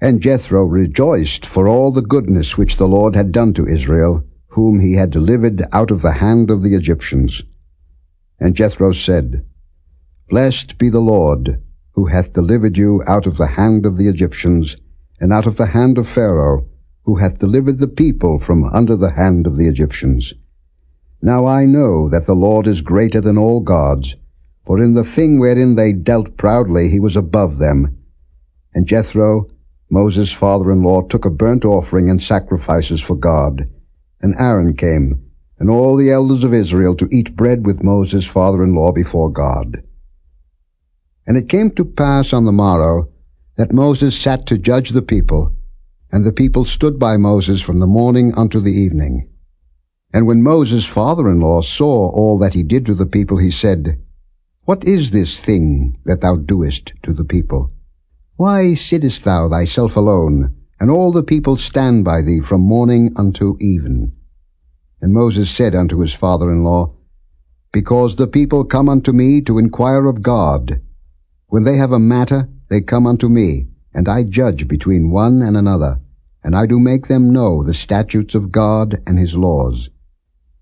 And Jethro rejoiced for all the goodness which the Lord had done to Israel, whom he had delivered out of the hand of the Egyptians. And Jethro said, Blessed be the Lord, who hath delivered you out of the hand of the Egyptians, and out of the hand of Pharaoh, who hath delivered the people from under the hand of the Egyptians. Now I know that the Lord is greater than all gods, for in the thing wherein they dealt proudly he was above them. And Jethro, Moses' father-in-law, took a burnt offering and sacrifices for God. And Aaron came, and all the elders of Israel, to eat bread with Moses' father-in-law before God. And it came to pass on the morrow that Moses sat to judge the people, and the people stood by Moses from the morning unto the evening. And when Moses' father-in-law saw all that he did to the people, he said, What is this thing that thou doest to the people? Why sittest thou thyself alone, and all the people stand by thee from morning unto even? And Moses said unto his father-in-law, Because the people come unto me to inquire of God, when they have a matter, they come unto me, and I judge between one and another, and I do make them know the statutes of God and his laws.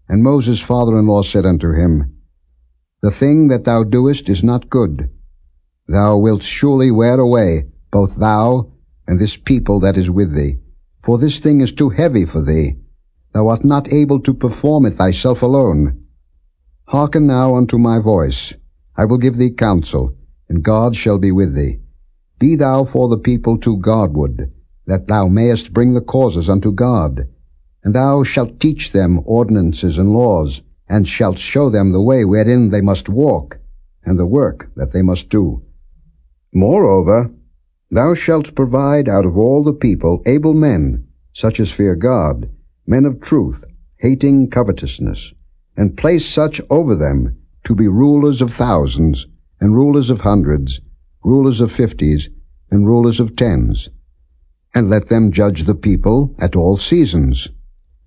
And Moses' father-in-law said unto him, The thing that thou doest is not good. Thou wilt surely wear away, both thou and this people that is with thee. For this thing is too heavy for thee. Thou art not able to perform it thyself alone. Hearken now unto my voice. I will give thee counsel and God shall be with thee. Be thou for the people to Godward, that thou mayest bring the causes unto God. And thou shalt teach them ordinances and laws, and shalt show them the way wherein they must walk, and the work that they must do. Moreover, thou shalt provide out of all the people able men, such as fear God, men of truth, hating covetousness, and place such over them to be rulers of thousands, and rulers of hundreds, rulers of fifties, and rulers of tens. And let them judge the people at all seasons.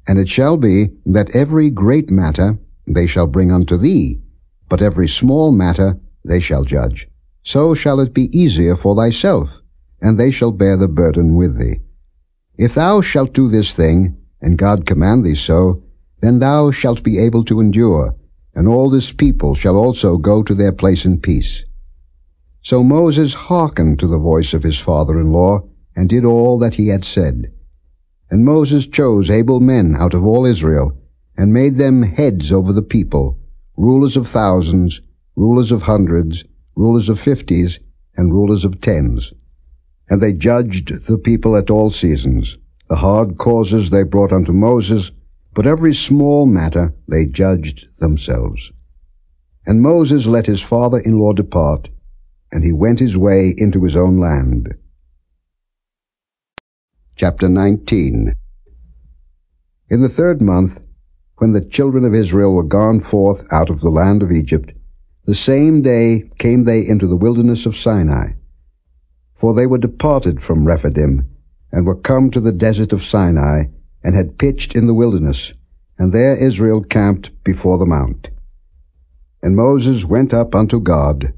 And it shall be that every great matter they shall bring unto thee, but every small matter they shall judge. So shall it be easier for thyself, and they shall bear the burden with thee. If thou shalt do this thing, and God command thee so, then thou shalt be able to endure, and all this people shall also go to their place in peace. So Moses hearkened to the voice of his father-in-law, and did all that he had said. And Moses chose able men out of all Israel, and made them heads over the people, rulers of thousands, rulers of hundreds, rulers of fifties, and rulers of tens. And they judged the people at all seasons. The hard causes they brought unto Moses, but every small matter they judged themselves. And Moses let his father-in-law depart, and he went his way into his own land. Chapter 19 In the third month, when the children of Israel were gone forth out of the land of Egypt, the same day came they into the wilderness of Sinai. For they were departed from Rephidim, and were come to the desert of Sinai, and had pitched in the wilderness, and there Israel camped before the mount. And Moses went up unto God,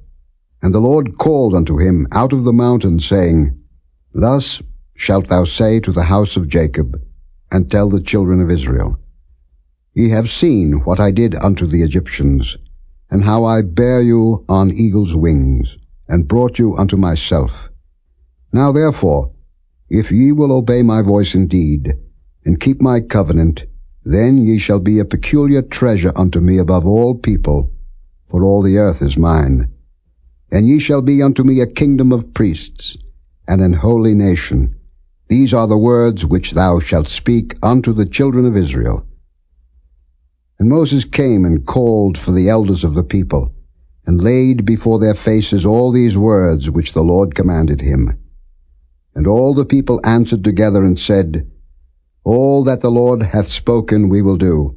and the Lord called unto him out of the mountain, saying, Thus shalt thou say to the house of Jacob, and tell the children of Israel, Ye have seen what I did unto the Egyptians, and how I bare you on eagle's wings, and brought you unto myself. Now therefore, if ye will obey my voice indeed, and keep my covenant, then ye shall be a peculiar treasure unto me above all people, for all the earth is mine. And ye shall be unto me a kingdom of priests, and an holy nation. These are the words which thou shalt speak unto the children of Israel. And Moses came and called for the elders of the people, and laid before their faces all these words which the Lord commanded him. And all the people answered together and said, all that the Lord hath spoken we will do.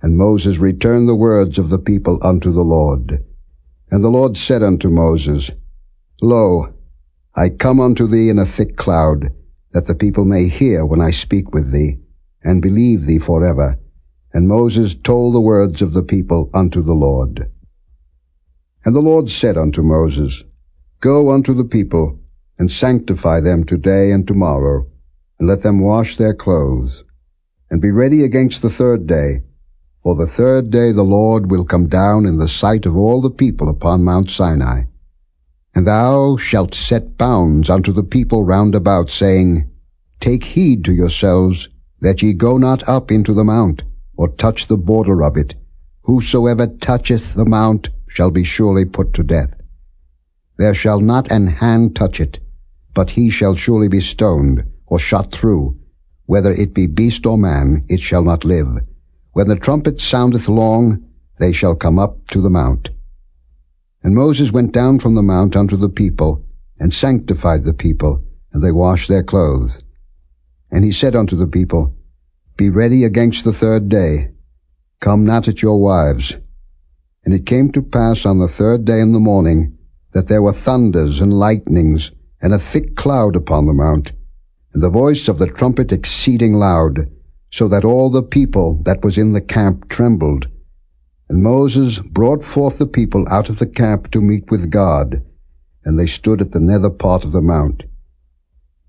And Moses returned the words of the people unto the Lord. And the Lord said unto Moses, Lo, I come unto thee in a thick cloud, that the people may hear when I speak with thee, and believe thee for ever. And Moses told the words of the people unto the Lord. And the Lord said unto Moses, Go unto the people, and sanctify them today and tomorrow, and let them wash their clothes, and be ready against the third day. For the third day the Lord will come down in the sight of all the people upon Mount Sinai. And thou shalt set bounds unto the people round about, saying, Take heed to yourselves, that ye go not up into the mount, or touch the border of it. Whosoever toucheth the mount shall be surely put to death. There shall not an hand touch it, but he shall surely be stoned, or shot through. Whether it be beast or man, it shall not live. When the trumpet soundeth long, they shall come up to the mount. And Moses went down from the mount unto the people, and sanctified the people, and they washed their clothes. And he said unto the people, Be ready against the third day. Come not at your wives. And it came to pass on the third day in the morning, that there were thunders and lightnings, and a thick cloud upon the mount, and the voice of the trumpet exceeding loud, so that all the people that was in the camp trembled. And Moses brought forth the people out of the camp to meet with God, and they stood at the nether part of the mount.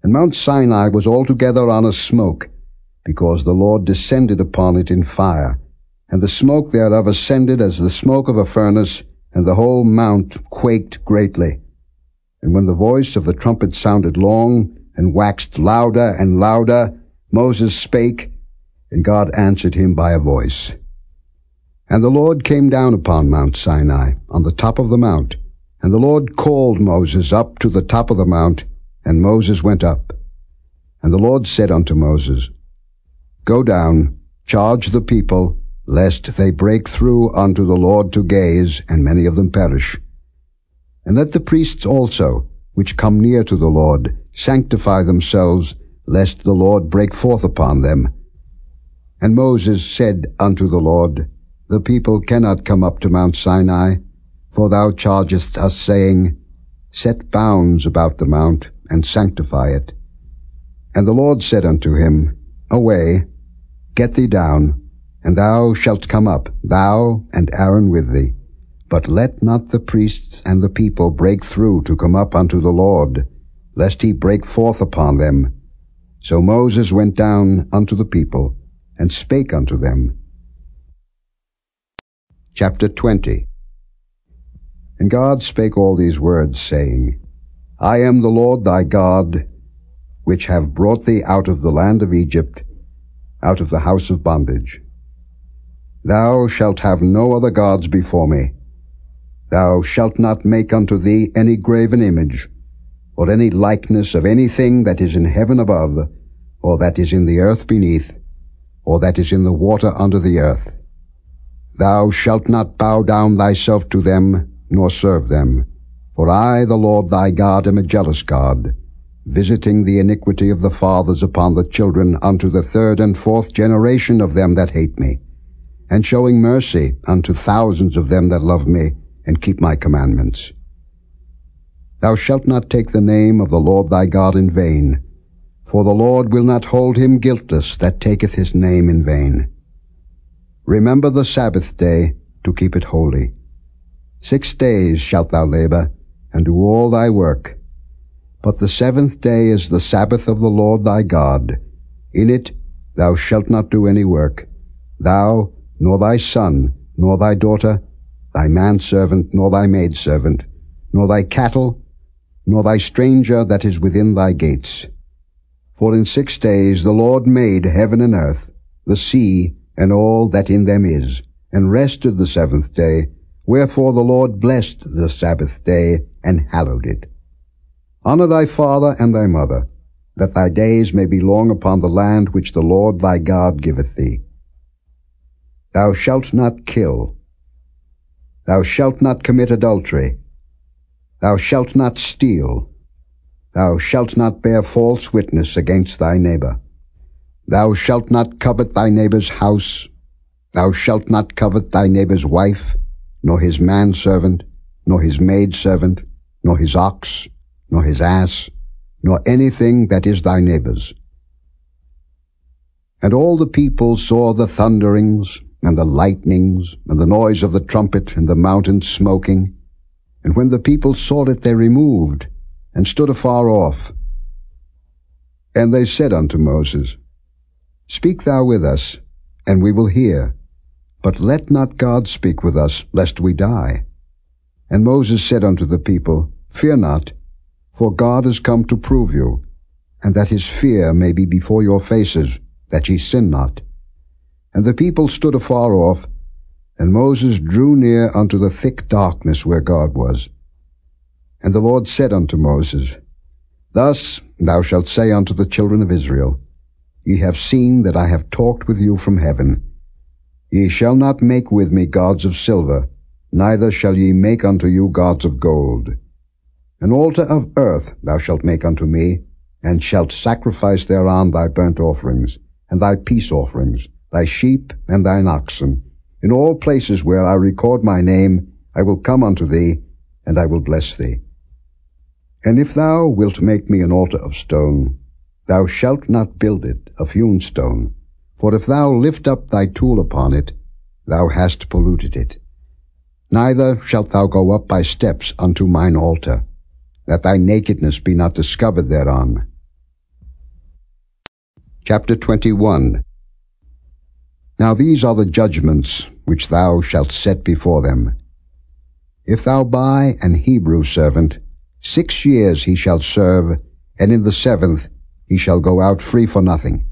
And Mount Sinai was altogether on a smoke, because the Lord descended upon it in fire, and the smoke thereof ascended as the smoke of a furnace, and the whole mount quaked greatly. And when the voice of the trumpet sounded long, and waxed louder and louder, Moses spake, and God answered him by a voice. And the Lord came down upon Mount Sinai, on the top of the mount, and the Lord called Moses up to the top of the mount, and Moses went up. And the Lord said unto Moses, Go down, charge the people, lest they break through unto the Lord to gaze, and many of them perish. And let the priests also, which come near to the Lord, sanctify themselves, lest the Lord break forth upon them. And Moses said unto the Lord, The people cannot come up to Mount Sinai, for thou chargest us, saying, Set bounds about the mount, and sanctify it. And the Lord said unto him, Away, get thee down, and thou shalt come up, thou and Aaron with thee. But let not the priests and the people break through to come up unto the Lord, lest he break forth upon them. So Moses went down unto the people, and spake unto them. Chapter 20 And God spake all these words, saying, I am the Lord thy God, which have brought thee out of the land of Egypt, out of the house of bondage. Thou shalt have no other gods before me. Thou shalt not make unto thee any graven image, or any likeness of anything that is in heaven above, or that is in the earth beneath, or that is in the water under the earth. Thou shalt not bow down thyself to them, nor serve them. For I, the Lord thy God, am a jealous God, visiting the iniquity of the fathers upon the children unto the third and fourth generation of them that hate me, and showing mercy unto thousands of them that love me, and keep my commandments. Thou shalt not take the name of the Lord thy God in vain, for the Lord will not hold him guiltless that taketh his name in vain. Remember the Sabbath day to keep it holy. Six days shalt thou labor, and do all thy work. But the seventh day is the Sabbath of the Lord thy God. In it thou shalt not do any work, thou, nor thy son, nor thy daughter, thy manservant, nor thy maidservant, nor thy cattle, nor thy stranger that is within thy gates. For in six days the Lord made heaven and earth, the sea, and all that in them is, and rested the seventh day. Wherefore the Lord blessed the Sabbath day, and hallowed it. Honor thy father and thy mother, that thy days may be long upon the land which the Lord thy God giveth thee. Thou shalt not kill. Thou shalt not commit adultery. Thou shalt not steal. Thou shalt not bear false witness against thy neighbor. Thou shalt not covet thy neighbor's house. Thou shalt not covet thy neighbor's wife, nor his manservant, nor his maidservant, nor his ox, nor his ass, nor anything that is thy neighbor's. And all the people saw the thunderings, and the lightnings, and the noise of the trumpet, and the mountain smoking. And when the people saw it, they removed, and stood afar off. And they said unto Moses, Speak thou with us, and we will hear. But let not God speak with us, lest we die. And Moses said unto the people, Fear not, for God is come to prove you, and that his fear may be before your faces, that ye sin not. And the people stood afar off, and Moses drew near unto the thick darkness where God was. And the Lord said unto Moses, Thus thou shalt say unto the children of Israel, Ye have seen that I have talked with you from heaven. Ye shall not make with me gods of silver, neither shall ye make unto you gods of gold. An altar of earth thou shalt make unto me, and shalt sacrifice thereon thy burnt offerings, and thy peace offerings, thy sheep and thine oxen. In all places where I record my name, I will come unto thee, and I will bless thee. And if thou wilt make me an altar of stone, thou shalt not build it of hewn stone, for if thou lift up thy tool upon it, thou hast polluted it. Neither shalt thou go up by steps unto mine altar, that thy nakedness be not discovered thereon. Chapter 21 Now these are the judgments which thou shalt set before them. If thou buy an Hebrew servant, Six years he shall serve, and in the seventh he shall go out free for nothing.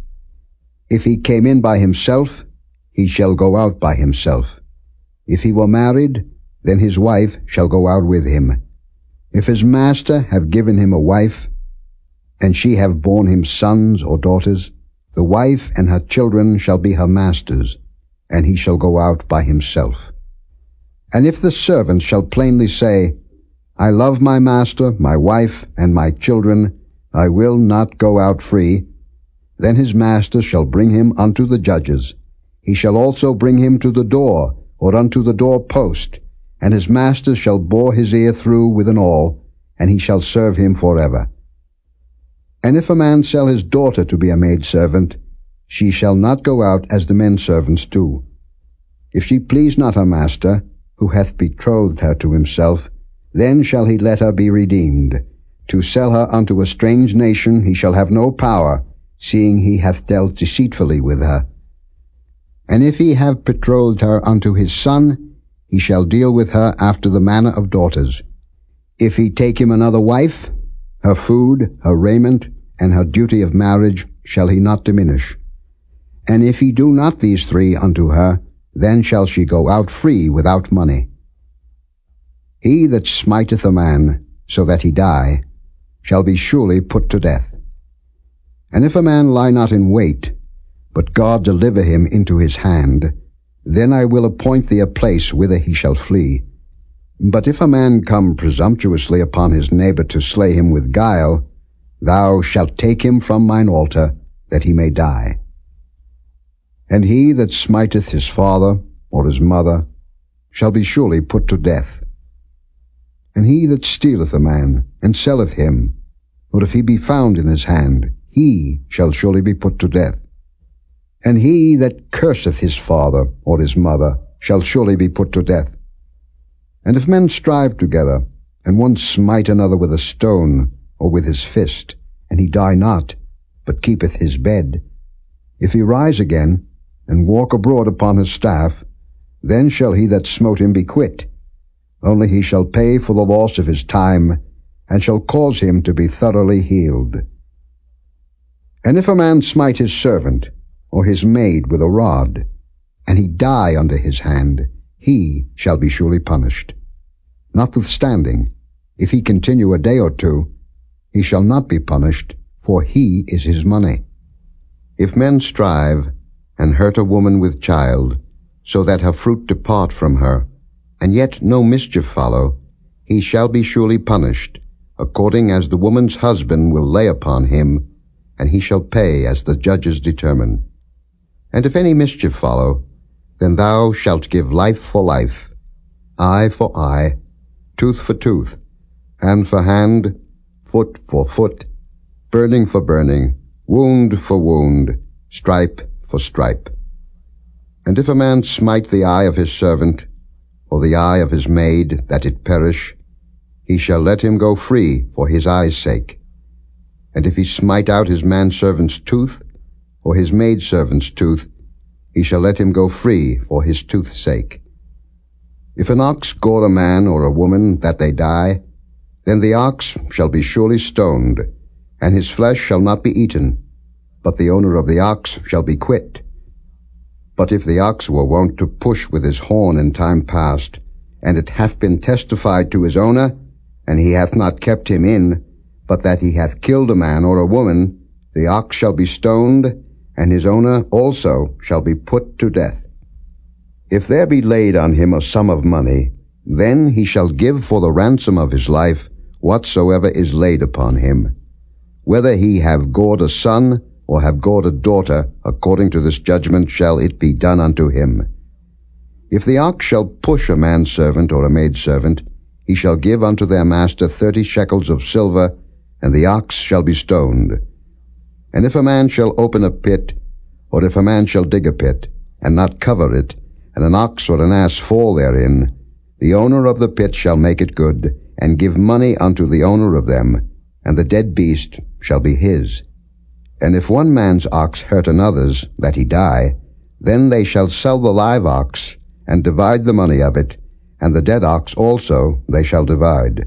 If he came in by himself, he shall go out by himself. If he were married, then his wife shall go out with him. If his master have given him a wife, and she have borne him sons or daughters, the wife and her children shall be her master's, and he shall go out by himself. And if the servant shall plainly say, I love my master, my wife, and my children. I will not go out free. Then his master shall bring him unto the judges. He shall also bring him to the door, or unto the door post, and his master shall bore his ear through with an awl, and he shall serve him for ever. And if a man sell his daughter to be a maidservant, she shall not go out as the men servants do. If she please not her master, who hath betrothed her to himself, then shall he let her be redeemed. To sell her unto a strange nation he shall have no power, seeing he hath dealt deceitfully with her. And if he have betrothed her unto his son, he shall deal with her after the manner of daughters. If he take him another wife, her food, her raiment, and her duty of marriage shall he not diminish. And if he do not these three unto her, then shall she go out free without money. He that smiteth a man, so that he die, shall be surely put to death. And if a man lie not in wait, but God deliver him into his hand, then I will appoint thee a place whither he shall flee. But if a man come presumptuously upon his neighbor to slay him with guile, thou shalt take him from mine altar, that he may die. And he that smiteth his father or his mother shall be surely put to death. And he that stealeth a man and selleth him, or if he be found in his hand, he shall surely be put to death. And he that curseth his father or his mother shall surely be put to death. And if men strive together, and one smite another with a stone or with his fist, and he die not, but keepeth his bed, if he rise again, and walk abroad upon his staff, then shall he that smote him be quit. Only he shall pay for the loss of his time, and shall cause him to be thoroughly healed. And if a man smite his servant, or his maid with a rod, and he die under his hand, he shall be surely punished. Notwithstanding, if he continue a day or two, he shall not be punished, for he is his money. If men strive, and hurt a woman with child, so that her fruit depart from her, and yet no mischief follow, he shall be surely punished, according as the woman's husband will lay upon him, and he shall pay as the judges determine. And if any mischief follow, then thou shalt give life for life, eye for eye, tooth for tooth, hand for hand, foot for foot, burning for burning, wound for wound, stripe for stripe. And if a man smite the eye of his servant, or the eye of his maid, that it perish, he shall let him go free for his eye's sake. And if he smite out his manservant's tooth, or his maidservant's tooth, he shall let him go free for his tooth's sake. If an ox gore a man or a woman that they die, then the ox shall be surely stoned, and his flesh shall not be eaten, but the owner of the ox shall be quit. But if the ox were wont to push with his horn in time past, and it hath been testified to his owner, and he hath not kept him in, but that he hath killed a man or a woman, the ox shall be stoned, and his owner also shall be put to death. If there be laid on him a sum of money, then he shall give for the ransom of his life whatsoever is laid upon him. Whether he have gored a son, or have gored a daughter, according to this judgment shall it be done unto him. If the ox shall push a manservant or a maidservant, he shall give unto their master thirty shekels of silver, and the ox shall be stoned. And if a man shall open a pit, or if a man shall dig a pit, and not cover it, and an ox or an ass fall therein, the owner of the pit shall make it good, and give money unto the owner of them, and the dead beast shall be his. And if one man's ox hurt another's, that he die, then they shall sell the live ox, and divide the money of it, and the dead ox also they shall divide.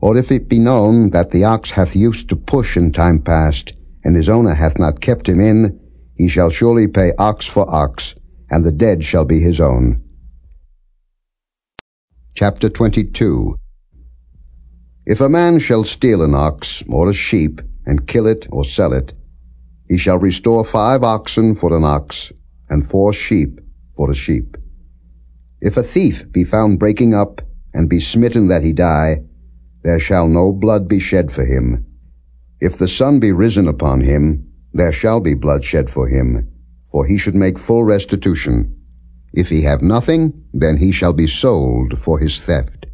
Or if it be known that the ox hath used to push in time past, and his owner hath not kept him in, he shall surely pay ox for ox, and the dead shall be his own. Chapter 22 If a man shall steal an ox or a sheep, and kill it or sell it, he shall restore five oxen for an ox, and four sheep for a sheep. If a thief be found breaking up, and be smitten that he die, there shall no blood be shed for him. If the sun be risen upon him, there shall be blood shed for him, for he should make full restitution. If he have nothing, then he shall be sold for his theft.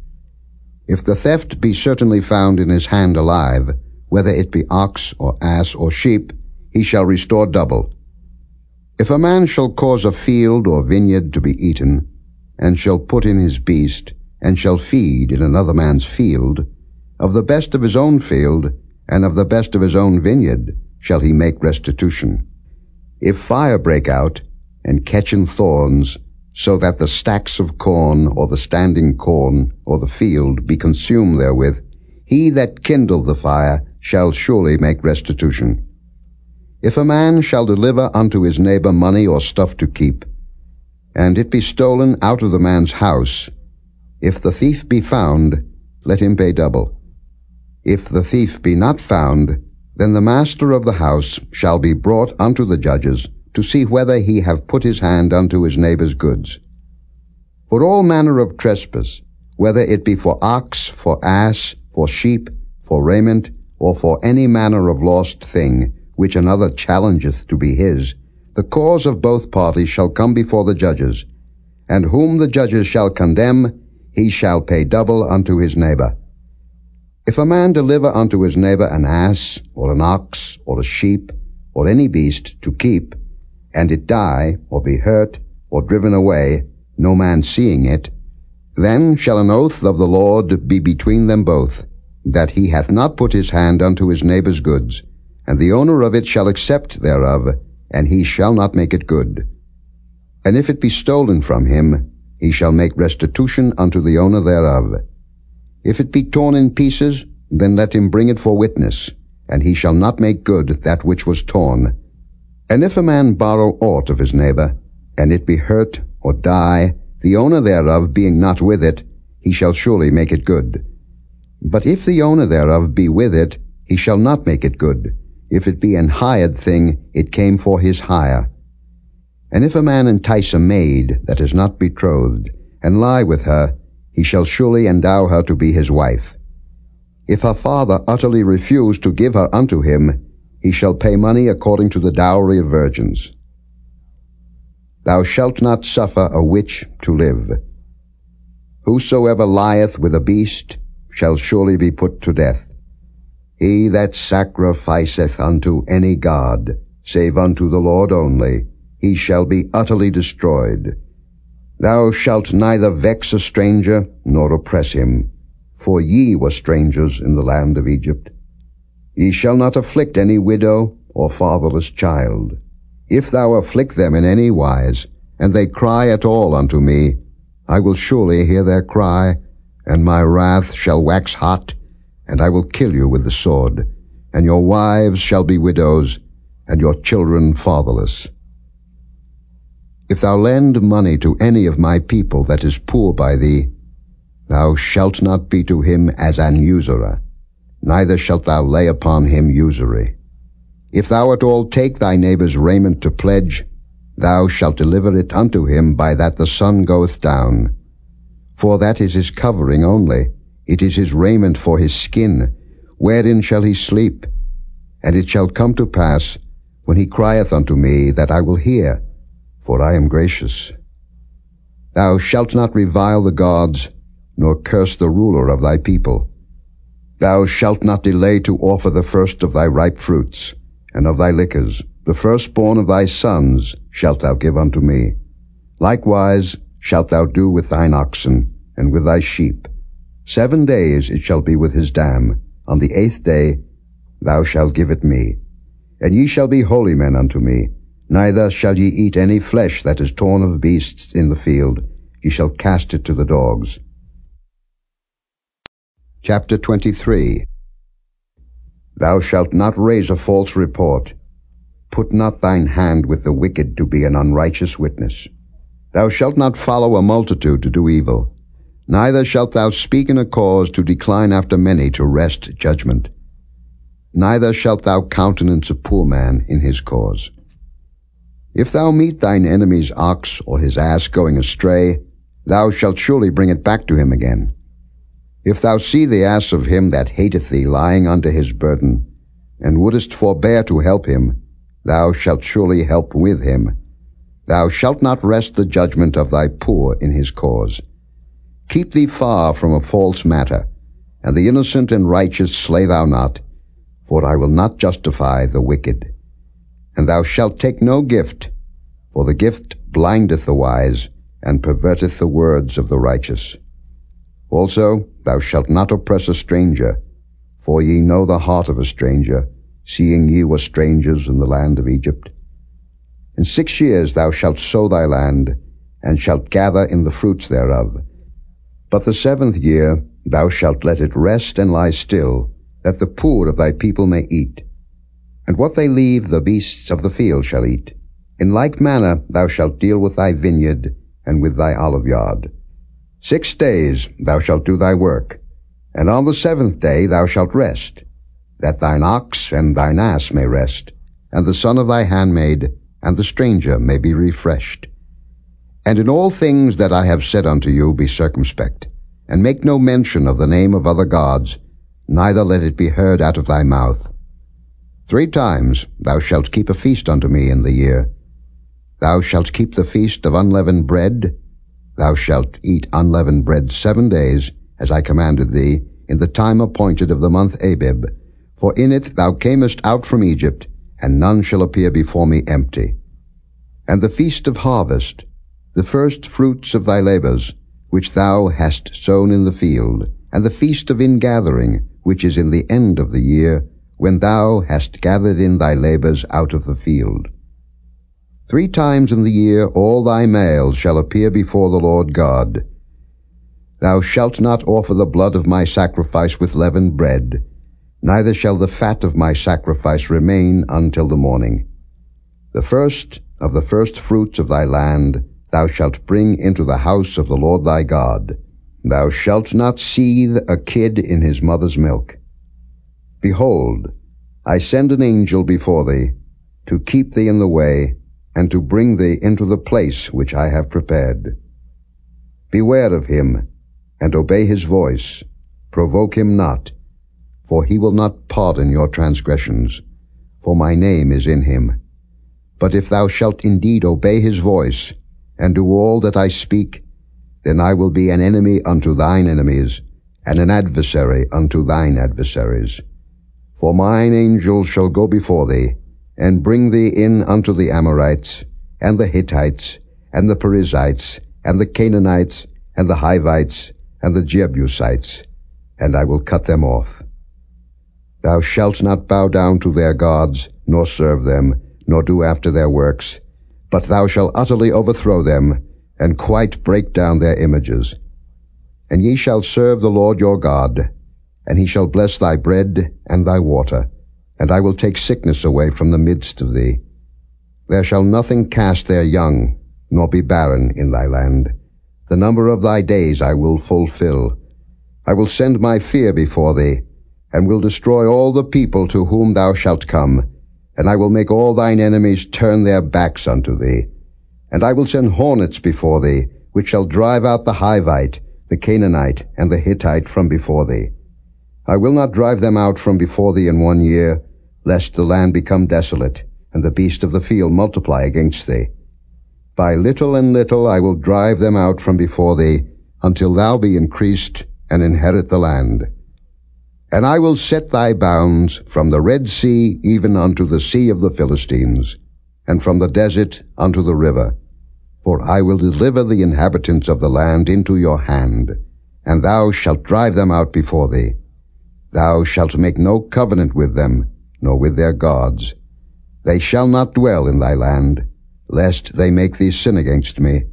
If the theft be certainly found in his hand alive, whether it be ox or ass or sheep, he shall restore double. If a man shall cause a field or vineyard to be eaten, and shall put in his beast, and shall feed in another man's field, of the best of his own field, and of the best of his own vineyard, shall he make restitution. If fire break out, and catch in thorns, so that the stacks of corn, or the standing corn, or the field be consumed therewith, he that kindled the fire shall surely make restitution. If a man shall deliver unto his neighbor money or stuff to keep, and it be stolen out of the man's house, if the thief be found, let him pay double. If the thief be not found, then the master of the house shall be brought unto the judges, to see whether he have put his hand unto his neighbor's goods. For all manner of trespass, whether it be for ox, for ass, for sheep, for raiment, or for any manner of lost thing, which another challengeth to be his, the cause of both parties shall come before the judges, and whom the judges shall condemn, he shall pay double unto his neighbor. If a man deliver unto his neighbor an ass, or an ox, or a sheep, or any beast to keep, and it die, or be hurt, or driven away, no man seeing it, then shall an oath of the Lord be between them both, that he hath not put his hand unto his neighbor's goods, and the owner of it shall accept thereof, and he shall not make it good. And if it be stolen from him, he shall make restitution unto the owner thereof. If it be torn in pieces, then let him bring it for witness, and he shall not make good that which was torn. And if a man borrow aught of his neighbor, and it be hurt or die, the owner thereof being not with it, he shall surely make it good. But if the owner thereof be with it, he shall not make it good. If it be an hired thing, it came for his hire. And if a man entice a maid that is not betrothed, and lie with her, he shall surely endow her to be his wife. If her father utterly refuse to give her unto him, he shall pay money according to the dowry of virgins. Thou shalt not suffer a witch to live. Whosoever lieth with a beast shall surely be put to death. He that sacrificeth unto any god, save unto the Lord only, he shall be utterly destroyed. Thou shalt neither vex a stranger, nor oppress him, for ye were strangers in the land of Egypt. Ye shall not afflict any widow or fatherless child. If thou afflict them in any wise, and they cry at all unto me, I will surely hear their cry, and my wrath shall wax hot, and I will kill you with the sword, and your wives shall be widows, and your children fatherless. If thou lend money to any of my people that is poor by thee, thou shalt not be to him as an usurer, neither shalt thou lay upon him usury. If thou at all take thy neighbor's raiment to pledge, thou shalt deliver it unto him by that the sun goeth down. For that is his covering only, it is his raiment for his skin, wherein shall he sleep? And it shall come to pass, when he crieth unto me, that I will hear, for I am gracious. Thou shalt not revile the gods, nor curse the ruler of thy people. Thou shalt not delay to offer the first of thy ripe fruits, and of thy liquors, the firstborn of thy sons shalt thou give unto me. Likewise shalt thou do with thine oxen, and with thy sheep. Seven days it shall be with his dam. On the eighth day thou shalt give it me. And ye shall be holy men unto me, Neither shall ye eat any flesh that is torn of beasts in the field. Ye shall cast it to the dogs. Chapter 23 Thou shalt not raise a false report. Put not thine hand with the wicked to be an unrighteous witness. Thou shalt not follow a multitude to do evil. Neither shalt thou speak in a cause to decline after many to wrest judgment. Neither shalt thou countenance a poor man in his cause. If thou meet thine enemy's ox or his ass going astray, thou shalt surely bring it back to him again. If thou see the ass of him that hateth thee lying under his burden, and wouldest forbear to help him, thou shalt surely help with him. Thou shalt not wrest the judgment of thy poor in his cause. Keep thee far from a false matter, and the innocent and righteous slay thou not, for I will not justify the wicked. And thou shalt take no gift, for the gift blindeth the wise, and perverteth the words of the righteous. Also thou shalt not oppress a stranger, for ye know the heart of a stranger, seeing ye were strangers in the land of Egypt. In six years thou shalt sow thy land, and shalt gather in the fruits thereof. But the seventh year thou shalt let it rest and lie still, that the poor of thy people may eat. And what they leave the beasts of the field shall eat. In like manner thou shalt deal with thy vineyard and with thy oliveyard. Six days thou shalt do thy work, and on the seventh day thou shalt rest, that thine ox and thine ass may rest, and the son of thy handmaid and the stranger may be refreshed. And in all things that I have said unto you be circumspect, and make no mention of the name of other gods, neither let it be heard out of thy mouth. Three times thou shalt keep a feast unto me in the year. Thou shalt keep the feast of unleavened bread. Thou shalt eat unleavened bread seven days, as I commanded thee, in the time appointed of the month Abib. For in it thou camest out from Egypt, and none shall appear before me empty. And the feast of harvest, the first fruits of thy labors, which thou hast sown in the field, and the feast of ingathering, which is in the end of the year, when thou hast gathered in thy labors out of the field. Three times in the year all thy males shall appear before the Lord God. Thou shalt not offer the blood of my sacrifice with leavened bread, neither shall the fat of my sacrifice remain until the morning. The first of the first fruits of thy land thou shalt bring into the house of the Lord thy God. Thou shalt not seethe a kid in his mother's milk. Behold, I send an angel before thee, to keep thee in the way, and to bring thee into the place which I have prepared. Beware of him, and obey his voice. Provoke him not, for he will not pardon your transgressions, for my name is in him. But if thou shalt indeed obey his voice, and do all that I speak, then I will be an enemy unto thine enemies, and an adversary unto thine adversaries. For mine angels shall go before thee, and bring thee in unto the Amorites, and the Hittites, and the Perizzites, and the Canaanites, and the Hivites, and the Jebusites, and I will cut them off. Thou shalt not bow down to their gods, nor serve them, nor do after their works, but thou shalt utterly overthrow them, and quite break down their images. And ye shall serve the Lord your God, and he shall bless thy bread and thy water, and I will take sickness away from the midst of thee. There shall nothing cast their young, nor be barren in thy land. The number of thy days I will fulfill. I will send my fear before thee, and will destroy all the people to whom thou shalt come, and I will make all thine enemies turn their backs unto thee. And I will send hornets before thee, which shall drive out the Hivite, the Canaanite, and the Hittite from before thee. I will not drive them out from before thee in one year, lest the land become desolate, and the beast of the field multiply against thee. By little and little I will drive them out from before thee, until thou be increased and inherit the land. And I will set thy bounds from the Red Sea even unto the sea of the Philistines, and from the desert unto the river. For I will deliver the inhabitants of the land into your hand, and thou shalt drive them out before thee. Thou shalt make no covenant with them, nor with their gods. They shall not dwell in thy land, lest they make thee sin against me.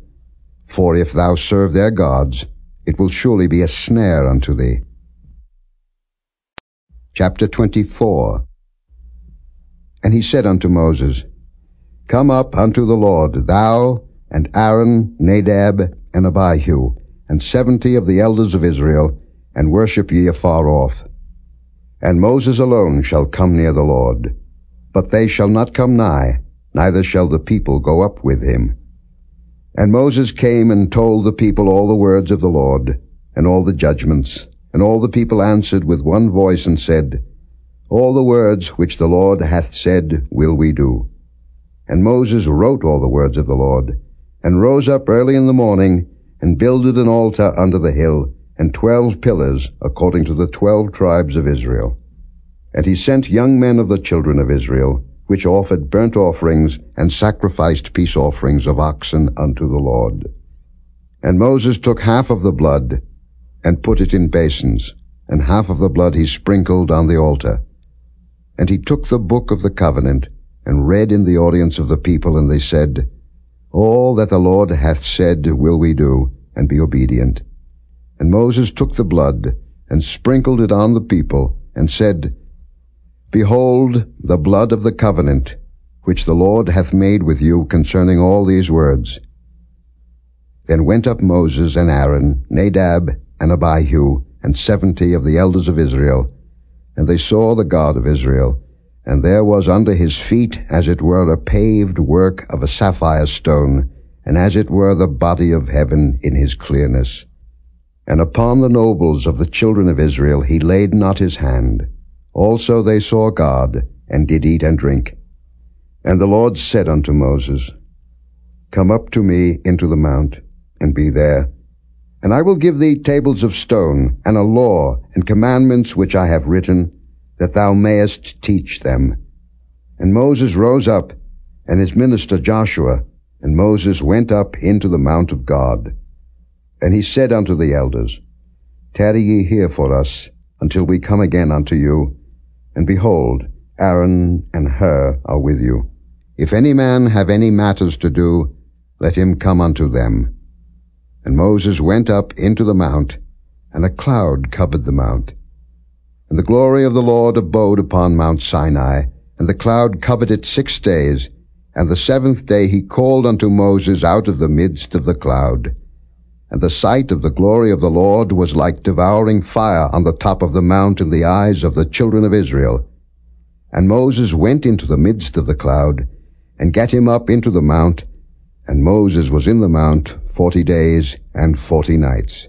For if thou serve their gods, it will surely be a snare unto thee. Chapter 24 And he said unto Moses, Come up unto the Lord, thou, and Aaron, Nadab, and Abihu, and seventy of the elders of Israel, and worship ye afar off. And Moses alone shall come near the Lord. But they shall not come nigh, neither shall the people go up with him. And Moses came and told the people all the words of the Lord, and all the judgments. And all the people answered with one voice and said, All the words which the Lord hath said will we do. And Moses wrote all the words of the Lord, and rose up early in the morning, and builded an altar under the hill, and twelve pillars according to the twelve tribes of Israel. And he sent young men of the children of Israel, which offered burnt offerings and sacrificed peace offerings of oxen unto the Lord. And Moses took half of the blood, and put it in basins, and half of the blood he sprinkled on the altar. And he took the book of the covenant, and read in the audience of the people, and they said, All that the Lord hath said will we do, and be obedient. And Moses took the blood, and sprinkled it on the people, and said, Behold the blood of the covenant, which the Lord hath made with you concerning all these words. Then went up Moses and Aaron, Nadab and Abihu, and seventy of the elders of Israel, and they saw the God of Israel, and there was under his feet as it were a paved work of a sapphire stone, and as it were the body of heaven in his clearness. And upon the nobles of the children of Israel he laid not his hand. Also they saw God, and did eat and drink. And the Lord said unto Moses, Come up to me into the mount, and be there. And I will give thee tables of stone, and a law, and commandments which I have written, that thou mayest teach them. And Moses rose up, and his minister Joshua, and Moses went up into the mount of God. And he said unto the elders, Tarry ye here for us, until we come again unto you. And behold, Aaron and Hur are with you. If any man have any matters to do, let him come unto them. And Moses went up into the mount, and a cloud covered the mount. And the glory of the Lord abode upon Mount Sinai, and the cloud covered it six days. And the seventh day he called unto Moses out of the midst of the cloud. And the sight of the glory of the Lord was like devouring fire on the top of the mount in the eyes of the children of Israel. And Moses went into the midst of the cloud, and gat him up into the mount, and Moses was in the mount forty days and forty nights.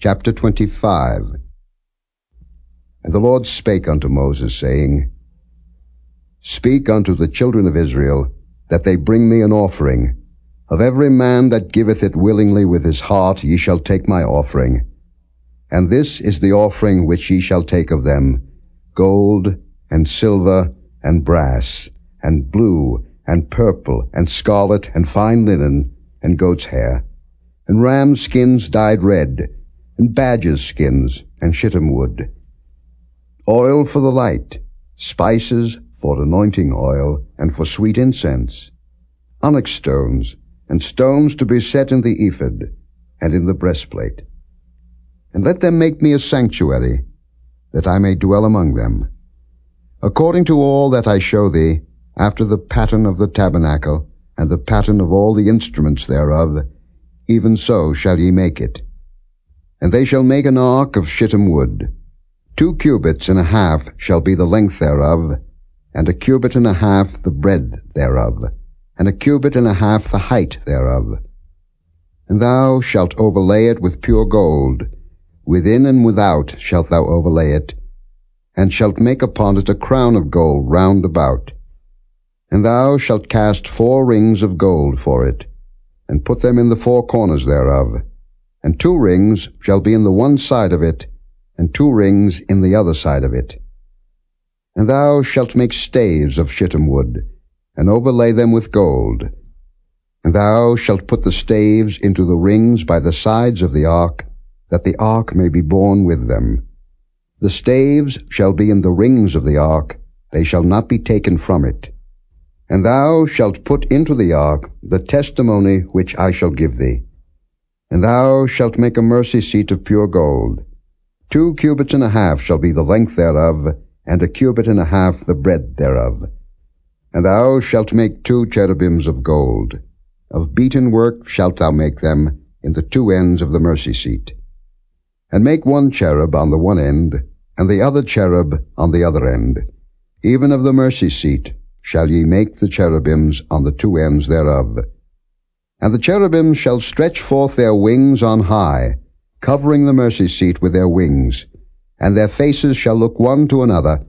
Chapter 25 And the Lord spake unto Moses, saying, Speak unto the children of Israel, that they bring me an offering. Of every man that giveth it willingly with his heart ye shall take my offering. And this is the offering which ye shall take of them, gold, and silver, and brass, and blue, and purple, and scarlet, and fine linen, and goat's hair, and ram skins dyed red, and badgers' skins, and shittim wood. Oil for the light, spices for anointing oil, and for sweet incense, onyx stones, and stones to be set in the ephod, and in the breastplate. And let them make me a sanctuary, that I may dwell among them. According to all that I show thee, after the pattern of the tabernacle, and the pattern of all the instruments thereof, even so shall ye make it. And they shall make an ark of shittim wood. Two cubits and a half shall be the length thereof, and a cubit and a half the breadth thereof, and a cubit and a half the height thereof. And thou shalt overlay it with pure gold. Within and without shalt thou overlay it, and shalt make upon it a crown of gold round about. And thou shalt cast four rings of gold for it, and put them in the four corners thereof and two rings shall be in the one side of it, and two rings in the other side of it. And thou shalt make staves of shittim wood, and overlay them with gold. And thou shalt put the staves into the rings by the sides of the ark, that the ark may be borne with them. The staves shall be in the rings of the ark, they shall not be taken from it. And thou shalt put into the ark the testimony which I shall give thee. And thou shalt make a mercy seat of pure gold. Two cubits and a half shall be the length thereof, and a cubit and a half the breadth thereof. And thou shalt make two cherubims of gold. Of beaten work shalt thou make them in the two ends of the mercy seat. And make one cherub on the one end, and the other cherub on the other end. Even of the mercy seat shall ye make the cherubims on the two ends thereof. And the cherubims shall stretch forth their wings on high, covering the mercy seat with their wings, and their faces shall look one to another.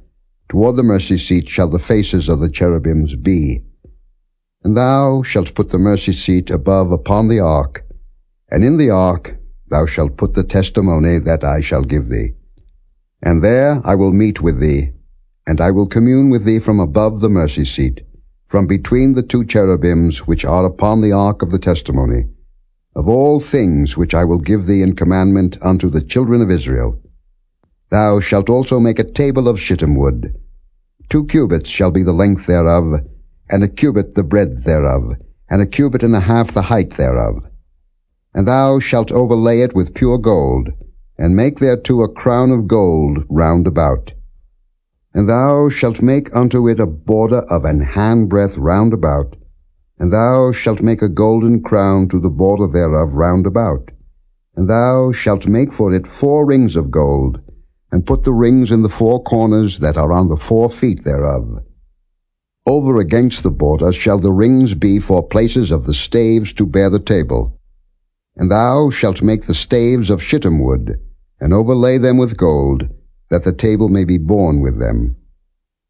Toward the mercy seat shall the faces of the cherubims be. And thou shalt put the mercy seat above upon the ark, and in the ark thou shalt put the testimony that I shall give thee. And there I will meet with thee, and I will commune with thee from above the mercy seat, from between the two cherubims which are upon the ark of the testimony, of all things which I will give thee in commandment unto the children of Israel. Thou shalt also make a table of shittim wood. Two cubits shall be the length thereof, and a cubit the breadth thereof, and a cubit and a half the height thereof. And thou shalt overlay it with pure gold, and make thereto a crown of gold round about. And thou shalt make unto it a border of an handbreadth round about, and thou shalt make a golden crown to the border thereof round about. And thou shalt make for it four rings of gold, and put the rings in the four corners that are on the four feet thereof. Over against the border shall the rings be for places of the staves to bear the table. And thou shalt make the staves of shittim wood, and overlay them with gold, that the table may be borne with them.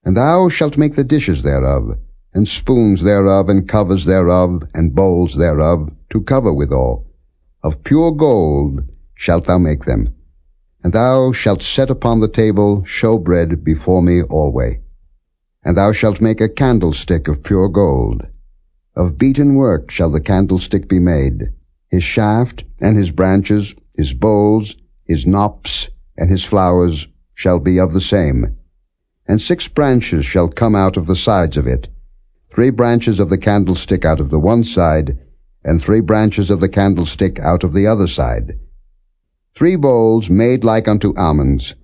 And thou shalt make the dishes thereof, and spoons thereof, and covers thereof, and bowls thereof, to cover withal. Of pure gold shalt thou make them. And thou shalt set upon the table showbread before me alway. And thou shalt make a candlestick of pure gold. Of beaten work shall the candlestick be made, his shaft, and his branches, his bowls, his knops, and his flowers shall be of the same. And six branches shall come out of the sides of it, three branches of the candlestick out of the one side, and three branches of the candlestick out of the other side. Three bowls made like unto almonds,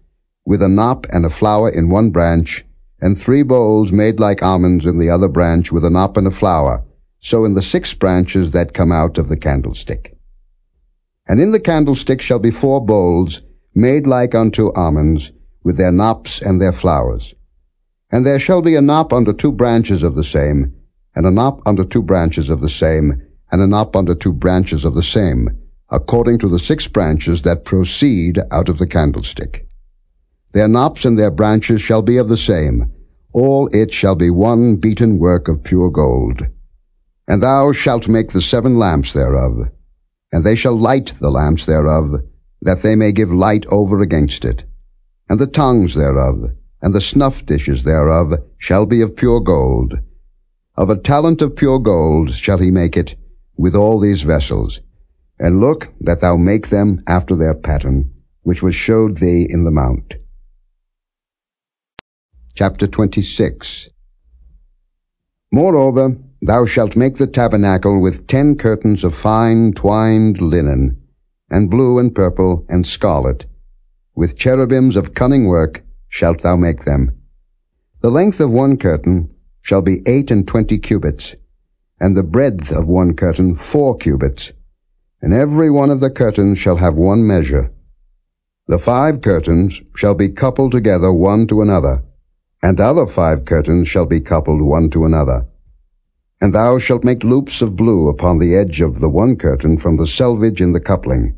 with a knop and a flower in one branch, and three bowls made like almonds in the other branch, with a knop and a flower, so in the six branches that come out of the candlestick. And in the candlestick shall be four bowls, made like unto almonds, with their knops and their flowers. And there shall be a knop under two branches of the same, and a knop under two branches of the same, and a knop under two branches of the same, according to the six branches that proceed out of the candlestick. Their knops and their branches shall be of the same, all it shall be one beaten work of pure gold. And thou shalt make the seven lamps thereof, and they shall light the lamps thereof, that they may give light over against it. And the tongues thereof, and the snuff dishes thereof, shall be of pure gold. Of a talent of pure gold shall he make it, with all these vessels. And look that thou make them after their pattern, which was showed thee in the mount. Chapter 26 Moreover, thou shalt make the tabernacle with ten curtains of fine twined linen, and blue and purple and scarlet. With cherubims of cunning work shalt thou make them. The length of one curtain shall be eight and twenty cubits, and the breadth of one curtain four cubits, and every one of the curtains shall have one measure. The five curtains shall be coupled together one to another, and other five curtains shall be coupled one to another. And thou shalt make loops of blue upon the edge of the one curtain from the selvage in the coupling.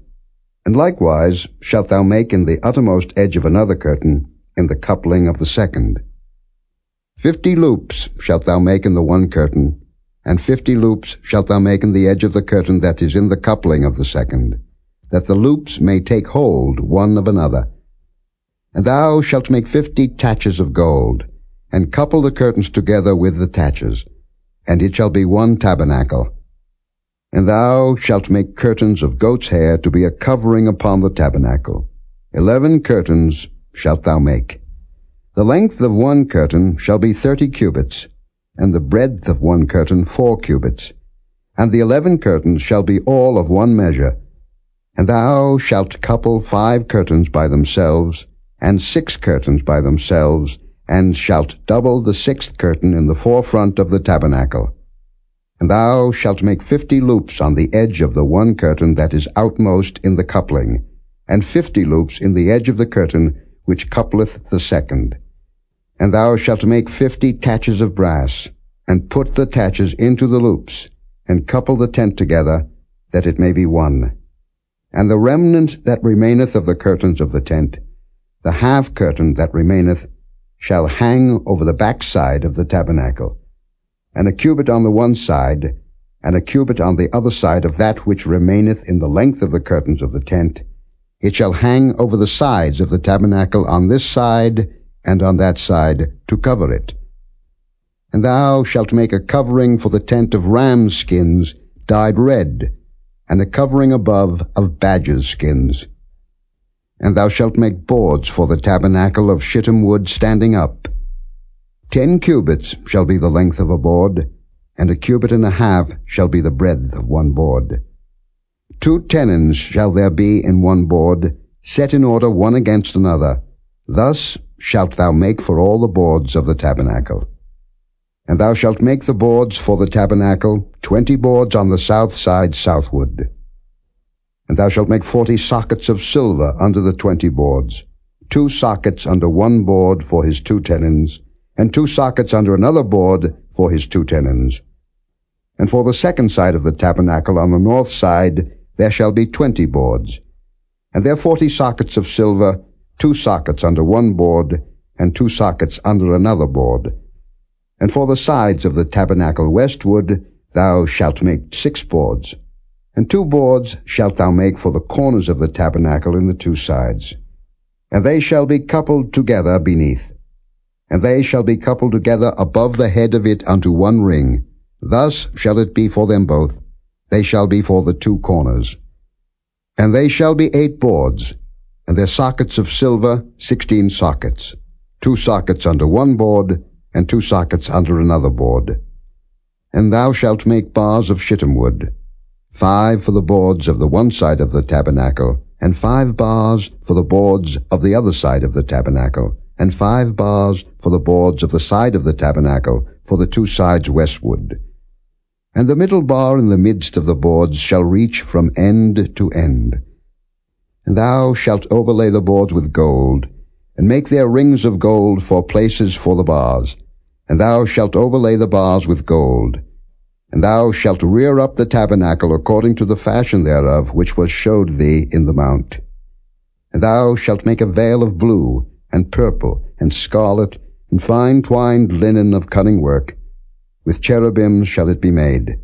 And likewise shalt thou make in the uttermost edge of another curtain in the coupling of the second. Fifty loops shalt thou make in the one curtain, and fifty loops shalt thou make in the edge of the curtain that is in the coupling of the second, that the loops may take hold one of another. And thou shalt make fifty taches of gold, and couple the curtains together with the taches, and it shall be one tabernacle. And thou shalt make curtains of goat's hair to be a covering upon the tabernacle. Eleven curtains shalt thou make. The length of one curtain shall be thirty cubits, and the breadth of one curtain four cubits. And the eleven curtains shall be all of one measure. And thou shalt couple five curtains by themselves, and six curtains by themselves, and shalt double the sixth curtain in the forefront of the tabernacle. And thou shalt make fifty loops on the edge of the one curtain that is outmost in the coupling, and fifty loops in the edge of the curtain which coupleth the second. And thou shalt make fifty taches of brass, and put the taches into the loops, and couple the tent together, that it may be one. And the remnant that remaineth of the curtains of the tent, the half curtain that remaineth, shall hang over the backside of the tabernacle, and a cubit on the one side, and a cubit on the other side of that which remaineth in the length of the curtains of the tent, It shall hang over the sides of the tabernacle on this side and on that side to cover it. And thou shalt make a covering for the tent of ram's skins dyed red, and a covering above of badger's skins. And thou shalt make boards for the tabernacle of shittim wood standing up. Ten cubits shall be the length of a board, and a cubit and a half shall be the breadth of one board. Two tenons shall there be in one board, set in order one against another. Thus shalt thou make for all the boards of the tabernacle. And thou shalt make the boards for the tabernacle, twenty boards on the south side southward. And thou shalt make forty sockets of silver under the twenty boards, two sockets under one board for his two tenons, and two sockets under another board for his two tenons. And for the second side of the tabernacle on the north side there shall be twenty boards, and there forty sockets of silver, two sockets under one board, and two sockets under another board. And for the sides of the tabernacle westward thou shalt make six boards, and two boards shalt thou make for the corners of the tabernacle in the two sides. And they shall be coupled together beneath, and they shall be coupled together above the head of it unto one ring. Thus shall it be for them both. They shall be for the two corners. And they shall be eight boards, and their sockets of silver sixteen sockets, two sockets under one board, and two sockets under another board. And thou shalt make bars of shittim wood, five for the boards of the one side of the tabernacle, and five bars for the boards of the other side of the tabernacle, and five bars for the boards of the side of the tabernacle for the two sides westward. And the middle bar in the midst of the boards shall reach from end to end. And thou shalt overlay the boards with gold, and make their rings of gold for places for the bars. And thou shalt overlay the bars with gold. And thou shalt rear up the tabernacle according to the fashion thereof which was showed thee in the mount. And thou shalt make a veil of blue, and purple, and scarlet, and fine twined linen of cunning work. With cherubims shall it be made.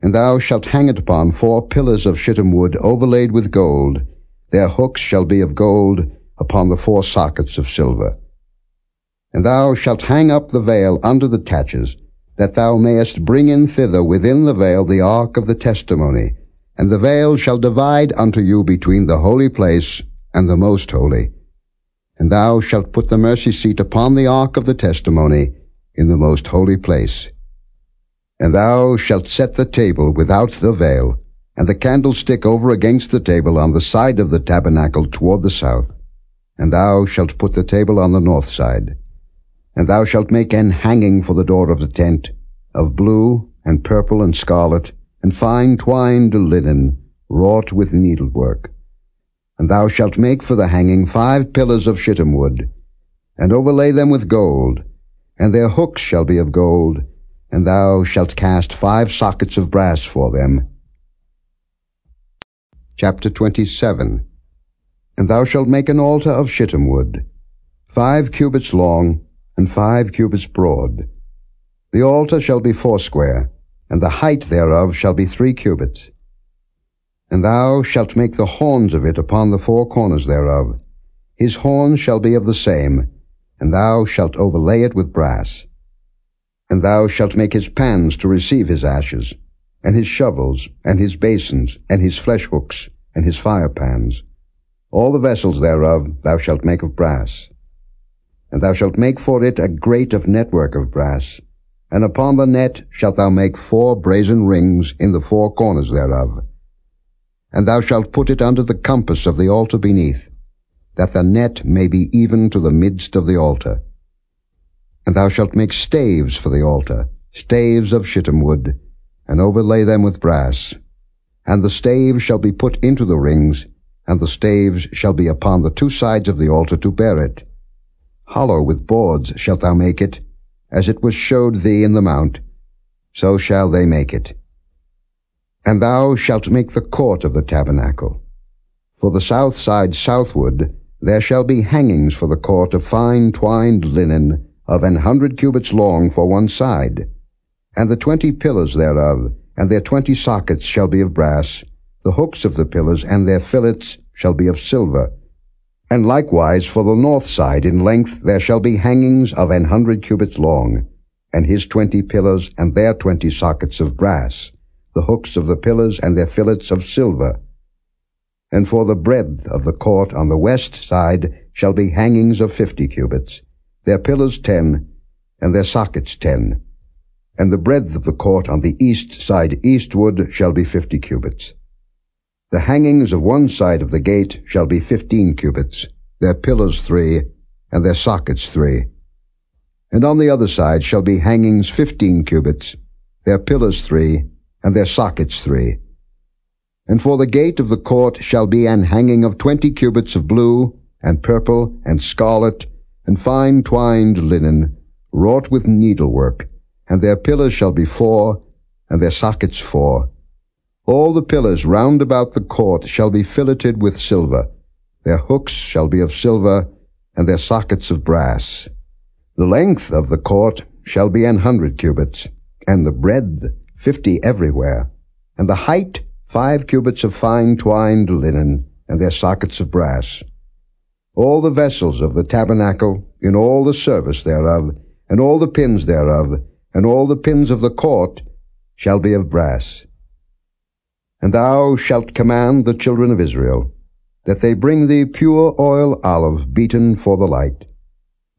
And thou shalt hang it upon four pillars of shittim wood overlaid with gold. Their hooks shall be of gold upon the four sockets of silver. And thou shalt hang up the veil under the taches, that thou mayest bring in thither within the veil the ark of the testimony. And the veil shall divide unto you between the holy place and the most holy and thou shalt put the mercy seat upon the ark of the testimony in the most holy place. And thou shalt set the table without the veil, and the candlestick over against the table on the side of the tabernacle toward the south. And thou shalt put the table on the north side. And thou shalt make an hanging for the door of the tent, of blue, and purple, and scarlet, and fine twined linen, wrought with needlework. And thou shalt make for the hanging five pillars of shittim wood, and overlay them with gold, and their hooks shall be of gold, and thou shalt cast five sockets of brass for them. Chapter 27 And thou shalt make an altar of shittim wood, five cubits long, and five cubits broad. The altar shall be foursquare, and the height thereof shall be three cubits. And thou shalt make the horns of it upon the four corners thereof. His horns shall be of the same, and thou shalt overlay it with brass. And thou shalt make his pans to receive his ashes, and his shovels, and his basins, and his flesh hooks, and his fire pans. All the vessels thereof thou shalt make of brass. And thou shalt make for it a grate of network of brass, and upon the net shalt thou make four brazen rings in the four corners thereof and thou shalt put it under the compass of the altar beneath, that the net may be even to the midst of the altar. And thou shalt make staves for the altar, staves of shittim wood, and overlay them with brass. And the staves shall be put into the rings, and the staves shall be upon the two sides of the altar to bear it. Hollow with boards shalt thou make it, as it was showed thee in the mount, so shall they make it. And thou shalt make the court of the tabernacle. For the south side southward there shall be hangings for the court of fine twined linen of an hundred cubits long for one side. And the twenty pillars thereof, and their twenty sockets shall be of brass. The hooks of the pillars and their fillets shall be of silver. And likewise for the north side in length there shall be hangings of an hundred cubits long, and his twenty pillars and their twenty sockets of brass, the hooks of the pillars and their fillets of silver. And for the breadth of the court on the west side shall be hangings of fifty cubits, their pillars ten, and their sockets ten. And the breadth of the court on the east side eastward shall be fifty cubits. The hangings of one side of the gate shall be fifteen cubits, their pillars three, and their sockets three. And on the other side shall be hangings fifteen cubits, their pillars three, and their sockets three. And for the gate of the court shall be an hanging of twenty cubits of blue, and purple, and scarlet, and fine twined linen, wrought with needlework, and their pillars shall be four, and their sockets four, all the pillars round about the court shall be filleted with silver. Their hooks shall be of silver, and their sockets of brass. The length of the court shall be an hundred cubits, and the breadth fifty everywhere, and the height five cubits of fine twined linen, and their sockets of brass. All the vessels of the tabernacle, in all the service thereof, and all the pins thereof, and all the pins of the court, shall be of brass. And thou shalt command the children of Israel, that they bring thee pure oil olive beaten for the light,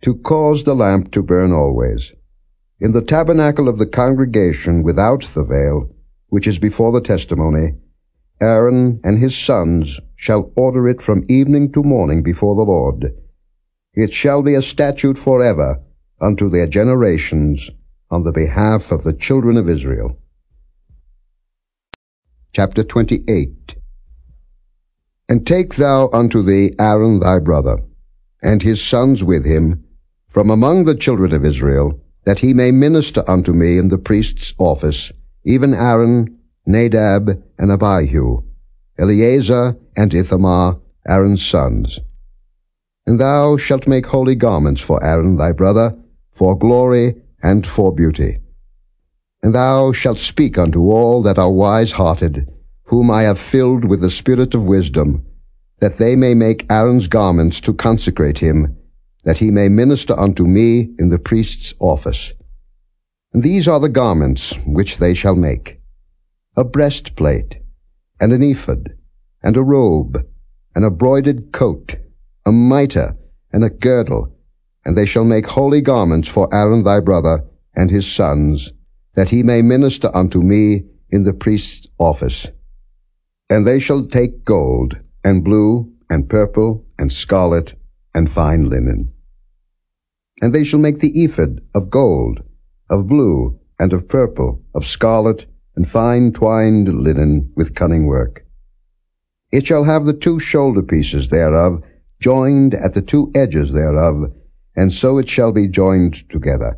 to cause the lamp to burn always. In the tabernacle of the congregation without the veil, which is before the testimony, Aaron and his sons shall order it from evening to morning before the Lord. It shall be a statute forever unto their generations on the behalf of the children of Israel. Chapter 28 And take thou unto thee Aaron thy brother, and his sons with him, from among the children of Israel, that he may minister unto me in the priest's office, even Aaron, Nadab, and Abihu, Eleazar and Ithamar, Aaron's sons. And thou shalt make holy garments for Aaron thy brother, for glory and for beauty. And thou shalt speak unto all that are wise-hearted, whom I have filled with the spirit of wisdom, that they may make Aaron's garments to consecrate him, that he may minister unto me in the priest's office. And these are the garments which they shall make, a breastplate, and an ephod, and a robe, and a broidered coat, a mitre, and a girdle, and they shall make holy garments for Aaron thy brother, and his sons, that he may minister unto me in the priest's office. And they shall take gold, and blue, and purple, and scarlet, and fine linen. And they shall make the ephod of gold, of blue, and of purple, of scarlet, and fine twined linen with cunning work. It shall have the two shoulder pieces thereof, joined at the two edges thereof, and so it shall be joined together.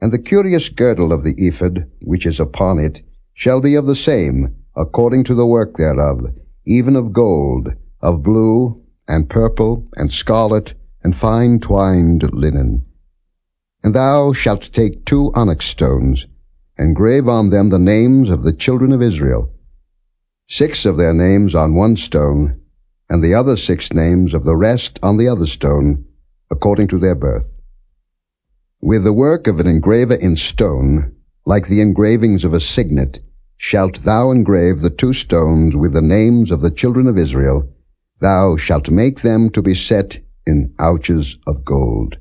And the curious girdle of the ephod, which is upon it, shall be of the same, according to the work thereof, even of gold, of blue, and purple, and scarlet, and fine twined linen. And thou shalt take two onyx stones, and grave on them the names of the children of Israel, six of their names on one stone, and the other six names of the rest on the other stone, according to their birth. With the work of an engraver in stone, like the engravings of a signet, shalt thou engrave the two stones with the names of the children of Israel. Thou shalt make them to be set in ouches of gold.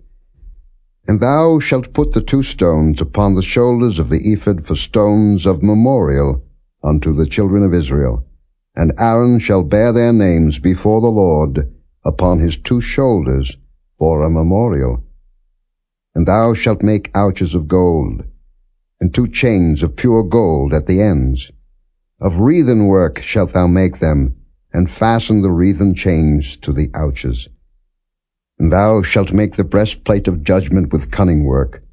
And thou shalt put the two stones upon the shoulders of the ephod for stones of memorial unto the children of Israel. And Aaron shall bear their names before the Lord upon his two shoulders for a memorial. And thou shalt make ouches of gold, and two chains of pure gold at the ends. Of wreathen work shalt thou make them, and fasten the wreathen chains to the ouches. And thou shalt make the breastplate of judgment with cunning work.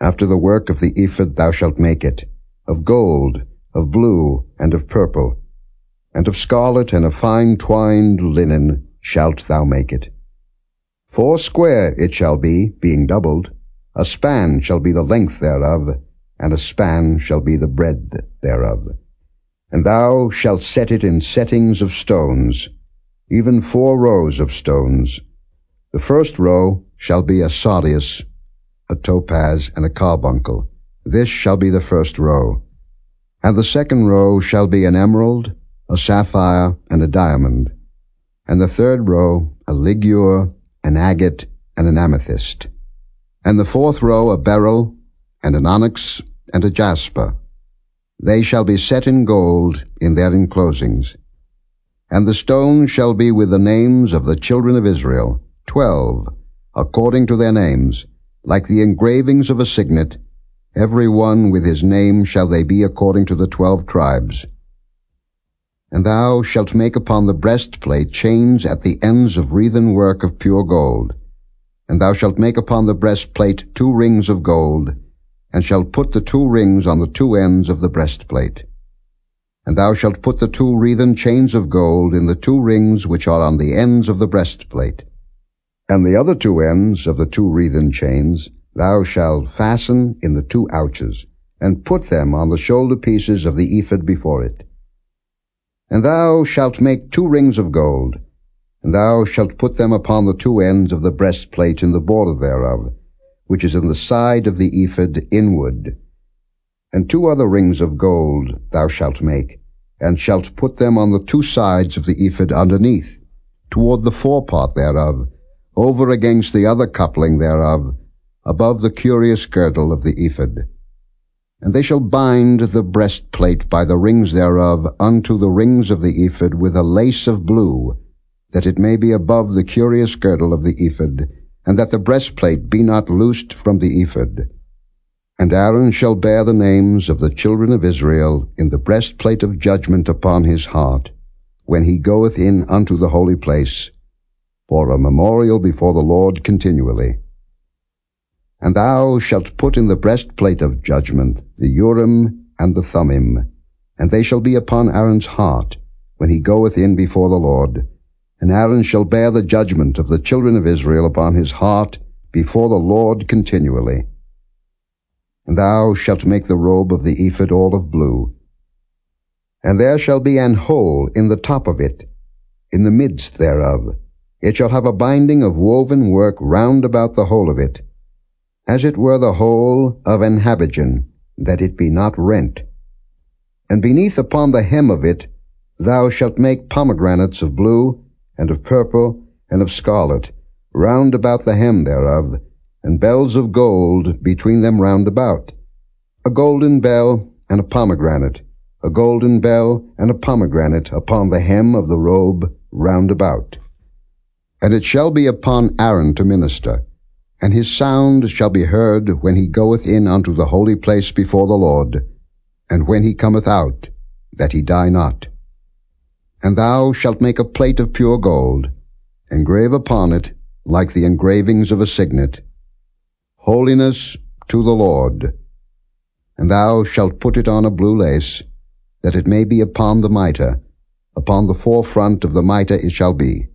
After the work of the ephod thou shalt make it, of gold, of blue, and of purple, and of scarlet and of fine twined linen shalt thou make it. Four square it shall be, being doubled. A span shall be the length thereof, and a span shall be the breadth thereof. And thou shalt set it in settings of stones. even four rows of stones. The first row shall be a sardius, a topaz, and a carbuncle. This shall be the first row. And the second row shall be an emerald, a sapphire, and a diamond. And the third row a ligure, an agate, and an amethyst. And the fourth row a beryl, and an onyx, and a jasper. They shall be set in gold in their enclosings. And the stones shall be with the names of the children of Israel, twelve, according to their names, like the engravings of a signet, every one with his name shall they be according to the twelve tribes. And thou shalt make upon the breastplate chains at the ends of wreathen work of pure gold. And thou shalt make upon the breastplate two rings of gold, and shalt put the two rings on the two ends of the breastplate. And thou shalt put the two wreathen chains of gold in the two rings which are on the ends of the breastplate. And the other two ends of the two wreathen chains thou shalt fasten in the two ouches, and put them on the shoulder pieces of the ephod before it. And thou shalt make two rings of gold, and thou shalt put them upon the two ends of the breastplate in the border thereof, which is in the side of the ephod inward, and two other rings of gold thou shalt make, and shalt put them on the two sides of the ephod underneath, toward the forepart thereof, over against the other coupling thereof, above the curious girdle of the ephod. And they shall bind the breastplate by the rings thereof unto the rings of the ephod with a lace of blue, that it may be above the curious girdle of the ephod, and that the breastplate be not loosed from the ephod. And Aaron shall bear the names of the children of Israel in the breastplate of judgment upon his heart, when he goeth in unto the holy place, for a memorial before the Lord continually. And thou shalt put in the breastplate of judgment the Urim and the Thummim, and they shall be upon Aaron's heart, when he goeth in before the Lord. And Aaron shall bear the judgment of the children of Israel upon his heart before the Lord continually. And thou shalt make the robe of the ephod all of blue. And there shall be an hole in the top of it, in the midst thereof. It shall have a binding of woven work round about the whole of it, as it were the whole of an habergeon, that it be not rent. And beneath upon the hem of it thou shalt make pomegranates of blue, and of purple, and of scarlet, round about the hem thereof, and bells of gold between them round about, a golden bell and a pomegranate, a golden bell and a pomegranate upon the hem of the robe round about. And it shall be upon Aaron to minister, and his sound shall be heard when he goeth in unto the holy place before the Lord, and when he cometh out, that he die not. And thou shalt make a plate of pure gold, engrave upon it, like the engravings of a signet, Holiness to the Lord. And thou shalt put it on a blue lace, that it may be upon the mitre, upon the forefront of the mitre it shall be.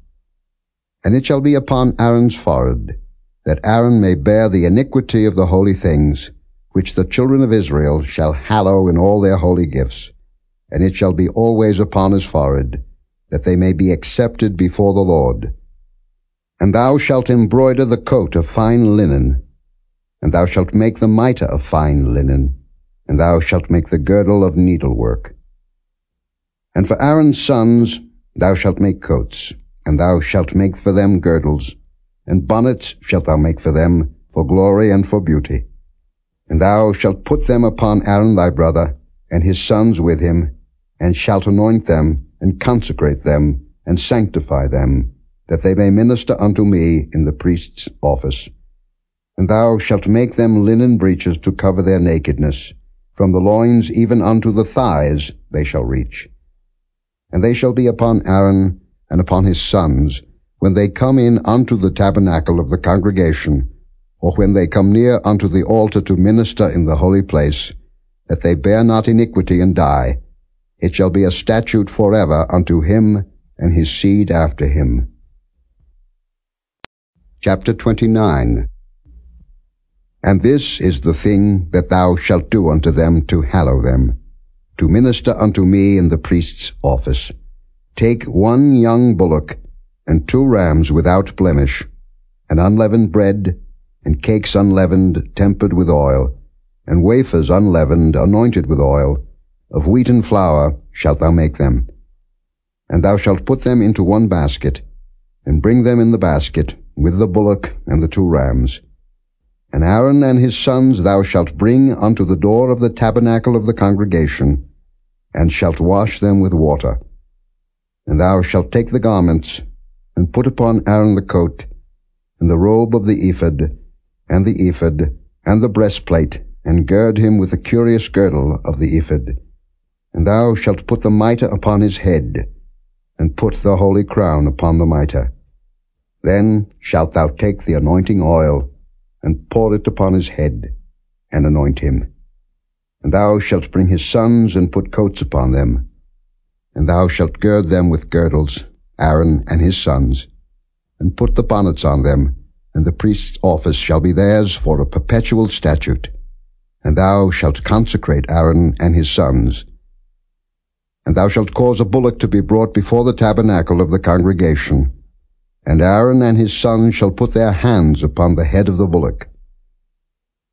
And it shall be upon Aaron's forehead, that Aaron may bear the iniquity of the holy things, which the children of Israel shall hallow in all their holy gifts. And it shall be always upon his forehead, that they may be accepted before the Lord. And thou shalt embroider the coat of fine linen, and thou shalt make the mitre of fine linen, and thou shalt make the girdle of needlework. And for Aaron's sons thou shalt make coats, and thou shalt make for them girdles, and bonnets shalt thou make for them, for glory and for beauty. And thou shalt put them upon Aaron thy brother, and his sons with him, and shalt anoint them, and consecrate them, and sanctify them, that they may minister unto me in the priest's office. And thou shalt make them linen breeches to cover their nakedness. From the loins even unto the thighs they shall reach. And they shall be upon Aaron and upon his sons, when they come in unto the tabernacle of the congregation, or when they come near unto the altar to minister in the holy place, that they bear not iniquity and die. It shall be a statute forever unto him and his seed after him. Chapter 29 and this is the thing that thou shalt do unto them to hallow them, to minister unto me in the priest's office. Take one young bullock, and two rams without blemish, and unleavened bread, and cakes unleavened, tempered with oil, and wafers unleavened, anointed with oil, of wheaten flour shalt thou make them. And thou shalt put them into one basket, and bring them in the basket, with the bullock and the two rams. And Aaron and his sons thou shalt bring unto the door of the tabernacle of the congregation, and shalt wash them with water. And thou shalt take the garments, and put upon Aaron the coat, and the robe of the ephod, and the ephod, and the breastplate, and gird him with the curious girdle of the ephod. And thou shalt put the mitre upon his head, and put the holy crown upon the mitre. Then shalt thou take the anointing oil, and pour it upon his head, and anoint him. And thou shalt bring his sons, and put coats upon them. And thou shalt gird them with girdles, Aaron and his sons, and put the bonnets on them, and the priest's office shall be theirs for a perpetual statute. And thou shalt consecrate Aaron and his sons. And thou shalt cause a bullock to be brought before the tabernacle of the congregation, and Aaron and his sons shall put their hands upon the head of the bullock.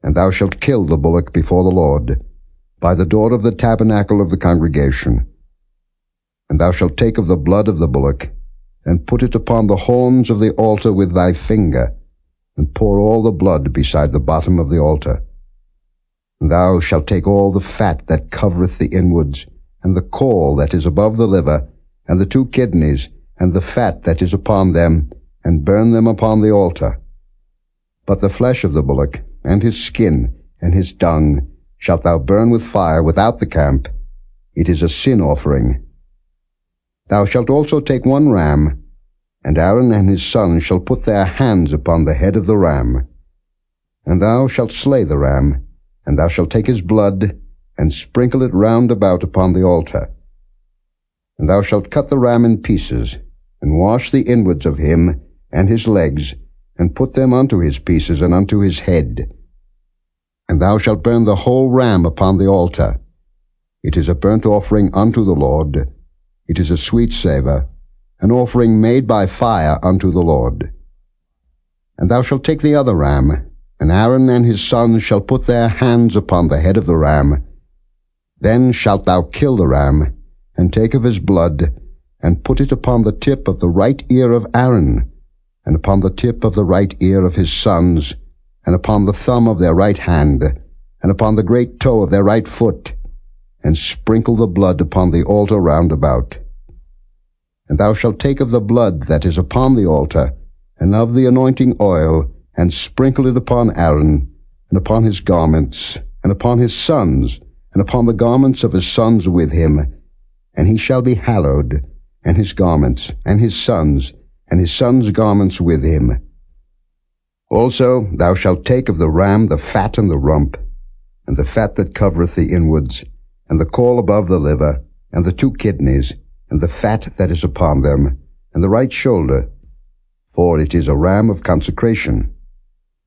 And thou shalt kill the bullock before the Lord, by the door of the tabernacle of the congregation. And thou shalt take of the blood of the bullock, and put it upon the horns of the altar with thy finger, and pour all the blood beside the bottom of the altar. And thou shalt take all the fat that covereth the inwards, and the caul that is above the liver, and the two kidneys, and the fat that is upon them, and burn them upon the altar. But the flesh of the bullock, and his skin, and his dung, shalt thou burn with fire without the camp. It is a sin offering. Thou shalt also take one ram, and Aaron and his sons shall put their hands upon the head of the ram. And thou shalt slay the ram, and thou shalt take his blood, and sprinkle it round about upon the altar. And thou shalt cut the ram in pieces, and wash the inwards of him and his legs, and put them unto his pieces and unto his head. And thou shalt burn the whole ram upon the altar. It is a burnt offering unto the Lord. It is a sweet savour, an offering made by fire unto the Lord. And thou shalt take the other ram, and Aaron and his sons shall put their hands upon the head of the ram. Then shalt thou kill the ram, and take of his blood, and put it upon the tip of the right ear of Aaron, and upon the tip of the right ear of his sons, and upon the thumb of their right hand, and upon the great toe of their right foot, and sprinkle the blood upon the altar round about. And thou shalt take of the blood that is upon the altar, and of the anointing oil, and sprinkle it upon Aaron, and upon his garments, and upon his sons, and upon the garments of his sons with him, and he shall be hallowed, and his garments, and his sons, and his sons' garments with him. Also thou shalt take of the ram the fat and the rump, and the fat that covereth the inwards, and the caul above the liver, and the two kidneys, and the fat that is upon them, and the right shoulder, for it is a ram of consecration,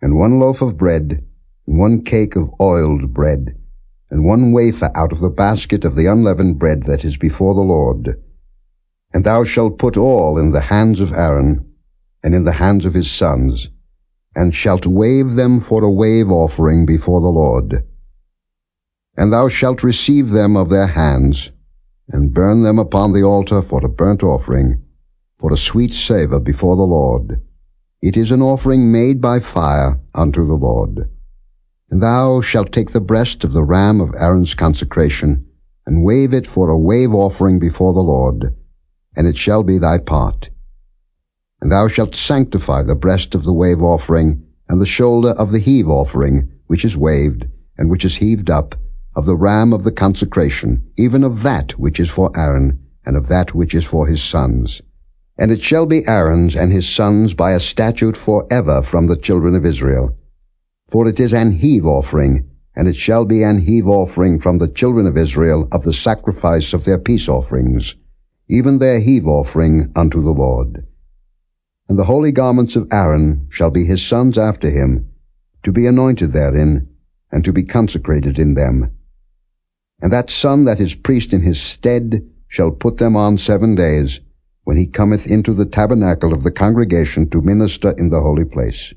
and one loaf of bread, and one cake of oiled bread, and one wafer out of the basket of the unleavened bread that is before the Lord, and thou shalt put all in the hands of Aaron, and in the hands of his sons, and shalt wave them for a wave offering before the Lord. And thou shalt receive them of their hands, and burn them upon the altar for a burnt offering, for a sweet savour before the Lord. It is an offering made by fire unto the Lord. And thou shalt take the breast of the ram of Aaron's consecration, and wave it for a wave offering before the Lord, and it shall be thy part. And thou shalt sanctify the breast of the wave offering, and the shoulder of the heave offering, which is waved, and which is heaved up, of the ram of the consecration, even of that which is for Aaron, and of that which is for his sons. And it shall be Aaron's and his sons by a statute for ever from the children of Israel. For it is an heave offering, and it shall be an heave offering from the children of Israel of the sacrifice of their peace offerings even their heave offering unto the Lord. And the holy garments of Aaron shall be his sons after him, to be anointed therein, and to be consecrated in them. And that son that is priest in his stead shall put them on seven days, when he cometh into the tabernacle of the congregation to minister in the holy place.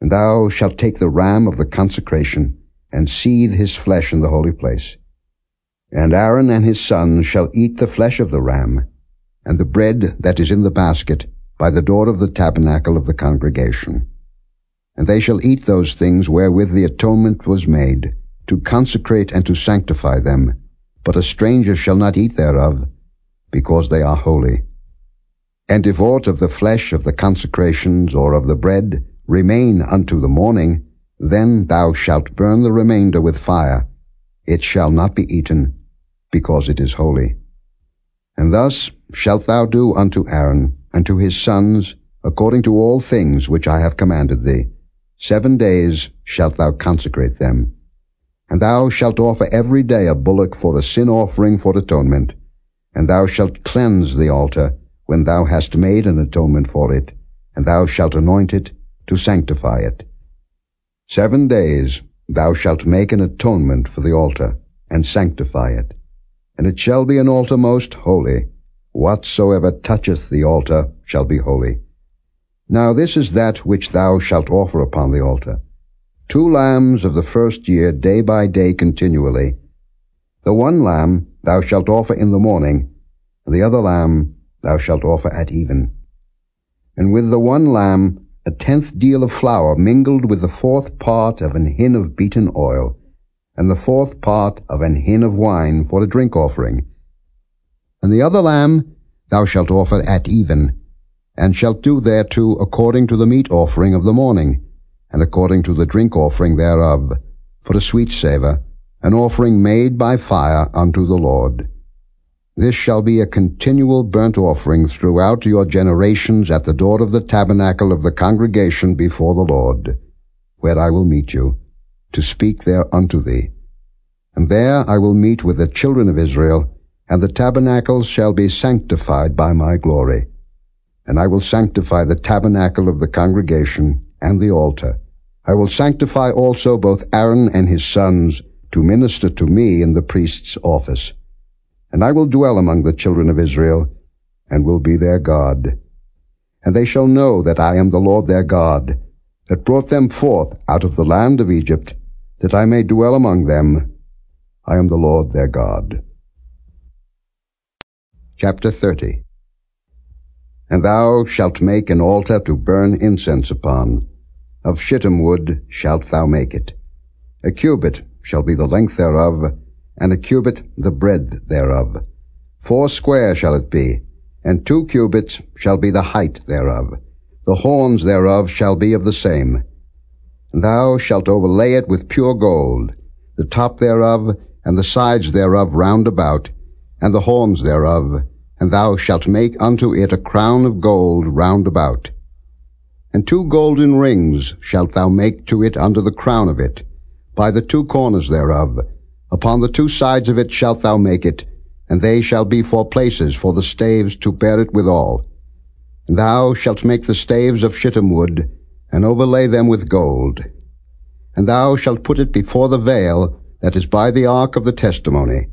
And thou shalt take the ram of the consecration, and seethe his flesh in the holy place. And Aaron and his sons shall eat the flesh of the ram, and the bread that is in the basket, by the door of the tabernacle of the congregation. And they shall eat those things wherewith the atonement was made, to consecrate and to sanctify them, but a stranger shall not eat thereof, because they are holy. And if aught of the flesh of the consecrations or of the bread remain unto the morning, then thou shalt burn the remainder with fire. It shall not be eaten, because it is holy. And thus shalt thou do unto Aaron and to his sons, according to all things which I have commanded thee. Seven days shalt thou consecrate them. And thou shalt offer every day a bullock for a sin offering for atonement, and thou shalt cleanse the altar when thou hast made an atonement for it, and thou shalt anoint it to sanctify it. Seven days thou shalt make an atonement for the altar, and sanctify it. And it shall be an altar most holy. Whatsoever toucheth the altar shall be holy. Now this is that which thou shalt offer upon the altar. Two lambs of the first year day by day continually. The one lamb thou shalt offer in the morning, and the other lamb thou shalt offer at even. And with the one lamb a tenth deal of flour mingled with the fourth part of an hin of beaten oil, and the fourth part of an hin of wine for a drink offering. And the other lamb thou shalt offer at even, and shalt do thereto according to the meat offering of the morning, and according to the drink offering thereof, for a sweet savour, an offering made by fire unto the Lord. This shall be a continual burnt offering throughout your generations at the door of the tabernacle of the congregation before the Lord, where I will meet you, to speak there unto thee. And there I will meet with the children of Israel, and the tabernacles shall be sanctified by my glory. And I will sanctify the tabernacle of the congregation and the altar. I will sanctify also both Aaron and his sons to minister to me in the priest's office. And I will dwell among the children of Israel, and will be their God. And they shall know that I am the Lord their God, that brought them forth out of the land of Egypt, that I may dwell among them. I am the Lord their God. Chapter 30 And thou shalt make an altar to burn incense upon. Of shittim wood shalt thou make it. A cubit shall be the length thereof, and a cubit the breadth thereof. Four square shall it be, and two cubits shall be the height thereof. The horns thereof shall be of the same. Thou shalt overlay it with pure gold, the top thereof, and the sides thereof round about, and the horns thereof, and thou shalt make unto it a crown of gold round about. And two golden rings shalt thou make to it under the crown of it, by the two corners thereof, Upon the two sides of it shalt thou make it, and they shall be for places for the staves to bear it withal. And thou shalt make the staves of shittim wood, and overlay them with gold. And thou shalt put it before the veil that is by the ark of the testimony,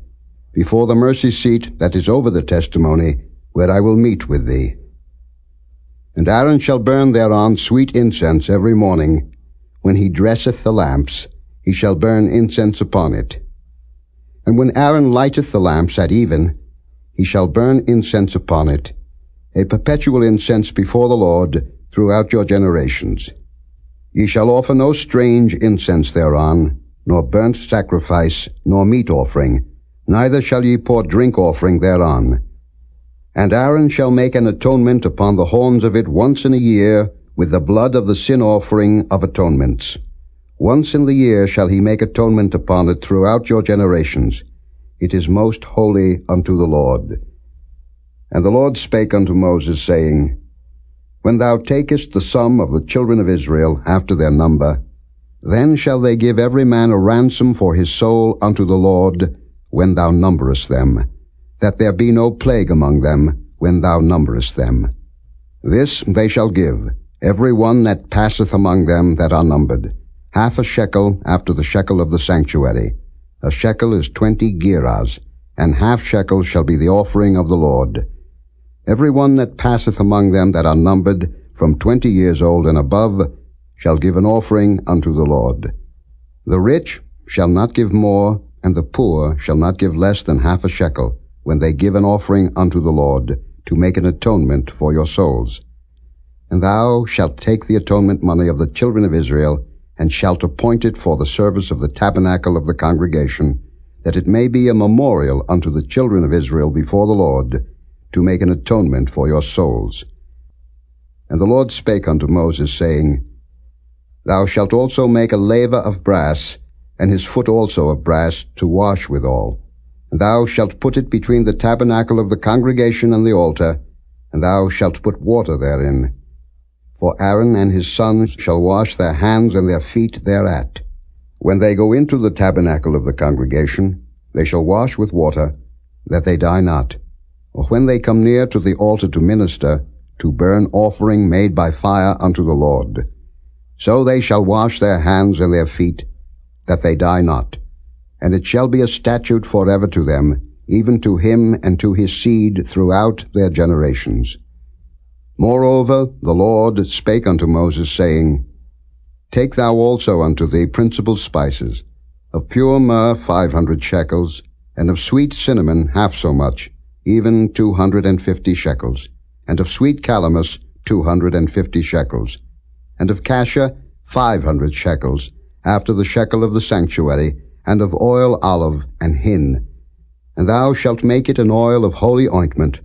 before the mercy seat that is over the testimony, where I will meet with thee. And Aaron shall burn thereon sweet incense every morning. When he dresseth the lamps, he shall burn incense upon it. And when Aaron lighteth the lamps at even, he shall burn incense upon it, a perpetual incense before the Lord throughout your generations. Ye shall offer no strange incense thereon, nor burnt sacrifice, nor meat offering, neither shall ye pour drink offering thereon. And Aaron shall make an atonement upon the horns of it once in a year with the blood of the sin offering of atonements. Once in the year shall he make atonement upon it throughout your generations. It is most holy unto the Lord. And the Lord spake unto Moses, saying, When thou takest the sum of the children of Israel after their number, then shall they give every man a ransom for his soul unto the Lord when thou numberest them, that there be no plague among them when thou numberest them. This they shall give, every one that passeth among them that are numbered half a shekel after the shekel of the sanctuary. A shekel is twenty gerahs, and half shekel shall be the offering of the Lord. Every one that passeth among them that are numbered from twenty years old and above shall give an offering unto the Lord. The rich shall not give more, and the poor shall not give less than half a shekel, when they give an offering unto the Lord, to make an atonement for your souls. And thou shalt take the atonement money of the children of Israel, and shalt appoint it for the service of the tabernacle of the congregation, that it may be a memorial unto the children of Israel before the Lord, to make an atonement for your souls. And the Lord spake unto Moses, saying, Thou shalt also make a laver of brass, and his foot also of brass, to wash withal. Thou shalt put it between the tabernacle of the congregation and the altar, and thou shalt put water therein. For Aaron and his sons shall wash their hands and their feet thereat. When they go into the tabernacle of the congregation, they shall wash with water, that they die not. Or when they come near to the altar to minister, to burn offering made by fire unto the Lord. So they shall wash their hands and their feet, that they die not. And it shall be a statute forever to them, even to him and to his seed throughout their generations. Moreover, the Lord spake unto Moses, saying, Take thou also unto thee principal spices, of pure myrrh five hundred shekels, and of sweet cinnamon half so much, even two hundred and fifty shekels, and of sweet calamus two hundred and fifty shekels, and of cassia five hundred shekels, after the shekel of the sanctuary, and of oil olive and hin. And thou shalt make it an oil of holy ointment,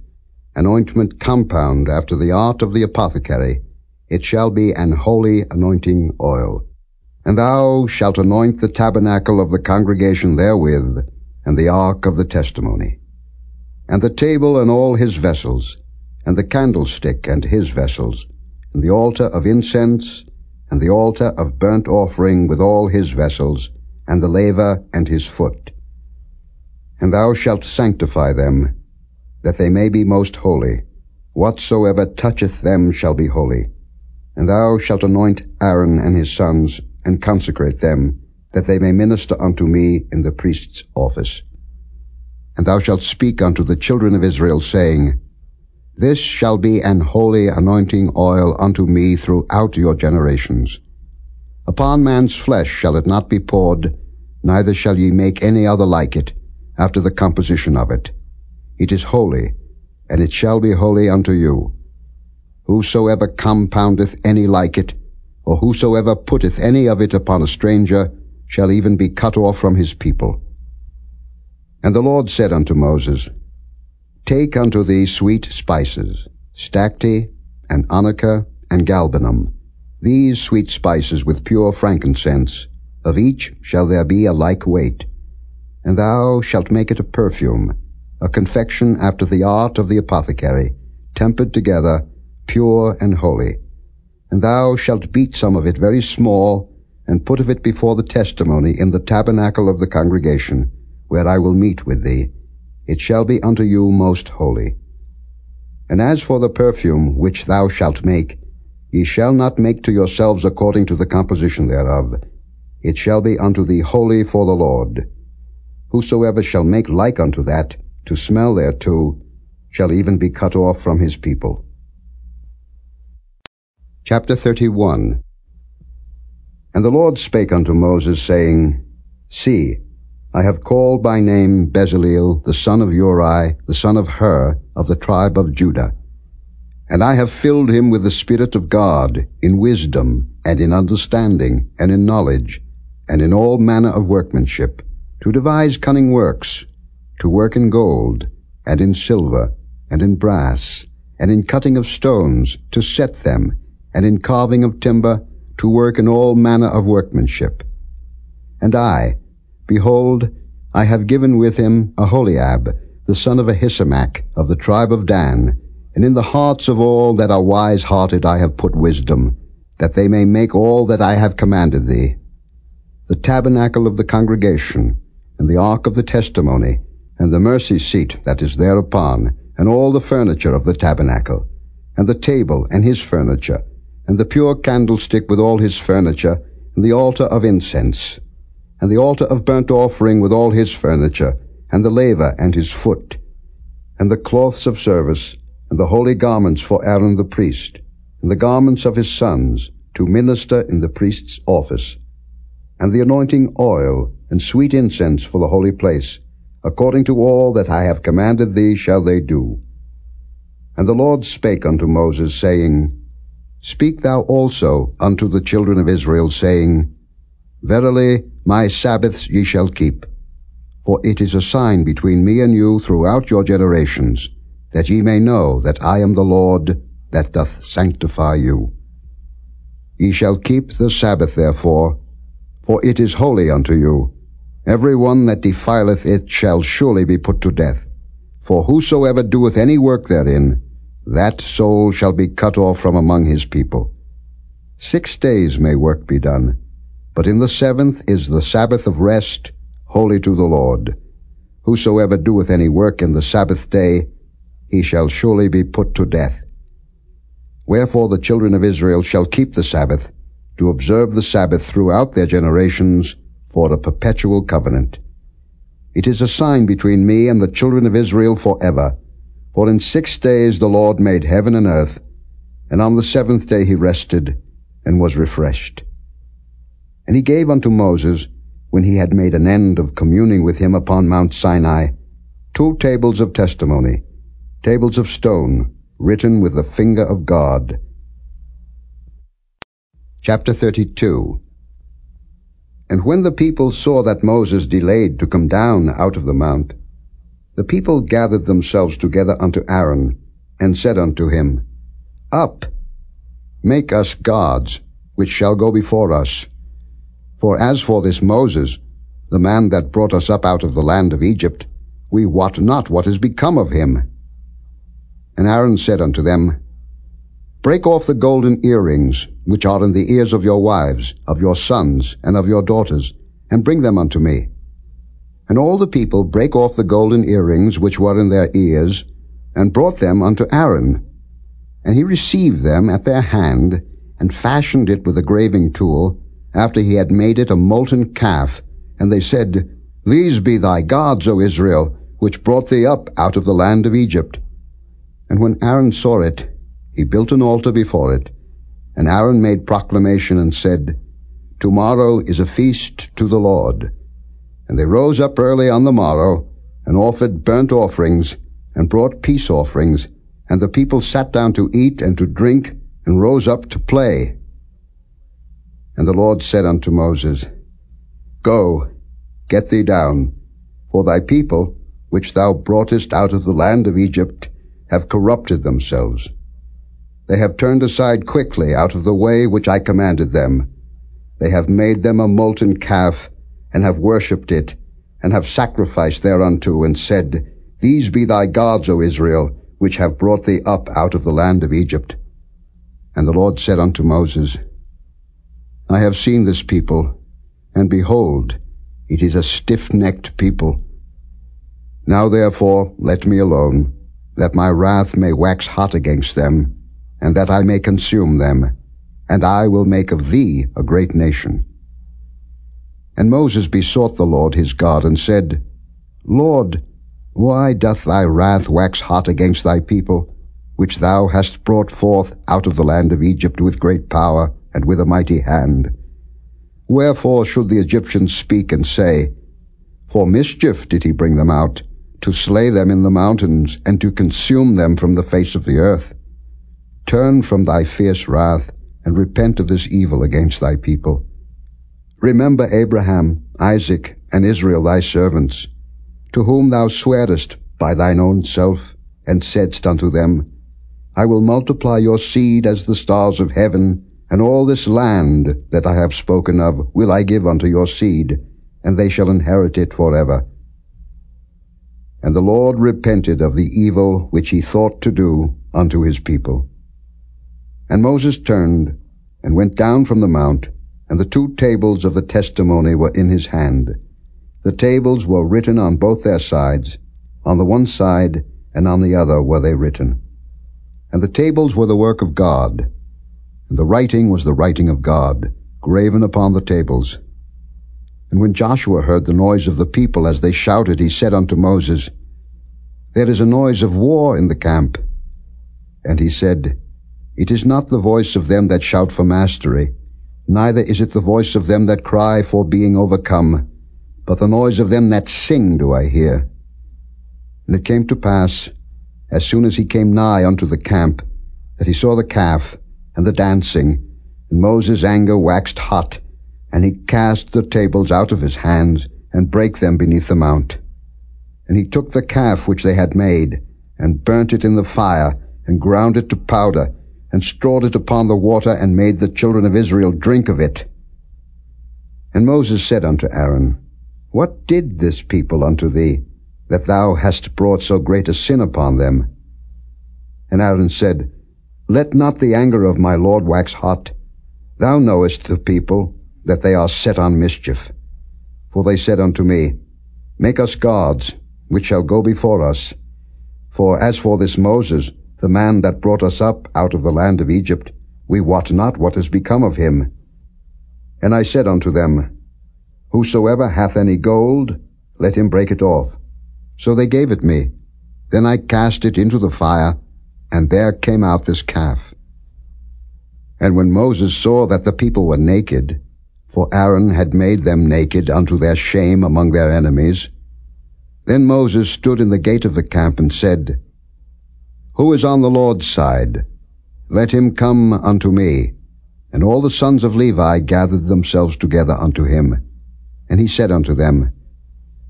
an ointment compound after the art of the apothecary. It shall be an holy anointing oil. And thou shalt anoint the tabernacle of the congregation therewith, and the ark of the testimony. And the table and all his vessels, and the candlestick and his vessels, and the altar of incense, and the altar of burnt offering with all his vessels, and the laver and his foot. And thou shalt sanctify them, that they may be most holy. Whatsoever toucheth them shall be holy. And thou shalt anoint Aaron and his sons, and consecrate them, that they may minister unto me in the priest's office. And thou shalt speak unto the children of Israel, saying, this shall be an holy anointing oil unto me throughout your generations. Upon man's flesh shall it not be poured, neither shall ye make any other like it, after the composition of it. It is holy, and it shall be holy unto you. Whosoever compoundeth any like it, or whosoever putteth any of it upon a stranger, shall even be cut off from his people. And the Lord said unto Moses, Take unto thee sweet spices, stacte, and onycha, and galbanum, these sweet spices with pure frankincense, of each shall there be a like weight. And thou shalt make it a perfume, a confection after the art of the apothecary, tempered together, pure and holy. And thou shalt beat some of it very small, and put of it before the testimony in the tabernacle of the congregation, where I will meet with thee, it shall be unto you most holy. And as for the perfume which thou shalt make, ye shall not make to yourselves according to the composition thereof. It shall be unto thee holy for the Lord. Whosoever shall make like unto that, to smell thereto, shall even be cut off from his people. Chapter 31 And the Lord spake unto Moses, saying, See, I have called by name Bezaleel, the son of Uri, the son of Hur, of the tribe of Judah. And I have filled him with the Spirit of God, in wisdom, and in understanding, and in knowledge, and in all manner of workmanship, to devise cunning works, to work in gold, and in silver, and in brass, and in cutting of stones, to set them, and in carving of timber, to work in all manner of workmanship. And I, Behold, I have given with him Aholiab, the son of Ahisamach, of the tribe of Dan, and in the hearts of all that are wise-hearted I have put wisdom, that they may make all that I have commanded thee. The tabernacle of the congregation, and the ark of the testimony, and the mercy seat that is thereupon, and all the furniture of the tabernacle, and the table and his furniture, and the pure candlestick with all his furniture, and the altar of incense, and the altar of burnt offering with all his furniture, and the laver and his foot, and the cloths of service, and the holy garments for Aaron the priest, and the garments of his sons, to minister in the priest's office, and the anointing oil, and sweet incense for the holy place, according to all that I have commanded thee shall they do. And the Lord spake unto Moses, saying, Speak thou also unto the children of Israel, saying, Verily my Sabbaths ye shall keep, for it is a sign between me and you throughout your generations, that ye may know that I am the Lord that doth sanctify you. Ye shall keep the Sabbath therefore, for it is holy unto you. Every one that defileth it shall surely be put to death. For whosoever doeth any work therein, that soul shall be cut off from among his people. Six days may work be done, but in the seventh is the Sabbath of rest, holy to the Lord. Whosoever doeth any work in the Sabbath day, he shall surely be put to death. Wherefore the children of Israel shall keep the Sabbath, to observe the Sabbath throughout their generations, for a perpetual covenant. It is a sign between me and the children of Israel forever. For in six days the Lord made heaven and earth, and on the seventh day he rested, and was refreshed. And he gave unto Moses, when he had made an end of communing with him upon Mount Sinai, two tables of testimony, tables of stone, written with the finger of God. Chapter 32 And when the people saw that Moses delayed to come down out of the mount, the people gathered themselves together unto Aaron, and said unto him, Up, make us gods, which shall go before us. For as for this Moses, the man that brought us up out of the land of Egypt, we wot not what is become of him. And Aaron said unto them, Break off the golden earrings, which are in the ears of your wives, of your sons, and of your daughters, and bring them unto me. And all the people brake off the golden earrings which were in their ears, and brought them unto Aaron. And he received them at their hand, and fashioned it with a graving tool, after he had made it a molten calf. And they said, These be thy gods, O Israel, which brought thee up out of the land of Egypt. And when Aaron saw it, he built an altar before it. And Aaron made proclamation and said, Tomorrow is a feast to the Lord. And they rose up early on the morrow, and offered burnt offerings, and brought peace offerings, and the people sat down to eat and to drink, and rose up to play. And the Lord said unto Moses, Go, get thee down, for thy people, which thou broughtest out of the land of Egypt, have corrupted themselves. They have turned aside quickly out of the way which I commanded them. They have made them a molten calf, and have worshipped it, and have sacrificed thereunto, and said, These be thy gods, O Israel, which have brought thee up out of the land of Egypt. And the Lord said unto Moses, I have seen this people, and behold, it is a stiff-necked people. Now therefore let me alone, that my wrath may wax hot against them, and that I may consume them, and I will make of thee a great nation. And Moses besought the Lord his God, and said, Lord, why doth thy wrath wax hot against thy people, which thou hast brought forth out of the land of Egypt with great power and with a mighty hand? Wherefore should the Egyptians speak and say, For mischief did he bring them out, to slay them in the mountains, and to consume them from the face of the earth? Turn from thy fierce wrath, and repent of this evil against thy people. Remember Abraham, Isaac, and Israel thy servants, to whom thou swarest by thine own self, and saidst unto them, I will multiply your seed as the stars of heaven, and all this land that I have spoken of will I give unto your seed, and they shall inherit it forever. And the Lord repented of the evil which he thought to do unto his people. And Moses turned, and went down from the mount, and the two tables of the testimony were in his hand. The tables were written on both their sides, on the one side and on the other were they written. And the tables were the work of God, and the writing was the writing of God, graven upon the tables. And when Joshua heard the noise of the people as they shouted, he said unto Moses, There is a noise of war in the camp. And he said, It is not the voice of them that shout for mastery, neither is it the voice of them that cry for being overcome, but the noise of them that sing do I hear. And it came to pass, as soon as he came nigh unto the camp, that he saw the calf and the dancing, and Moses' anger waxed hot, and he cast the tables out of his hands, and brake them beneath the mount. And he took the calf which they had made, and burnt it in the fire, and ground it to powder, and strawed it upon the water, and made the children of Israel drink of it. And Moses said unto Aaron, What did this people unto thee, that thou hast brought so great a sin upon them? And Aaron said, Let not the anger of my Lord wax hot. Thou knowest the people, that they are set on mischief. For they said unto me, Make us gods, which shall go before us. For as for this Moses, the man that brought us up out of the land of Egypt, we wot not what is become of him. And I said unto them, Whosoever hath any gold, let him break it off. So they gave it me. Then I cast it into the fire, and there came out this calf. And when Moses saw that the people were naked, for Aaron had made them naked unto their shame among their enemies, then Moses stood in the gate of the camp and said, Who is on the Lord's side? Let him come unto me. And all the sons of Levi gathered themselves together unto him. And he said unto them,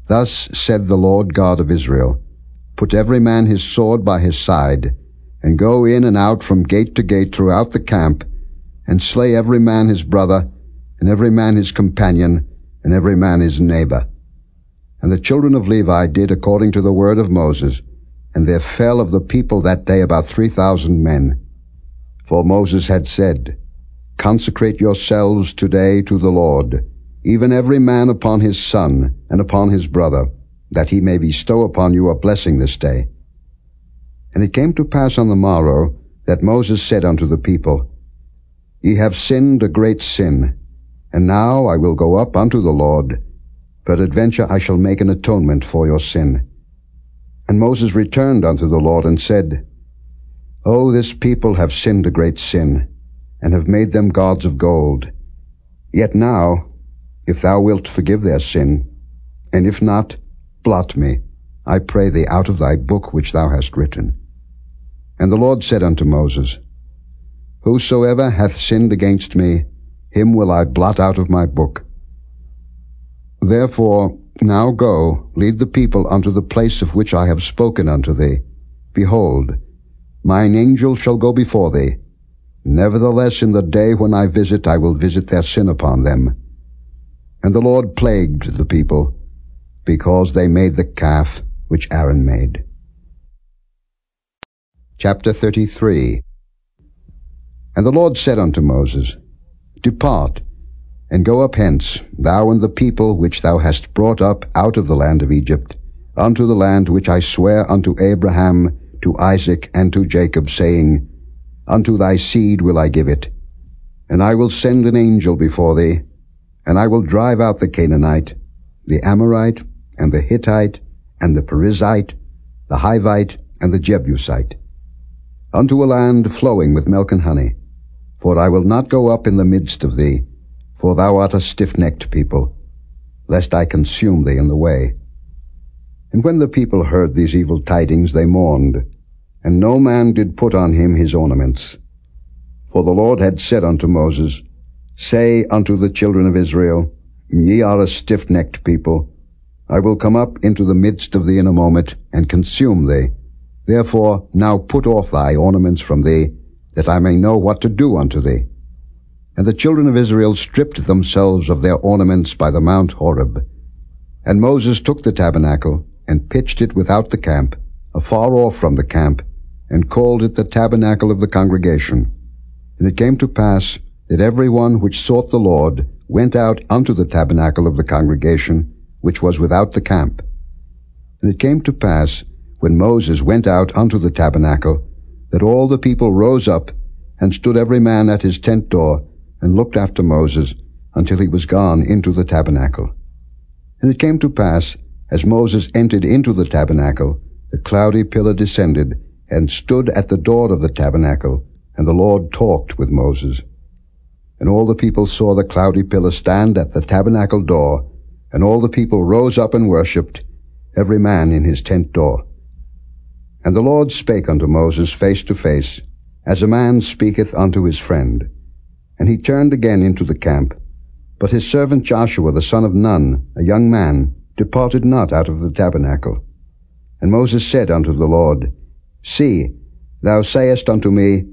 Thus said the Lord God of Israel, Put every man his sword by his side, and go in and out from gate to gate throughout the camp, and slay every man his brother, and every man his companion, and every man his neighbor. And the children of Levi did according to the word of Moses, and there fell of the people that day about three thousand men. For Moses had said, Consecrate yourselves today to the Lord, even every man upon his son and upon his brother, that he may bestow upon you a blessing this day. And it came to pass on the morrow that Moses said unto the people, Ye have sinned a great sin, and now I will go up unto the Lord. Peradventure I shall make an atonement for your sin. And Moses returned unto the Lord and said, O this people have sinned a great sin, and have made them gods of gold. Yet now if thou wilt forgive their sin, and if not, blot me, I pray thee, out of thy book which thou hast written. And the Lord said unto Moses, Whosoever hath sinned against me, him will I blot out of my book. Therefore now go, lead the people unto the place of which I have spoken unto thee. Behold, mine angel shall go before thee. Nevertheless in the day when I visit I will visit their sin upon them and the Lord plagued the people, because they made the calf which Aaron made. Chapter 33 And the Lord said unto Moses, Depart, and go up hence, thou and the people which thou hast brought up out of the land of Egypt, unto the land which I swear unto Abraham, to Isaac, and to Jacob, saying, Unto thy seed will I give it. And I will send an angel before thee, and I will drive out the Canaanite, the Amorite, and the Hittite, and the Perizzite, the Hivite, and the Jebusite, unto a land flowing with milk and honey. For I will not go up in the midst of thee, for thou art a stiff-necked people, lest I consume thee in the way. And when the people heard these evil tidings, they mourned, and no man did put on him his ornaments. For the Lord had said unto Moses, Say unto the children of Israel, Ye are a stiff-necked people. I will come up into the midst of thee in a moment, and consume thee. Therefore now put off thy ornaments from thee, that I may know what to do unto thee. And the children of Israel stripped themselves of their ornaments by the mount Horeb. And Moses took the tabernacle, and pitched it without the camp, afar off from the camp, and called it the tabernacle of the congregation. And it came to pass, that every one which sought the Lord went out unto the tabernacle of the congregation, which was without the camp. And it came to pass, when Moses went out unto the tabernacle, that all the people rose up, and stood every man at his tent door, and looked after Moses, until he was gone into the tabernacle. And it came to pass, as Moses entered into the tabernacle, the cloudy pillar descended, and stood at the door of the tabernacle, and the Lord talked with Moses. And all the people saw the cloudy pillar stand at the tabernacle door, and all the people rose up and worshipped, every man in his tent door. And the Lord spake unto Moses face to face, as a man speaketh unto his friend. And he turned again into the camp. But his servant Joshua the son of Nun, a young man, departed not out of the tabernacle. And Moses said unto the Lord, See, thou sayest unto me,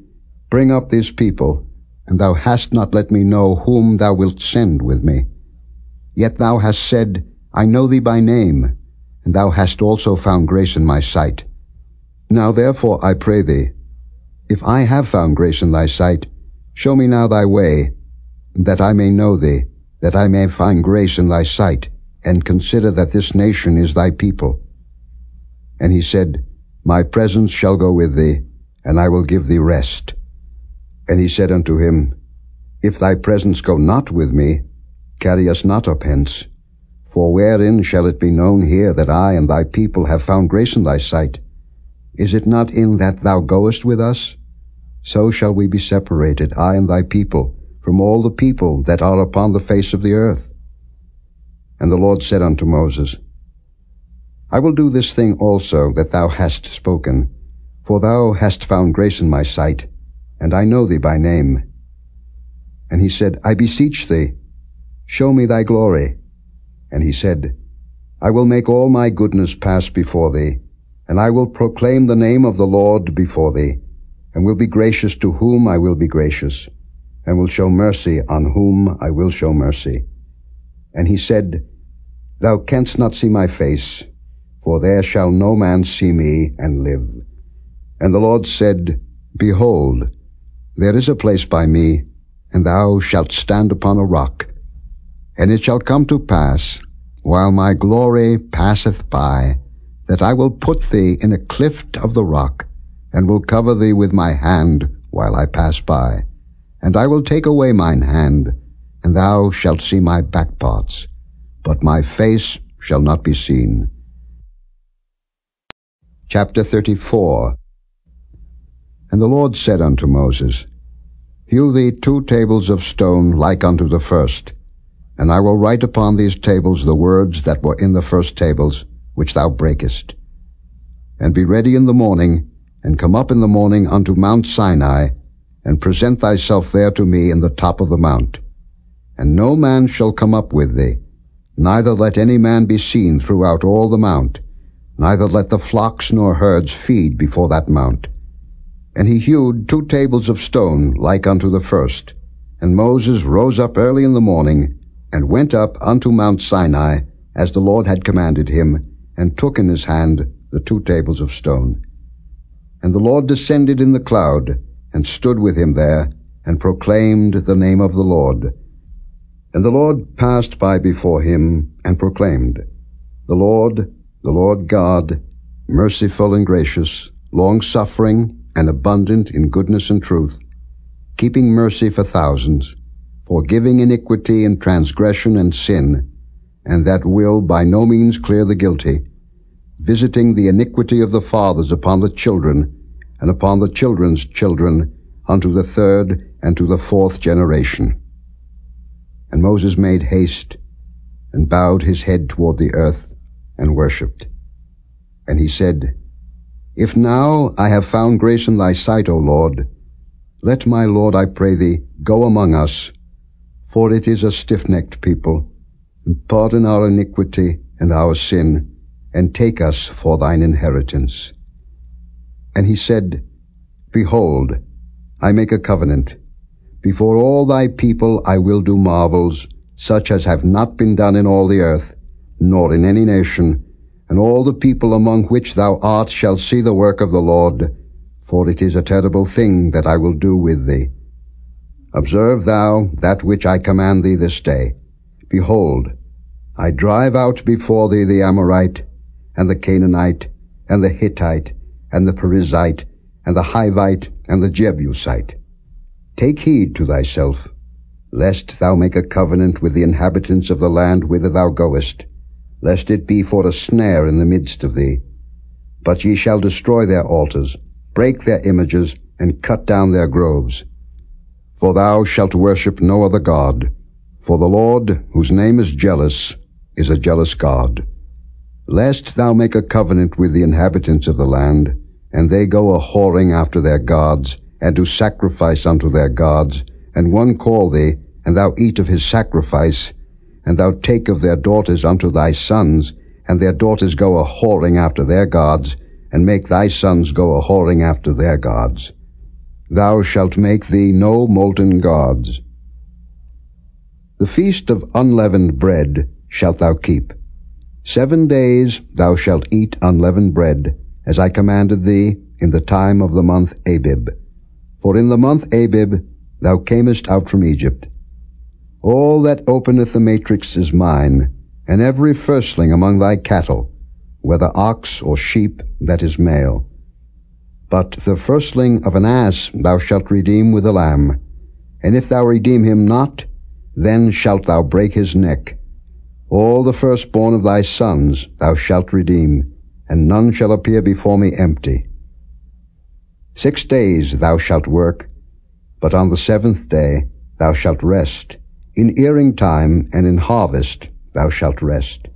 Bring up this people, and thou hast not let me know whom thou wilt send with me. Yet thou hast said, I know thee by name, and thou hast also found grace in my sight. Now therefore I pray thee, if I have found grace in thy sight, show me now thy way, that I may know thee, that I may find grace in thy sight, and consider that this nation is thy people. And he said, My presence shall go with thee, and I will give thee rest. And he said unto him, If thy presence go not with me, carry us not up hence. For wherein shall it be known here that I and thy people have found grace in thy sight? Is it not in that thou goest with us? So shall we be separated, I and thy people, from all the people that are upon the face of the earth. And the Lord said unto Moses, I will do this thing also that thou hast spoken, for thou hast found grace in my sight, and I know thee by name. And he said, I beseech thee, show me thy glory. And he said, I will make all my goodness pass before thee, and I will proclaim the name of the Lord before thee, and will be gracious to whom I will be gracious, and will show mercy on whom I will show mercy. And he said, Thou canst not see my face, for there shall no man see me and live. And the Lord said, Behold, there is a place by me, and thou shalt stand upon a rock. And it shall come to pass, while my glory passeth by, that I will put thee in a clift of the rock, and will cover thee with my hand while I pass by. And I will take away mine hand, and thou shalt see my back parts, but my face shall not be seen. Chapter 34 and the Lord said unto Moses, Hew thee two tables of stone like unto the first, and I will write upon these tables the words that were in the first tables, which thou breakest. And be ready in the morning, and come up in the morning unto Mount Sinai, and present thyself there to me in the top of the mount. And no man shall come up with thee, neither let any man be seen throughout all the mount, neither let the flocks nor herds feed before that mount. And he hewed two tables of stone like unto the first. And Moses rose up early in the morning, and went up unto Mount Sinai, as the Lord had commanded him, and took in his hand the two tables of stone. And the Lord descended in the cloud, and stood with him there, and proclaimed the name of the Lord. And the Lord passed by before him, and proclaimed, The Lord, the Lord God, merciful and gracious, long-suffering, and abundant in goodness and truth, keeping mercy for thousands, forgiving iniquity and transgression and sin, and that will by no means clear the guilty, visiting the iniquity of the fathers upon the children, and upon the children's children, unto the third and to the fourth generation. And Moses made haste, and bowed his head toward the earth, and worshipped. And he said, if now I have found grace in thy sight, O Lord, let my Lord, I pray thee, go among us, for it is a stiff-necked people, and pardon our iniquity and our sin, and take us for thine inheritance. And he said, Behold, I make a covenant. Before all thy people I will do marvels, such as have not been done in all the earth, nor in any nation, and all the people among which thou art shall see the work of the Lord, for it is a terrible thing that I will do with thee. Observe thou that which I command thee this day. Behold, I drive out before thee the Amorite, and the Canaanite, and the Hittite, and the Perizzite, and the Hivite, and the Jebusite. Take heed to thyself, lest thou make a covenant with the inhabitants of the land whither thou goest, lest it be for a snare in the midst of thee. But ye shall destroy their altars, break their images, and cut down their groves. For thou shalt worship no other God, for the Lord, whose name is jealous, is a jealous God. Lest thou make a covenant with the inhabitants of the land, and they go a whoring after their gods, and do sacrifice unto their gods, and one call thee, and thou eat of his sacrifice, and thou take of their daughters unto thy sons, and their daughters go a whoring after their gods, and make thy sons go a whoring after their gods. Thou shalt make thee no molten gods. The feast of unleavened bread shalt thou keep. Seven days thou shalt eat unleavened bread, as I commanded thee in the time of the month Abib. For in the month Abib thou camest out from Egypt. All that openeth the matrix is mine, and every firstling among thy cattle, whether ox or sheep that is male. But the firstling of an ass thou shalt redeem with a lamb, and if thou redeem him not, then shalt thou break his neck. All the firstborn of thy sons thou shalt redeem, and none shall appear before me empty. Six days thou shalt work, but on the seventh day thou shalt rest, in earing time and in harvest thou shalt rest.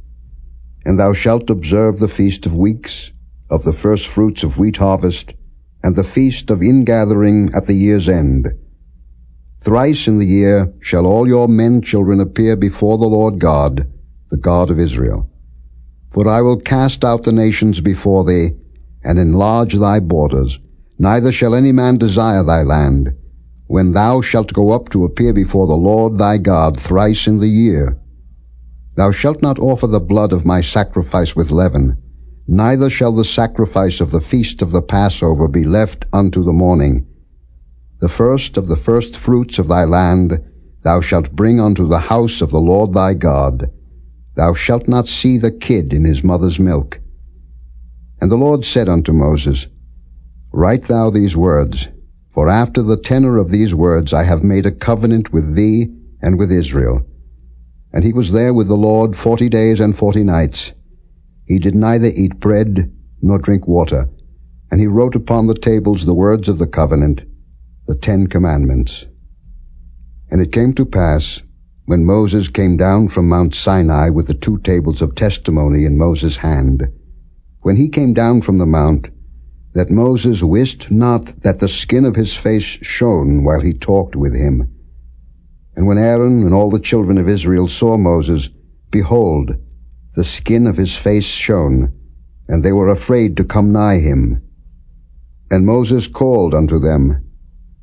And thou shalt observe the feast of weeks, of the first fruits of wheat harvest, and the feast of ingathering at the year's end. Thrice in the year shall all your men children appear before the Lord God, the God of Israel. For I will cast out the nations before thee, and enlarge thy borders. Neither shall any man desire thy land, when thou shalt go up to appear before the Lord thy God thrice in the year. Thou shalt not offer the blood of my sacrifice with leaven, neither shall the sacrifice of the feast of the Passover be left unto the morning. The first of the first fruits of thy land thou shalt bring unto the house of the Lord thy God. Thou shalt not seethe a kid in his mother's milk. And the Lord said unto Moses, Write thou these words, for after the tenor of these words I have made a covenant with thee and with Israel. And he was there with the Lord forty days and forty nights. He did neither eat bread nor drink water. And he wrote upon the tables the words of the covenant, the Ten Commandments. And it came to pass, when Moses came down from Mount Sinai with the two tables of testimony in Moses' hand, when he came down from the mount, that Moses wist not that the skin of his face shone while he talked with him. And when Aaron and all the children of Israel saw Moses, behold, the skin of his face shone, and they were afraid to come nigh him. And Moses called unto them,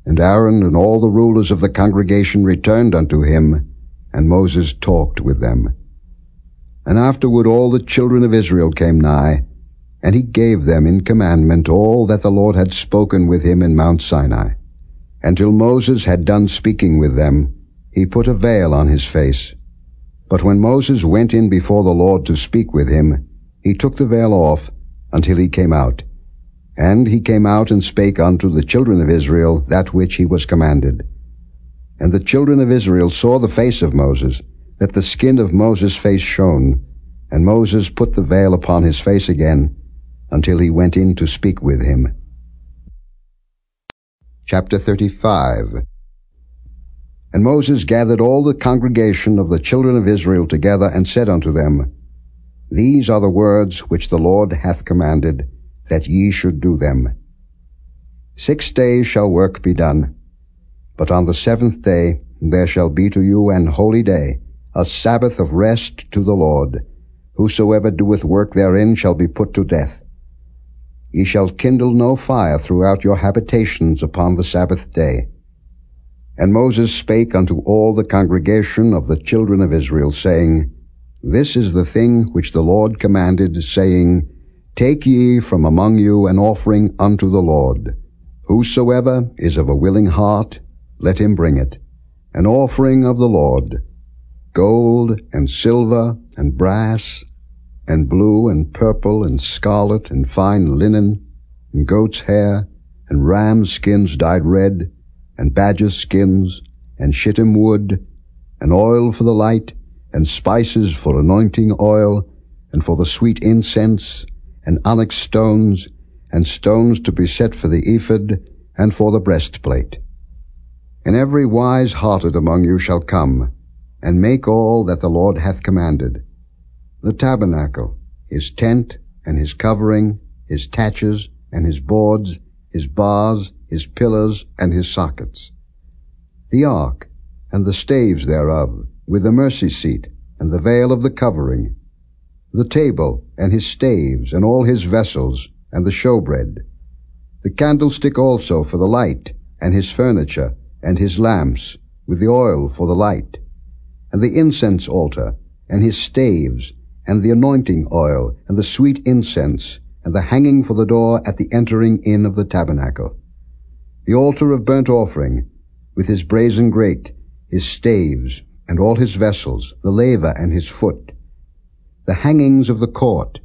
and Aaron and all the rulers of the congregation returned unto him, and Moses talked with them. And afterward all the children of Israel came nigh, and he gave them in commandment all that the Lord had spoken with him in Mount Sinai. Until Moses had done speaking with them, he put a veil on his face. But when Moses went in before the Lord to speak with him, he took the veil off until he came out. And he came out and spake unto the children of Israel that which he was commanded. And the children of Israel saw the face of Moses, that the skin of Moses' face shone, and Moses put the veil upon his face again, until he went in to speak with him. Chapter 35 And Moses gathered all the congregation of the children of Israel together, and said unto them, These are the words which the Lord hath commanded, that ye should do them. Six days shall work be done, but on the seventh day there shall be to you an holy day, a Sabbath of rest to the Lord. Whosoever doeth work therein shall be put to death. Ye shall kindle no fire throughout your habitations upon the Sabbath day. And Moses spake unto all the congregation of the children of Israel, saying, This is the thing which the Lord commanded, saying, Take ye from among you an offering unto the Lord. Whosoever is of a willing heart, let him bring it. An offering of the Lord, gold and silver and brass and blue and purple and scarlet and fine linen and goat's hair and ram's skins dyed red and badger's skins and shittim wood and oil for the light and spices for anointing oil and for the sweet incense, and onyx stones, and stones to be set for the ephod, and for the breastplate. And every wise-hearted among you shall come, and make all that the Lord hath commanded. The tabernacle, his tent, and his covering, his taches, and his boards, his bars, his pillars, and his sockets. The ark, and the staves thereof, with the mercy seat, and the veil of the covering, the table, and his staves, and all his vessels, and the showbread, the candlestick also for the light, and his furniture, and his lamps, with the oil for the light, and the incense altar, and his staves, and the anointing oil, and the sweet incense, and the hanging for the door at the entering in of the tabernacle. The altar of burnt offering, with his brazen grate, his staves, and all his vessels, the laver and his foot, the hangings of the court,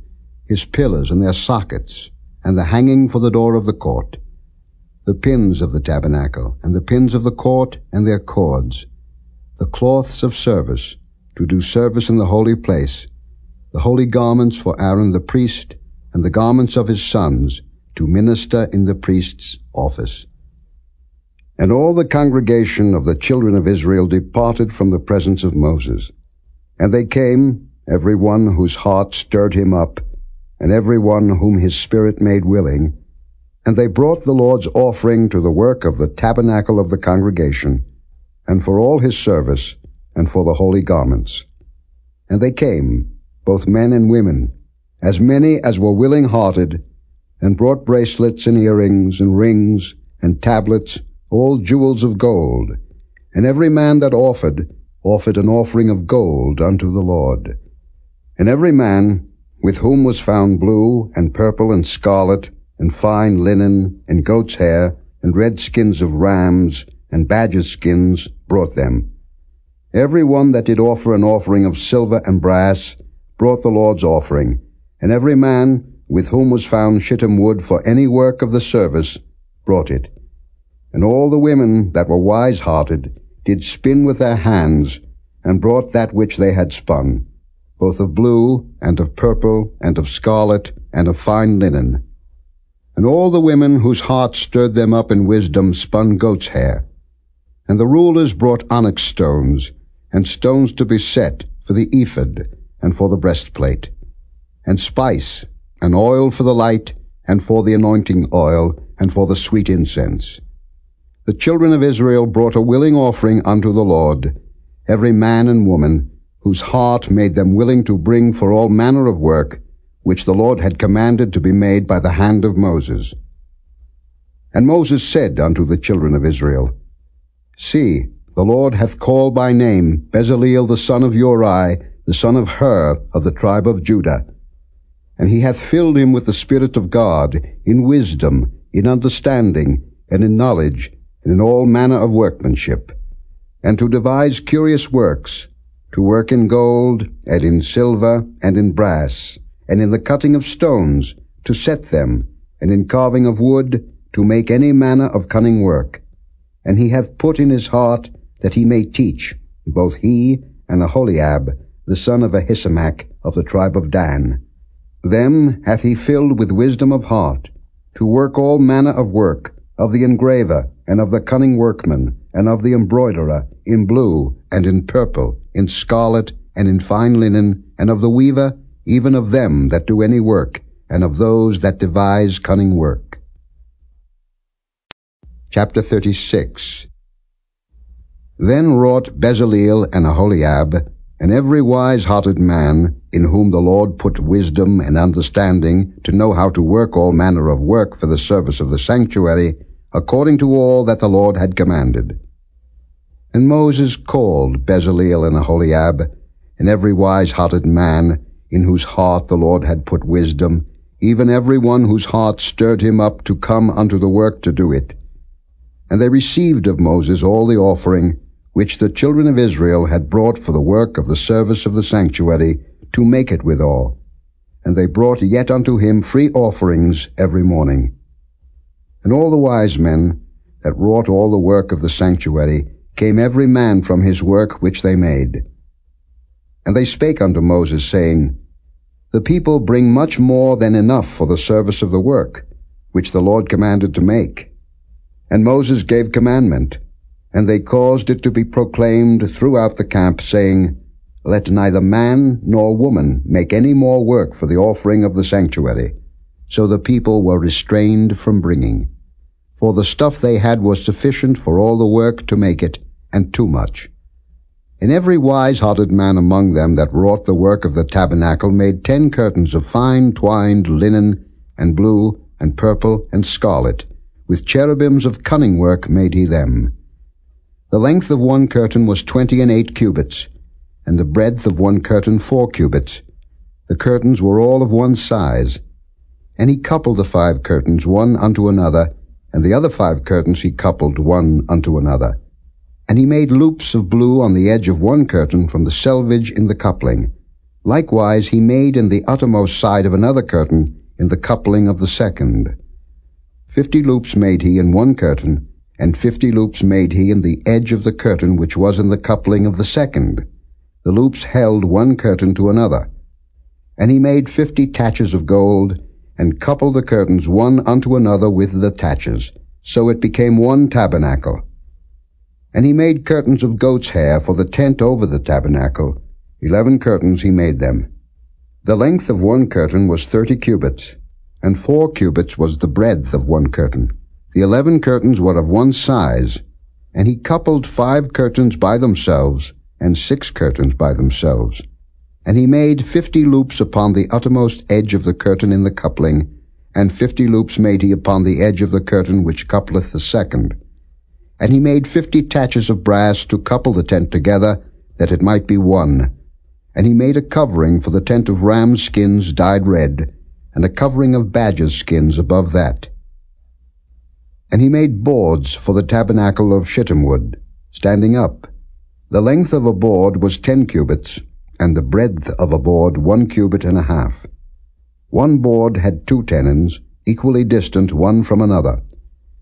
his pillars and their sockets, and the hanging for the door of the court, the pins of the tabernacle, and the pins of the court and their cords, the cloths of service, to do service in the holy place, the holy garments for Aaron the priest, and the garments of his sons, to minister in the priest's office. And all the congregation of the children of Israel departed from the presence of Moses. And they came, every one whose heart stirred him up, and every one whom his spirit made willing, and they brought the Lord's offering to the work of the tabernacle of the congregation, and for all his service, and for the holy garments. And they came, both men and women, as many as were willing-hearted, and brought bracelets and earrings and rings and tablets, all jewels of gold. And every man that offered, offered an offering of gold unto the Lord. And every man, with whom was found blue and purple and scarlet, and fine linen, and goat's hair, and red skins of rams, and badger skins, brought them. Every one that did offer an offering of silver and brass, brought the Lord's offering, and every man with whom was found shittim wood for any work of the service brought it. And all the women that were wise-hearted did spin with their hands, and brought that which they had spun, both of blue, and of purple, and of scarlet, and of fine linen. And all the women whose hearts stirred them up in wisdom spun goat's hair. And the rulers brought onyx stones, and stones to be set for the ephod, and for the breastplate, and spice, and oil for the light, and for the anointing oil, and for the sweet incense. The children of Israel brought a willing offering unto the Lord, every man and woman, whose heart made them willing to bring for all manner of work, which the Lord had commanded to be made by the hand of Moses. And Moses said unto the children of Israel, See, the Lord hath called by name Bezaleel the son of Uri, the son of Hur of the tribe of Judah. And he hath filled him with the Spirit of God, in wisdom, in understanding, and in knowledge, and in all manner of workmanship, and to devise curious works, to work in gold, and in silver, and in brass, and in the cutting of stones, to set them, and in carving of wood, to make any manner of cunning work. And he hath put in his heart that he may teach, both he and Aholiab, the son of Ahisamach of the tribe of Dan. Them hath he filled with wisdom of heart, to work all manner of work, of the engraver, and of the cunning workman, and of the embroiderer, in blue, and in purple, in scarlet, and in fine linen, and of the weaver, even of them that do any work, and of those that devise cunning work. Chapter 36 Then wrought Bezaleel and Aholiab, and every wise-hearted man, in whom the Lord put wisdom and understanding to know how to work all manner of work for the service of the sanctuary, according to all that the Lord had commanded. And Moses called Bezaleel and Aholiab, and every wise-hearted man, in whose heart the Lord had put wisdom, even every one whose heart stirred him up to come unto the work to do it. And they received of Moses all the offering, which the children of Israel had brought for the work of the service of the sanctuary, to make it withal. And they brought yet unto him free offerings every morning. And all the wise men that wrought all the work of the sanctuary came every man from his work which they made. And they spake unto Moses, saying, The people bring much more than enough for the service of the work, which the Lord commanded to make. And Moses gave commandment, and they caused it to be proclaimed throughout the camp, saying, Let neither man nor woman make any more work for the offering of the sanctuary. So the people were restrained from bringing. For the stuff they had was sufficient for all the work to make it, and too much. And every wise-hearted man among them that wrought the work of the tabernacle made ten curtains of fine twined linen, and blue, and purple, and scarlet. With cherubims of cunning work made he them. The length of one curtain was twenty and eight cubits, and the breadth of one curtain four cubits. The curtains were all of one size. And he coupled the five curtains one unto another, and the other five curtains he coupled one unto another. And he made loops of blue on the edge of one curtain from the selvage in the coupling. Likewise he made in the uttermost side of another curtain in the coupling of the second. Fifty loops made he in one curtain, and fifty loops made he in the edge of the curtain which was in the coupling of the second. The loops held one curtain to another. And he made fifty taches of gold, and coupled the curtains one unto another with the taches. So it became one tabernacle. And he made curtains of goat's hair for the tent over the tabernacle. Eleven curtains he made them. The length of one curtain was thirty cubits, and four cubits was the breadth of one curtain. The eleven curtains were of one size, and he coupled five curtains by themselves, and six curtains by themselves. And he made fifty loops upon the uttermost edge of the curtain in the coupling, and fifty loops made he upon the edge of the curtain which coupleth the second. And he made fifty taches of brass to couple the tent together, that it might be one. And he made a covering for the tent of ram's skins dyed red, and a covering of badger's skins above that. And he made boards for the tabernacle of shittim wood, standing up. The length of a board was ten cubits, and the breadth of a board one cubit and a half. One board had two tenons, equally distant one from another.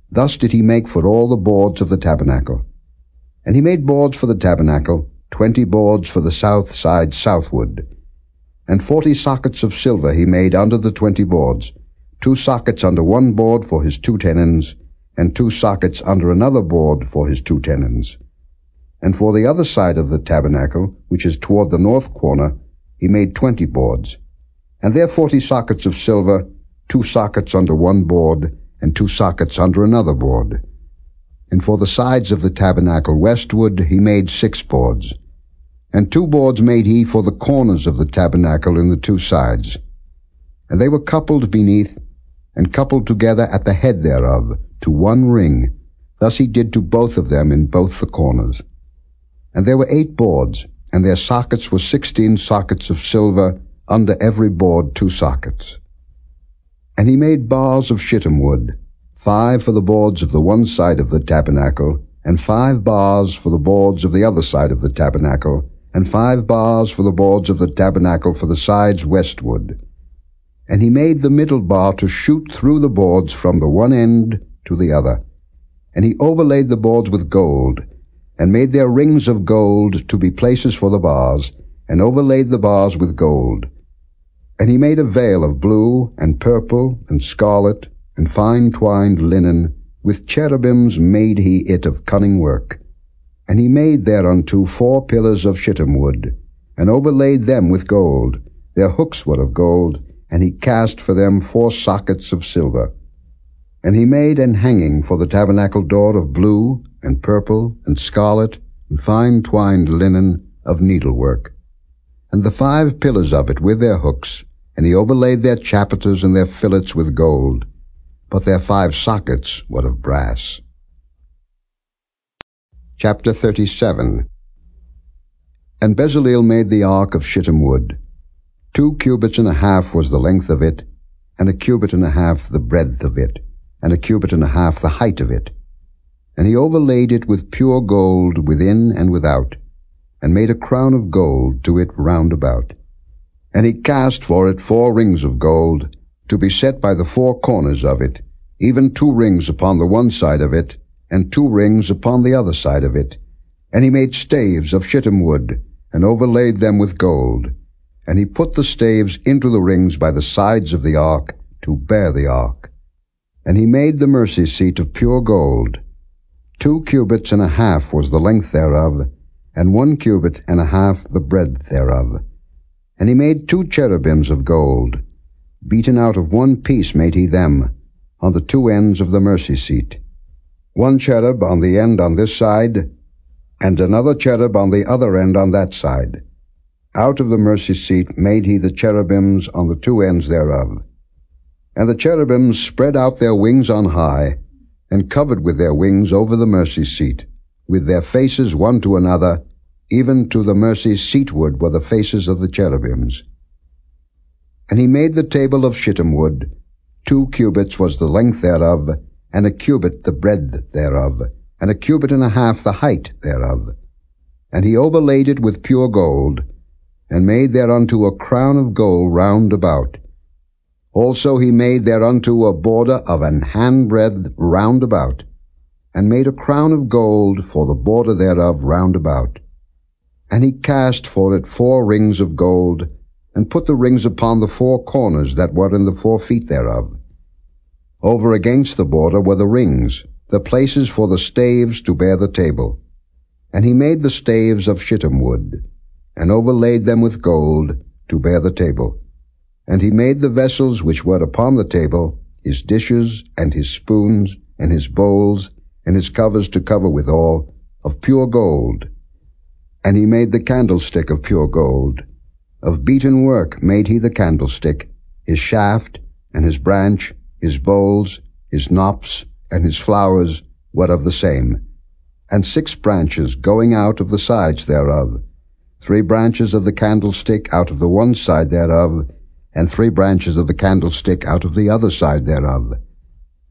Thus did he make for all the boards of the tabernacle. And he made boards for the tabernacle, twenty boards for the south side southward. And forty sockets of silver he made under the twenty boards, two sockets under one board for his two tenons, and two sockets under another board for his two tenons. And for the other side of the tabernacle, which is toward the north corner, he made twenty boards. And there forty sockets of silver, two sockets under one board, and two sockets under another board. And for the sides of the tabernacle westward he made six boards. And two boards made he for the corners of the tabernacle in the two sides. And they were coupled beneath, and coupled together at the head thereof, to one ring. Thus he did to both of them in both the corners. And there were eight boards, and their sockets were sixteen sockets of silver, under every board two sockets. And he made bars of shittim wood, five for the boards of the one side of the tabernacle, and five bars for the boards of the other side of the tabernacle, and five bars for the boards of the tabernacle for the sides westward. And he made the middle bar to shoot through the boards from the one end to the other. And he overlaid the boards with gold, and made their rings of gold to be places for the bars, and overlaid the bars with gold. And he made a veil of blue, and purple, and scarlet, and fine twined linen, with cherubims made he it of cunning work. And he made thereunto four pillars of shittim wood, and overlaid them with gold. Their hooks were of gold, and he cast for them four sockets of silver. And he made an hanging for the tabernacle door of blue, and purple, and scarlet, and fine twined linen of needlework. And the five pillars of it with their hooks, and he overlaid their chapiters and their fillets with gold, but their five sockets were of brass. Chapter 37 And Bezaleel made the ark of shittim wood. Two cubits and a half was the length of it, and a cubit and a half the breadth of it, and a cubit and a half the height of it. And he overlaid it with pure gold within and without, and made a crown of gold to it round about. And he cast for it four rings of gold, to be set by the four corners of it, even two rings upon the one side of it, and two rings upon the other side of it. And he made staves of shittim wood, and overlaid them with gold. And he put the staves into the rings by the sides of the ark to bear the ark. And he made the mercy seat of pure gold. Two cubits and a half was the length thereof, and one cubit and a half the breadth thereof. And he made two cherubims of gold. Beaten out of one piece made he them, on the two ends of the mercy seat. One cherub on the end on this side, and another cherub on the other end on that side. Out of the mercy seat made he the cherubims on the two ends thereof. And the cherubims spread out their wings on high, and covered with their wings over the mercy seat, with their faces one to another, even to the mercy seatward were the faces of the cherubims. And he made the table of shittim wood, two cubits was the length thereof, and a cubit the breadth thereof, and a cubit and a half the height thereof. And he overlaid it with pure gold, and made thereunto a crown of gold round about. Also he made thereunto a border of an handbreadth round about, and made a crown of gold for the border thereof round about. And he cast for it four rings of gold, and put the rings upon the four corners that were in the four feet thereof. Over against the border were the rings, the places for the staves to bear the table. And he made the staves of shittim wood, and overlaid them with gold, to bear the table. And he made the vessels which were upon the table, his dishes, and his spoons, and his bowls, and his covers to cover withal, of pure gold. And he made the candlestick of pure gold. Of beaten work made he the candlestick, his shaft, and his branch, his bowls, his knops, and his flowers were of the same, and six branches going out of the sides thereof, three branches of the candlestick out of the one side thereof, and three branches of the candlestick out of the other side thereof.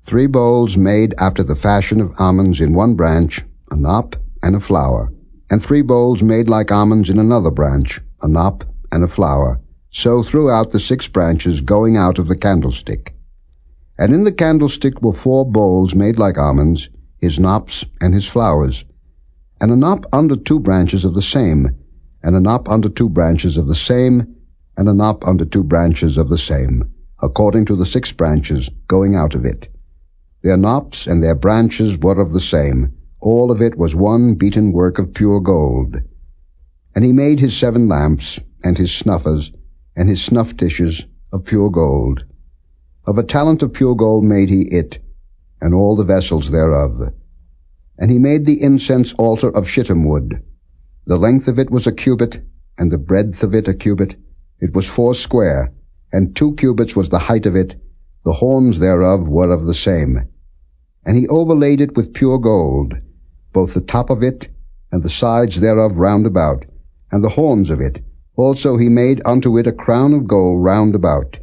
Three bowls made after the fashion of almonds in one branch, a knop and a flower, and three bowls made like almonds in another branch, a knop and a flower, so throughout the six branches going out of the candlestick. And in the candlestick were four bowls made like almonds, his knops and his flowers, and a knop under two branches of the same, and a knop under two branches of the same, and a knop under two branches of the same, according to the six branches going out of it. Their knops and their branches were of the same, all of it was one beaten work of pure gold. And he made his seven lamps, and his snuffers, and his snuff dishes of pure gold. Of a talent of pure gold made he it, and all the vessels thereof. And he made the incense altar of shittim wood. The length of it was a cubit, and the breadth of it a cubit. It was four square, and two cubits was the height of it. The horns thereof were of the same. And he overlaid it with pure gold, both the top of it, and the sides thereof round about, and the horns of it. Also he made unto it a crown of gold round about.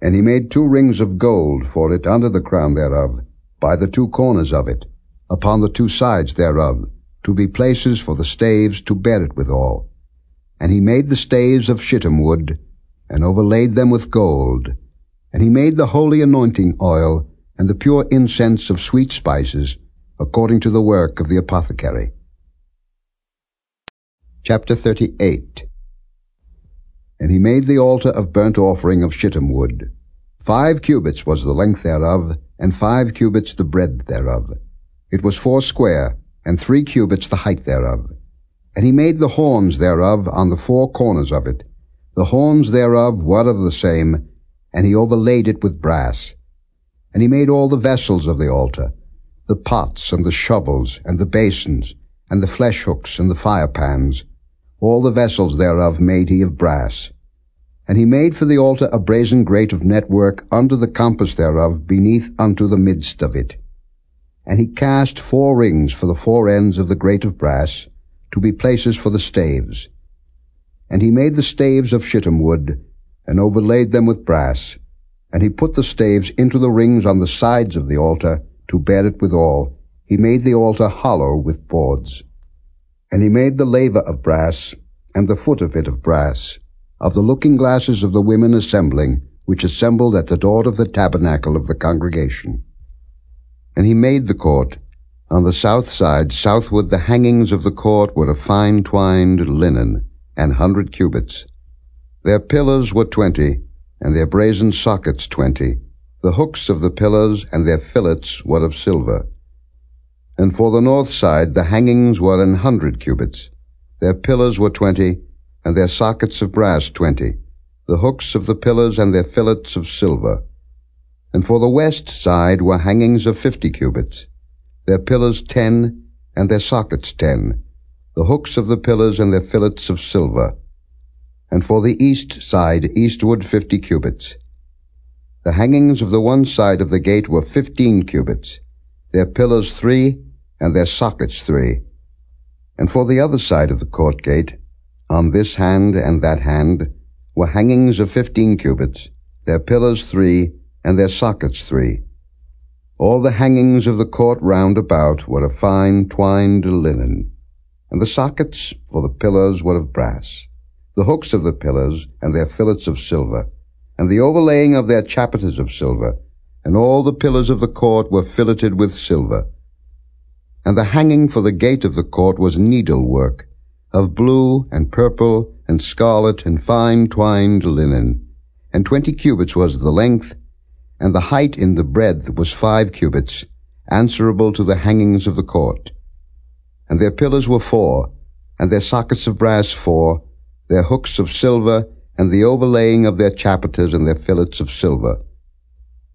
And he made two rings of gold for it under the crown thereof, by the two corners of it, upon the two sides thereof, to be places for the staves to bear it withal. And he made the staves of shittim wood, and overlaid them with gold. And he made the holy anointing oil, and the pure incense of sweet spices, according to the work of the apothecary. Chapter 38 and he made the altar of burnt offering of shittim wood. Five cubits was the length thereof, and five cubits the breadth thereof. It was four square, and three cubits the height thereof. And he made the horns thereof on the four corners of it. The horns thereof were of the same, and he overlaid it with brass. And he made all the vessels of the altar, the pots and the shovels and the basins, and the flesh hooks and the fire pans, all the vessels thereof made he of brass. And he made for the altar a brazen grate of network under the compass thereof beneath unto the midst of it. And he cast four rings for the four ends of the grate of brass, to be places for the staves. And he made the staves of shittim wood, and overlaid them with brass. And he put the staves into the rings on the sides of the altar, to bear it withal. He made the altar hollow with boards. And he made the laver of brass, and the foot of it of brass, of the looking glasses of the women assembling, which assembled at the door of the tabernacle of the congregation. And he made the court. On the south side, southward, the hangings of the court were of fine twined linen, an hundred cubits. Their pillars were twenty, and their brazen sockets twenty. The hooks of the pillars and their fillets were of silver. And for the north side the hangings were an hundred cubits. Their pillars were twenty, and their sockets of brass twenty. The hooks of the pillars and their fillets of silver. And for the west side were hangings of fifty cubits. Their pillars ten, and their sockets ten. The hooks of the pillars and their fillets of silver. And for the east side eastward fifty cubits. The hangings of the one side of the gate were fifteen cubits, their pillars three, and their sockets three. And for the other side of the court gate, on this hand and that hand, were hangings of fifteen cubits, their pillars three, and their sockets three. All the hangings of the court round about were of fine twined linen, and the sockets for the pillars were of brass, the hooks of the pillars and their fillets of silver, and the overlaying of their chapiters of silver, and all the pillars of the court were filleted with silver. And the hanging for the gate of the court was needlework, of blue and purple and scarlet and fine twined linen, and twenty cubits was the length, and the height in the breadth was five cubits, answerable to the hangings of the court. And their pillars were four, and their sockets of brass four, their hooks of silver, and the overlaying of their chapiters and their fillets of silver.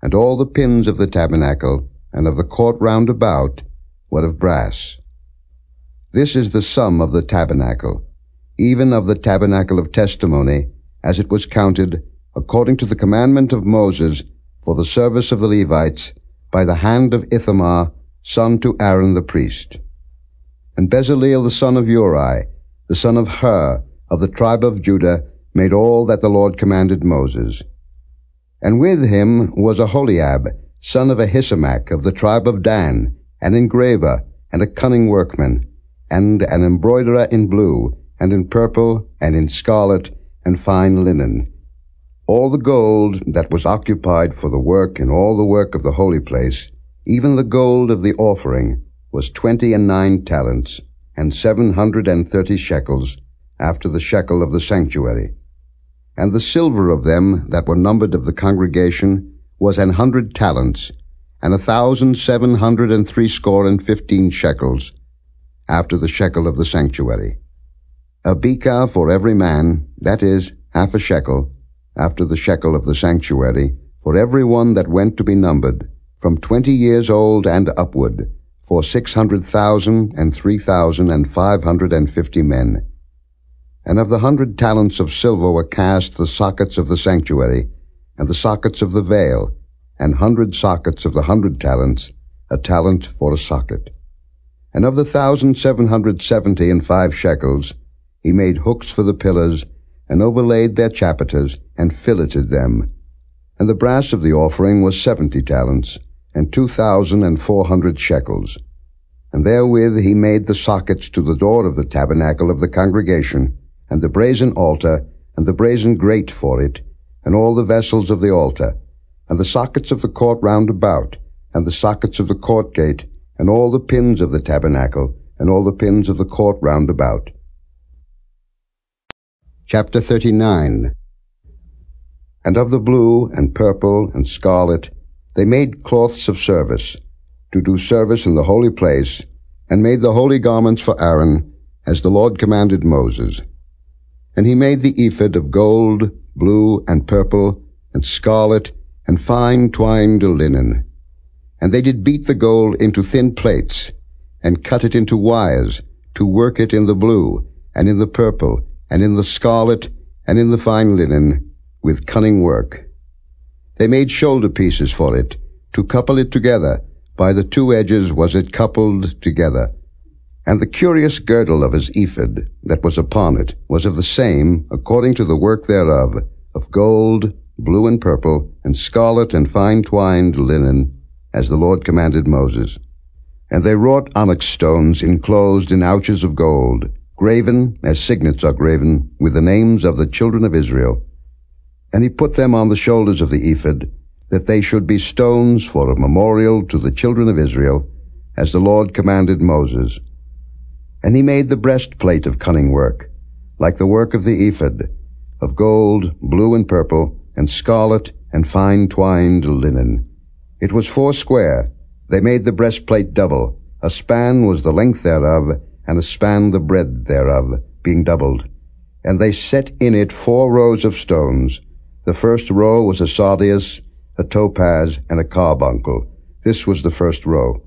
And all the pins of the tabernacle, and of the court round about, were of brass. This is the sum of the tabernacle, even of the tabernacle of testimony, as it was counted, according to the commandment of Moses, for the service of the Levites, by the hand of Ithamar, son to Aaron the priest. And Bezaleel the son of Uri, the son of Hur, of the tribe of Judah, made all that the Lord commanded Moses. And with him was Aholiab, son of Ahisamach, of the tribe of Dan, an engraver, and a cunning workman, and an embroiderer in blue, and in purple, and in scarlet, and fine linen. All the gold that was occupied for the work and all the work of the holy place, even the gold of the offering, was twenty and nine talents, and seven hundred and thirty shekels, after the shekel of the sanctuary. And the silver of them that were numbered of the congregation was an hundred talents, and a thousand seven hundred and threescore and fifteen shekels, after the shekel of the sanctuary. A bekah for every man, that is, half a shekel, after the shekel of the sanctuary, for every one that went to be numbered, from twenty years old and upward, for six hundred thousand and three thousand and five hundred and fifty men. And of the hundred talents of silver were cast the sockets of the sanctuary, and the sockets of the veil, and hundred sockets of the hundred talents, a talent for a socket. And of the thousand seven hundred seventy and five shekels, he made hooks for the pillars, and overlaid their chapiters, and filleted them. And the brass of the offering was seventy talents, and two thousand and four hundred shekels. And therewith he made the sockets to the door of the tabernacle of the congregation, and the brazen altar, and the brazen grate for it, and all the vessels of the altar, and the sockets of the court round about, and the sockets of the court gate, and all the pins of the tabernacle, and all the pins of the court round about. Chapter 39 And of the blue, and purple, and scarlet, they made cloths of service, to do service in the holy place, and made the holy garments for Aaron, as the Lord commanded Moses. And he made the ephod of gold, blue, and purple, and scarlet, and fine twined linen. And they did beat the gold into thin plates, and cut it into wires, to work it in the blue, and in the purple, and in the scarlet, and in the fine linen, with cunning work. They made shoulder pieces for it, to couple it together, by the two edges was it coupled together, and the curious girdle of his ephod that was upon it was of the same, according to the work thereof, of gold, blue and purple, and scarlet and fine twined linen, as the Lord commanded Moses. And they wrought onyx stones enclosed in ouches of gold, graven, as signets are graven, with the names of the children of Israel. And he put them on the shoulders of the ephod, that they should be stones for a memorial to the children of Israel, as the Lord commanded Moses. And he made the breastplate of cunning work, like the work of the ephod, of gold, blue and purple, and scarlet, and fine twined linen. It was foursquare. They made the breastplate double. A span was the length thereof, and a span the breadth thereof, being doubled. And they set in it four rows of stones. The first row was a sardius, a topaz, and a carbuncle. This was the first row.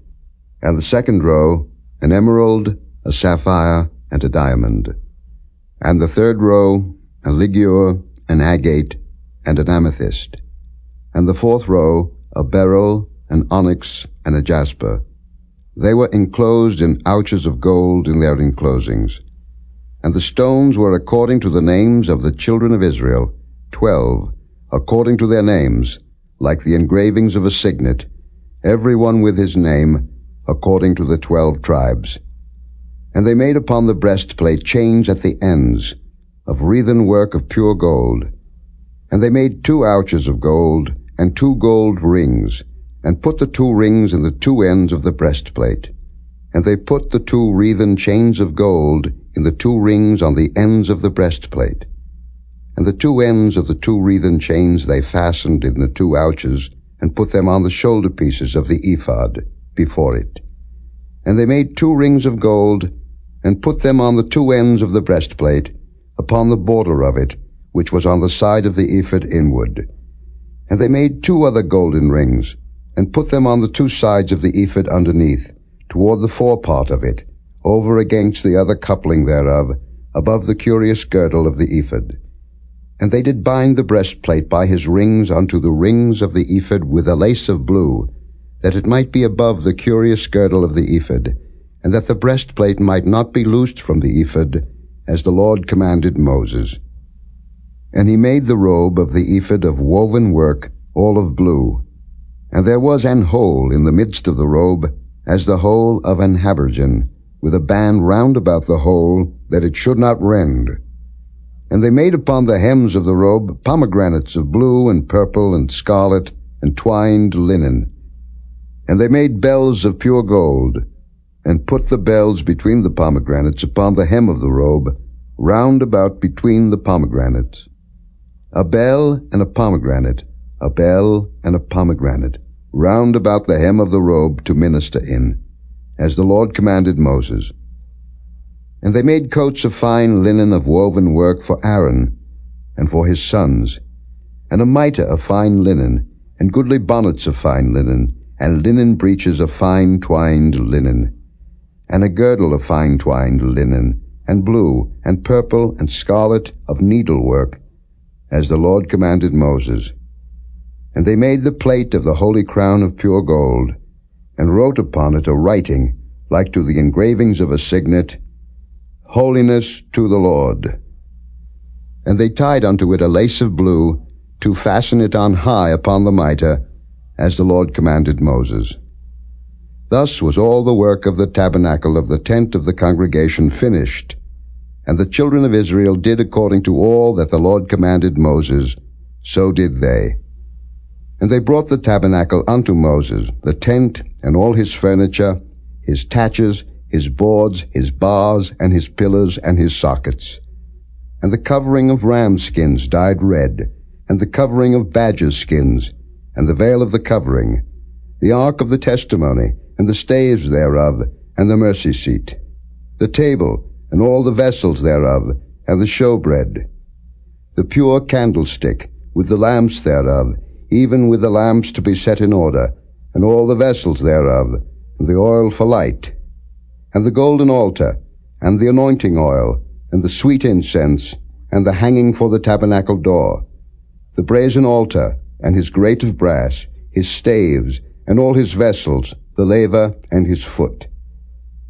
And the second row, an emerald, a sapphire, and a diamond. And the third row, a ligure, an agate, and an amethyst. And the fourth row, a beryl, an onyx, and a jasper. They were enclosed in ouches of gold in their enclosings. And the stones were according to the names of the children of Israel, twelve, according to their names, like the engravings of a signet, every one with his name, according to the twelve tribes. And they made upon the breastplate chains at the ends, of wreathen work of pure gold. And they made two ouches of gold, and two gold rings, and put the two rings in the two ends of the breastplate. And they put the two wreathen chains of gold in the two rings on the ends of the breastplate. And the two ends of the two wreathen chains they fastened in the two ouches, and put them on the shoulder pieces of the ephod before it. And they made two rings of gold, and put them on the two ends of the breastplate, upon the border of it, which was on the side of the ephod inward. And they made two other golden rings, and put them on the two sides of the ephod underneath, toward the forepart of it, over against the other coupling thereof, above the curious girdle of the ephod. And they did bind the breastplate by his rings unto the rings of the ephod with a lace of blue, that it might be above the curious girdle of the ephod, and that the breastplate might not be loosed from the ephod, as the Lord commanded Moses. And he made the robe of the ephod of woven work, all of blue. And there was an hole in the midst of the robe, as the hole of an habergeon, with a band round about the hole, that it should not rend. And they made upon the hems of the robe pomegranates of blue and purple and scarlet and twined linen. And they made bells of pure gold, and put the bells between the pomegranates upon the hem of the robe, round about between the pomegranates. A bell and a pomegranate, a bell and a pomegranate, round about the hem of the robe to minister in, as the Lord commanded Moses. And they made coats of fine linen of woven work for Aaron and for his sons, and a mitre of fine linen, and goodly bonnets of fine linen, and linen breeches of fine twined linen, and a girdle of fine twined linen, and blue, and purple, and scarlet of needlework, as the Lord commanded Moses. And they made the plate of the holy crown of pure gold, and wrote upon it a writing, like to the engravings of a signet, Holiness to the Lord. And they tied unto it a lace of blue, to fasten it on high upon the mitre, as the Lord commanded Moses. Thus was all the work of the tabernacle of the tent of the congregation finished, and the children of Israel did according to all that the Lord commanded Moses, so did they. And they brought the tabernacle unto Moses, the tent, and all his furniture, his taches, his boards, his bars, and his pillars, and his sockets. And the covering of ram skins dyed red, and the covering of badger skins, and the veil of the covering, the ark of the testimony, and the staves thereof, and the mercy seat, the table, and all the vessels thereof, and the showbread, the pure candlestick, with the lamps thereof, even with the lamps to be set in order, and all the vessels thereof, and the oil for light, and the golden altar, and the anointing oil, and the sweet incense, and the hanging for the tabernacle door, the brazen altar, and his grate of brass, his staves, and all his vessels, the laver, and his foot,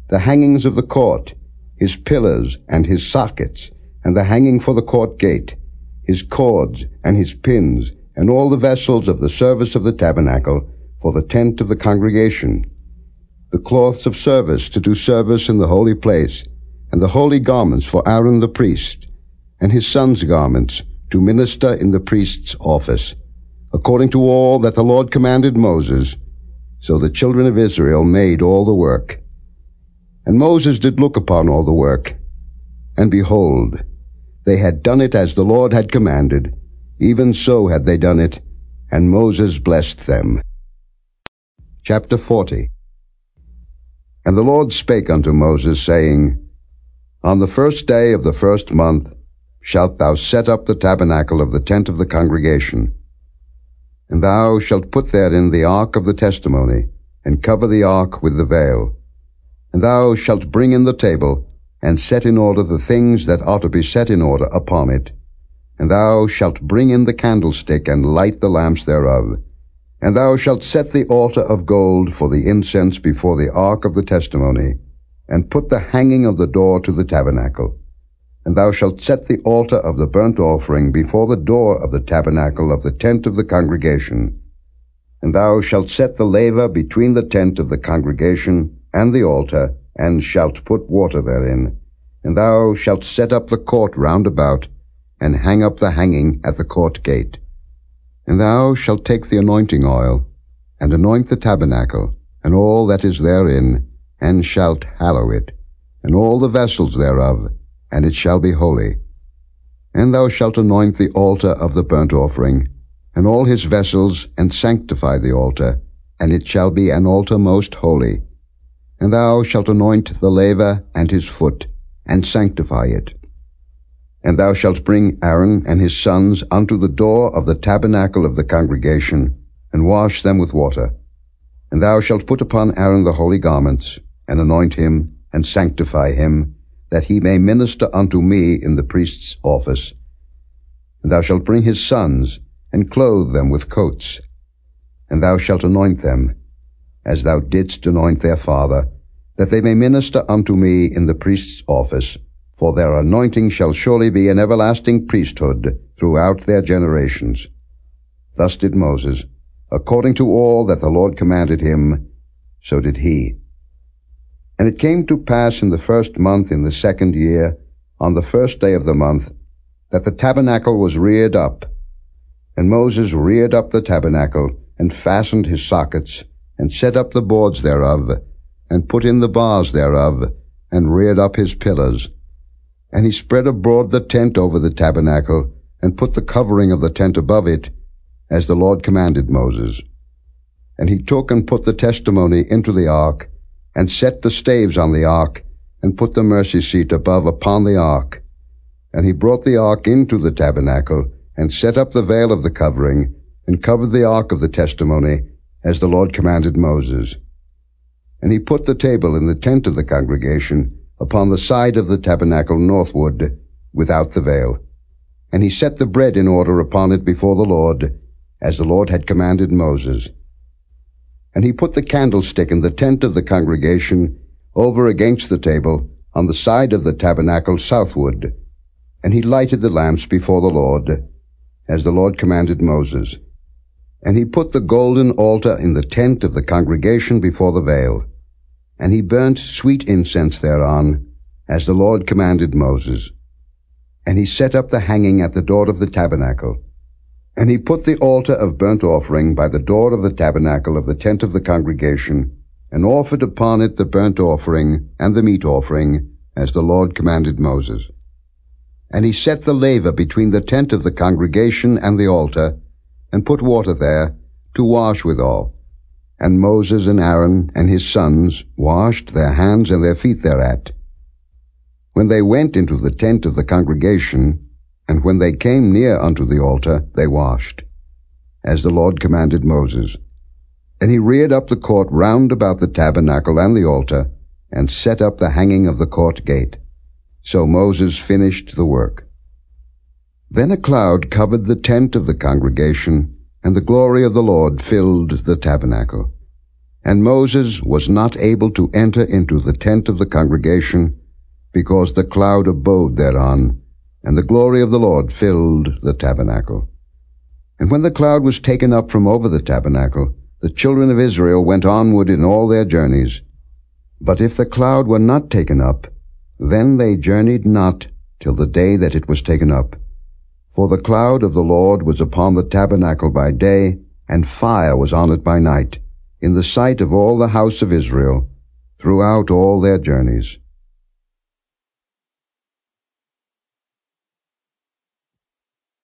the hangings of the court, his pillars, and his sockets, and the hanging for the court gate, his cords, and his pins, and all the vessels of the service of the tabernacle, for the tent of the congregation, the cloths of service to do service in the holy place, and the holy garments for Aaron the priest, and his sons' garments to minister in the priest's office, according to all that the Lord commanded Moses. So the children of Israel made all the work. And Moses did look upon all the work, and behold, They had done it as the Lord had commanded. Even so had they done it, and Moses blessed them. Chapter 40 And the Lord spake unto Moses, saying, On the first day of the first month shalt thou set up the tabernacle of the tent of the congregation. And thou shalt put therein the ark of the testimony, and cover the ark with the veil. And thou shalt bring in the table, and set in order the things that are to be set in order upon it. And thou shalt bring in the candlestick, and light the lamps thereof. And thou shalt set the altar of gold for the incense before the ark of the testimony, and put the hanging of the door to the tabernacle. And thou shalt set the altar of the burnt offering before the door of the tabernacle of the tent of the congregation. And thou shalt set the laver between the tent of the congregation and the altar, and shalt put water therein. And thou shalt set up the court round about, and hang up the hanging at the court gate. And thou shalt take the anointing oil, and anoint the tabernacle, and all that is therein, and shalt hallow it, and all the vessels thereof, and it shall be holy. And thou shalt anoint the altar of the burnt offering, and all his vessels, and sanctify the altar, and it shall be an altar most holy. And thou shalt anoint the laver and his foot, and sanctify it. And thou shalt bring Aaron and his sons unto the door of the tabernacle of the congregation, and wash them with water. And thou shalt put upon Aaron the holy garments, and anoint him, and sanctify him, that he may minister unto me in the priest's office. And thou shalt bring his sons, and clothe them with coats. And thou shalt anoint them, as thou didst anoint their father, that they may minister unto me in the priest's office, for their anointing shall surely be an everlasting priesthood throughout their generations. Thus did Moses, according to all that the Lord commanded him, so did he. And it came to pass in the first month in the second year, on the first day of the month, that the tabernacle was reared up. And Moses reared up the tabernacle, and fastened his sockets, and set up the boards thereof, and put in the bars thereof, and reared up his pillars, and he spread abroad the tent over the tabernacle, and put the covering of the tent above it, as the Lord commanded Moses. And he took and put the testimony into the ark, and set the staves on the ark, and put the mercy seat above upon the ark. And he brought the ark into the tabernacle, and set up the veil of the covering, and covered the ark of the testimony, as the Lord commanded Moses. And he put the table in the tent of the congregation, upon the side of the tabernacle northward, without the veil. And he set the bread in order upon it before the Lord, as the Lord had commanded Moses. And he put the candlestick in the tent of the congregation over against the table, on the side of the tabernacle southward. And he lighted the lamps before the Lord, as the Lord commanded Moses. And he put the golden altar in the tent of the congregation before the veil. And he burnt sweet incense thereon, as the Lord commanded Moses. And he set up the hanging at the door of the tabernacle. And he put the altar of burnt offering by the door of the tabernacle of the tent of the congregation, and offered upon it the burnt offering and the meat offering, as the Lord commanded Moses. And he set the laver between the tent of the congregation and the altar, and put water there, to wash withal, and Moses and Aaron and his sons washed their hands and their feet thereat. When they went into the tent of the congregation, and when they came near unto the altar, they washed, as the Lord commanded Moses. And he reared up the court round about the tabernacle and the altar, and set up the hanging of the court gate. So Moses finished the work. Then a cloud covered the tent of the congregation, and the glory of the Lord filled the tabernacle. And Moses was not able to enter into the tent of the congregation, because the cloud abode thereon, and the glory of the Lord filled the tabernacle. And when the cloud was taken up from over the tabernacle, the children of Israel went onward in all their journeys. But if the cloud were not taken up, then they journeyed not till the day that it was taken up. For the cloud of the Lord was upon the tabernacle by day, and fire was on it by night, in the sight of all the house of Israel, throughout all their journeys.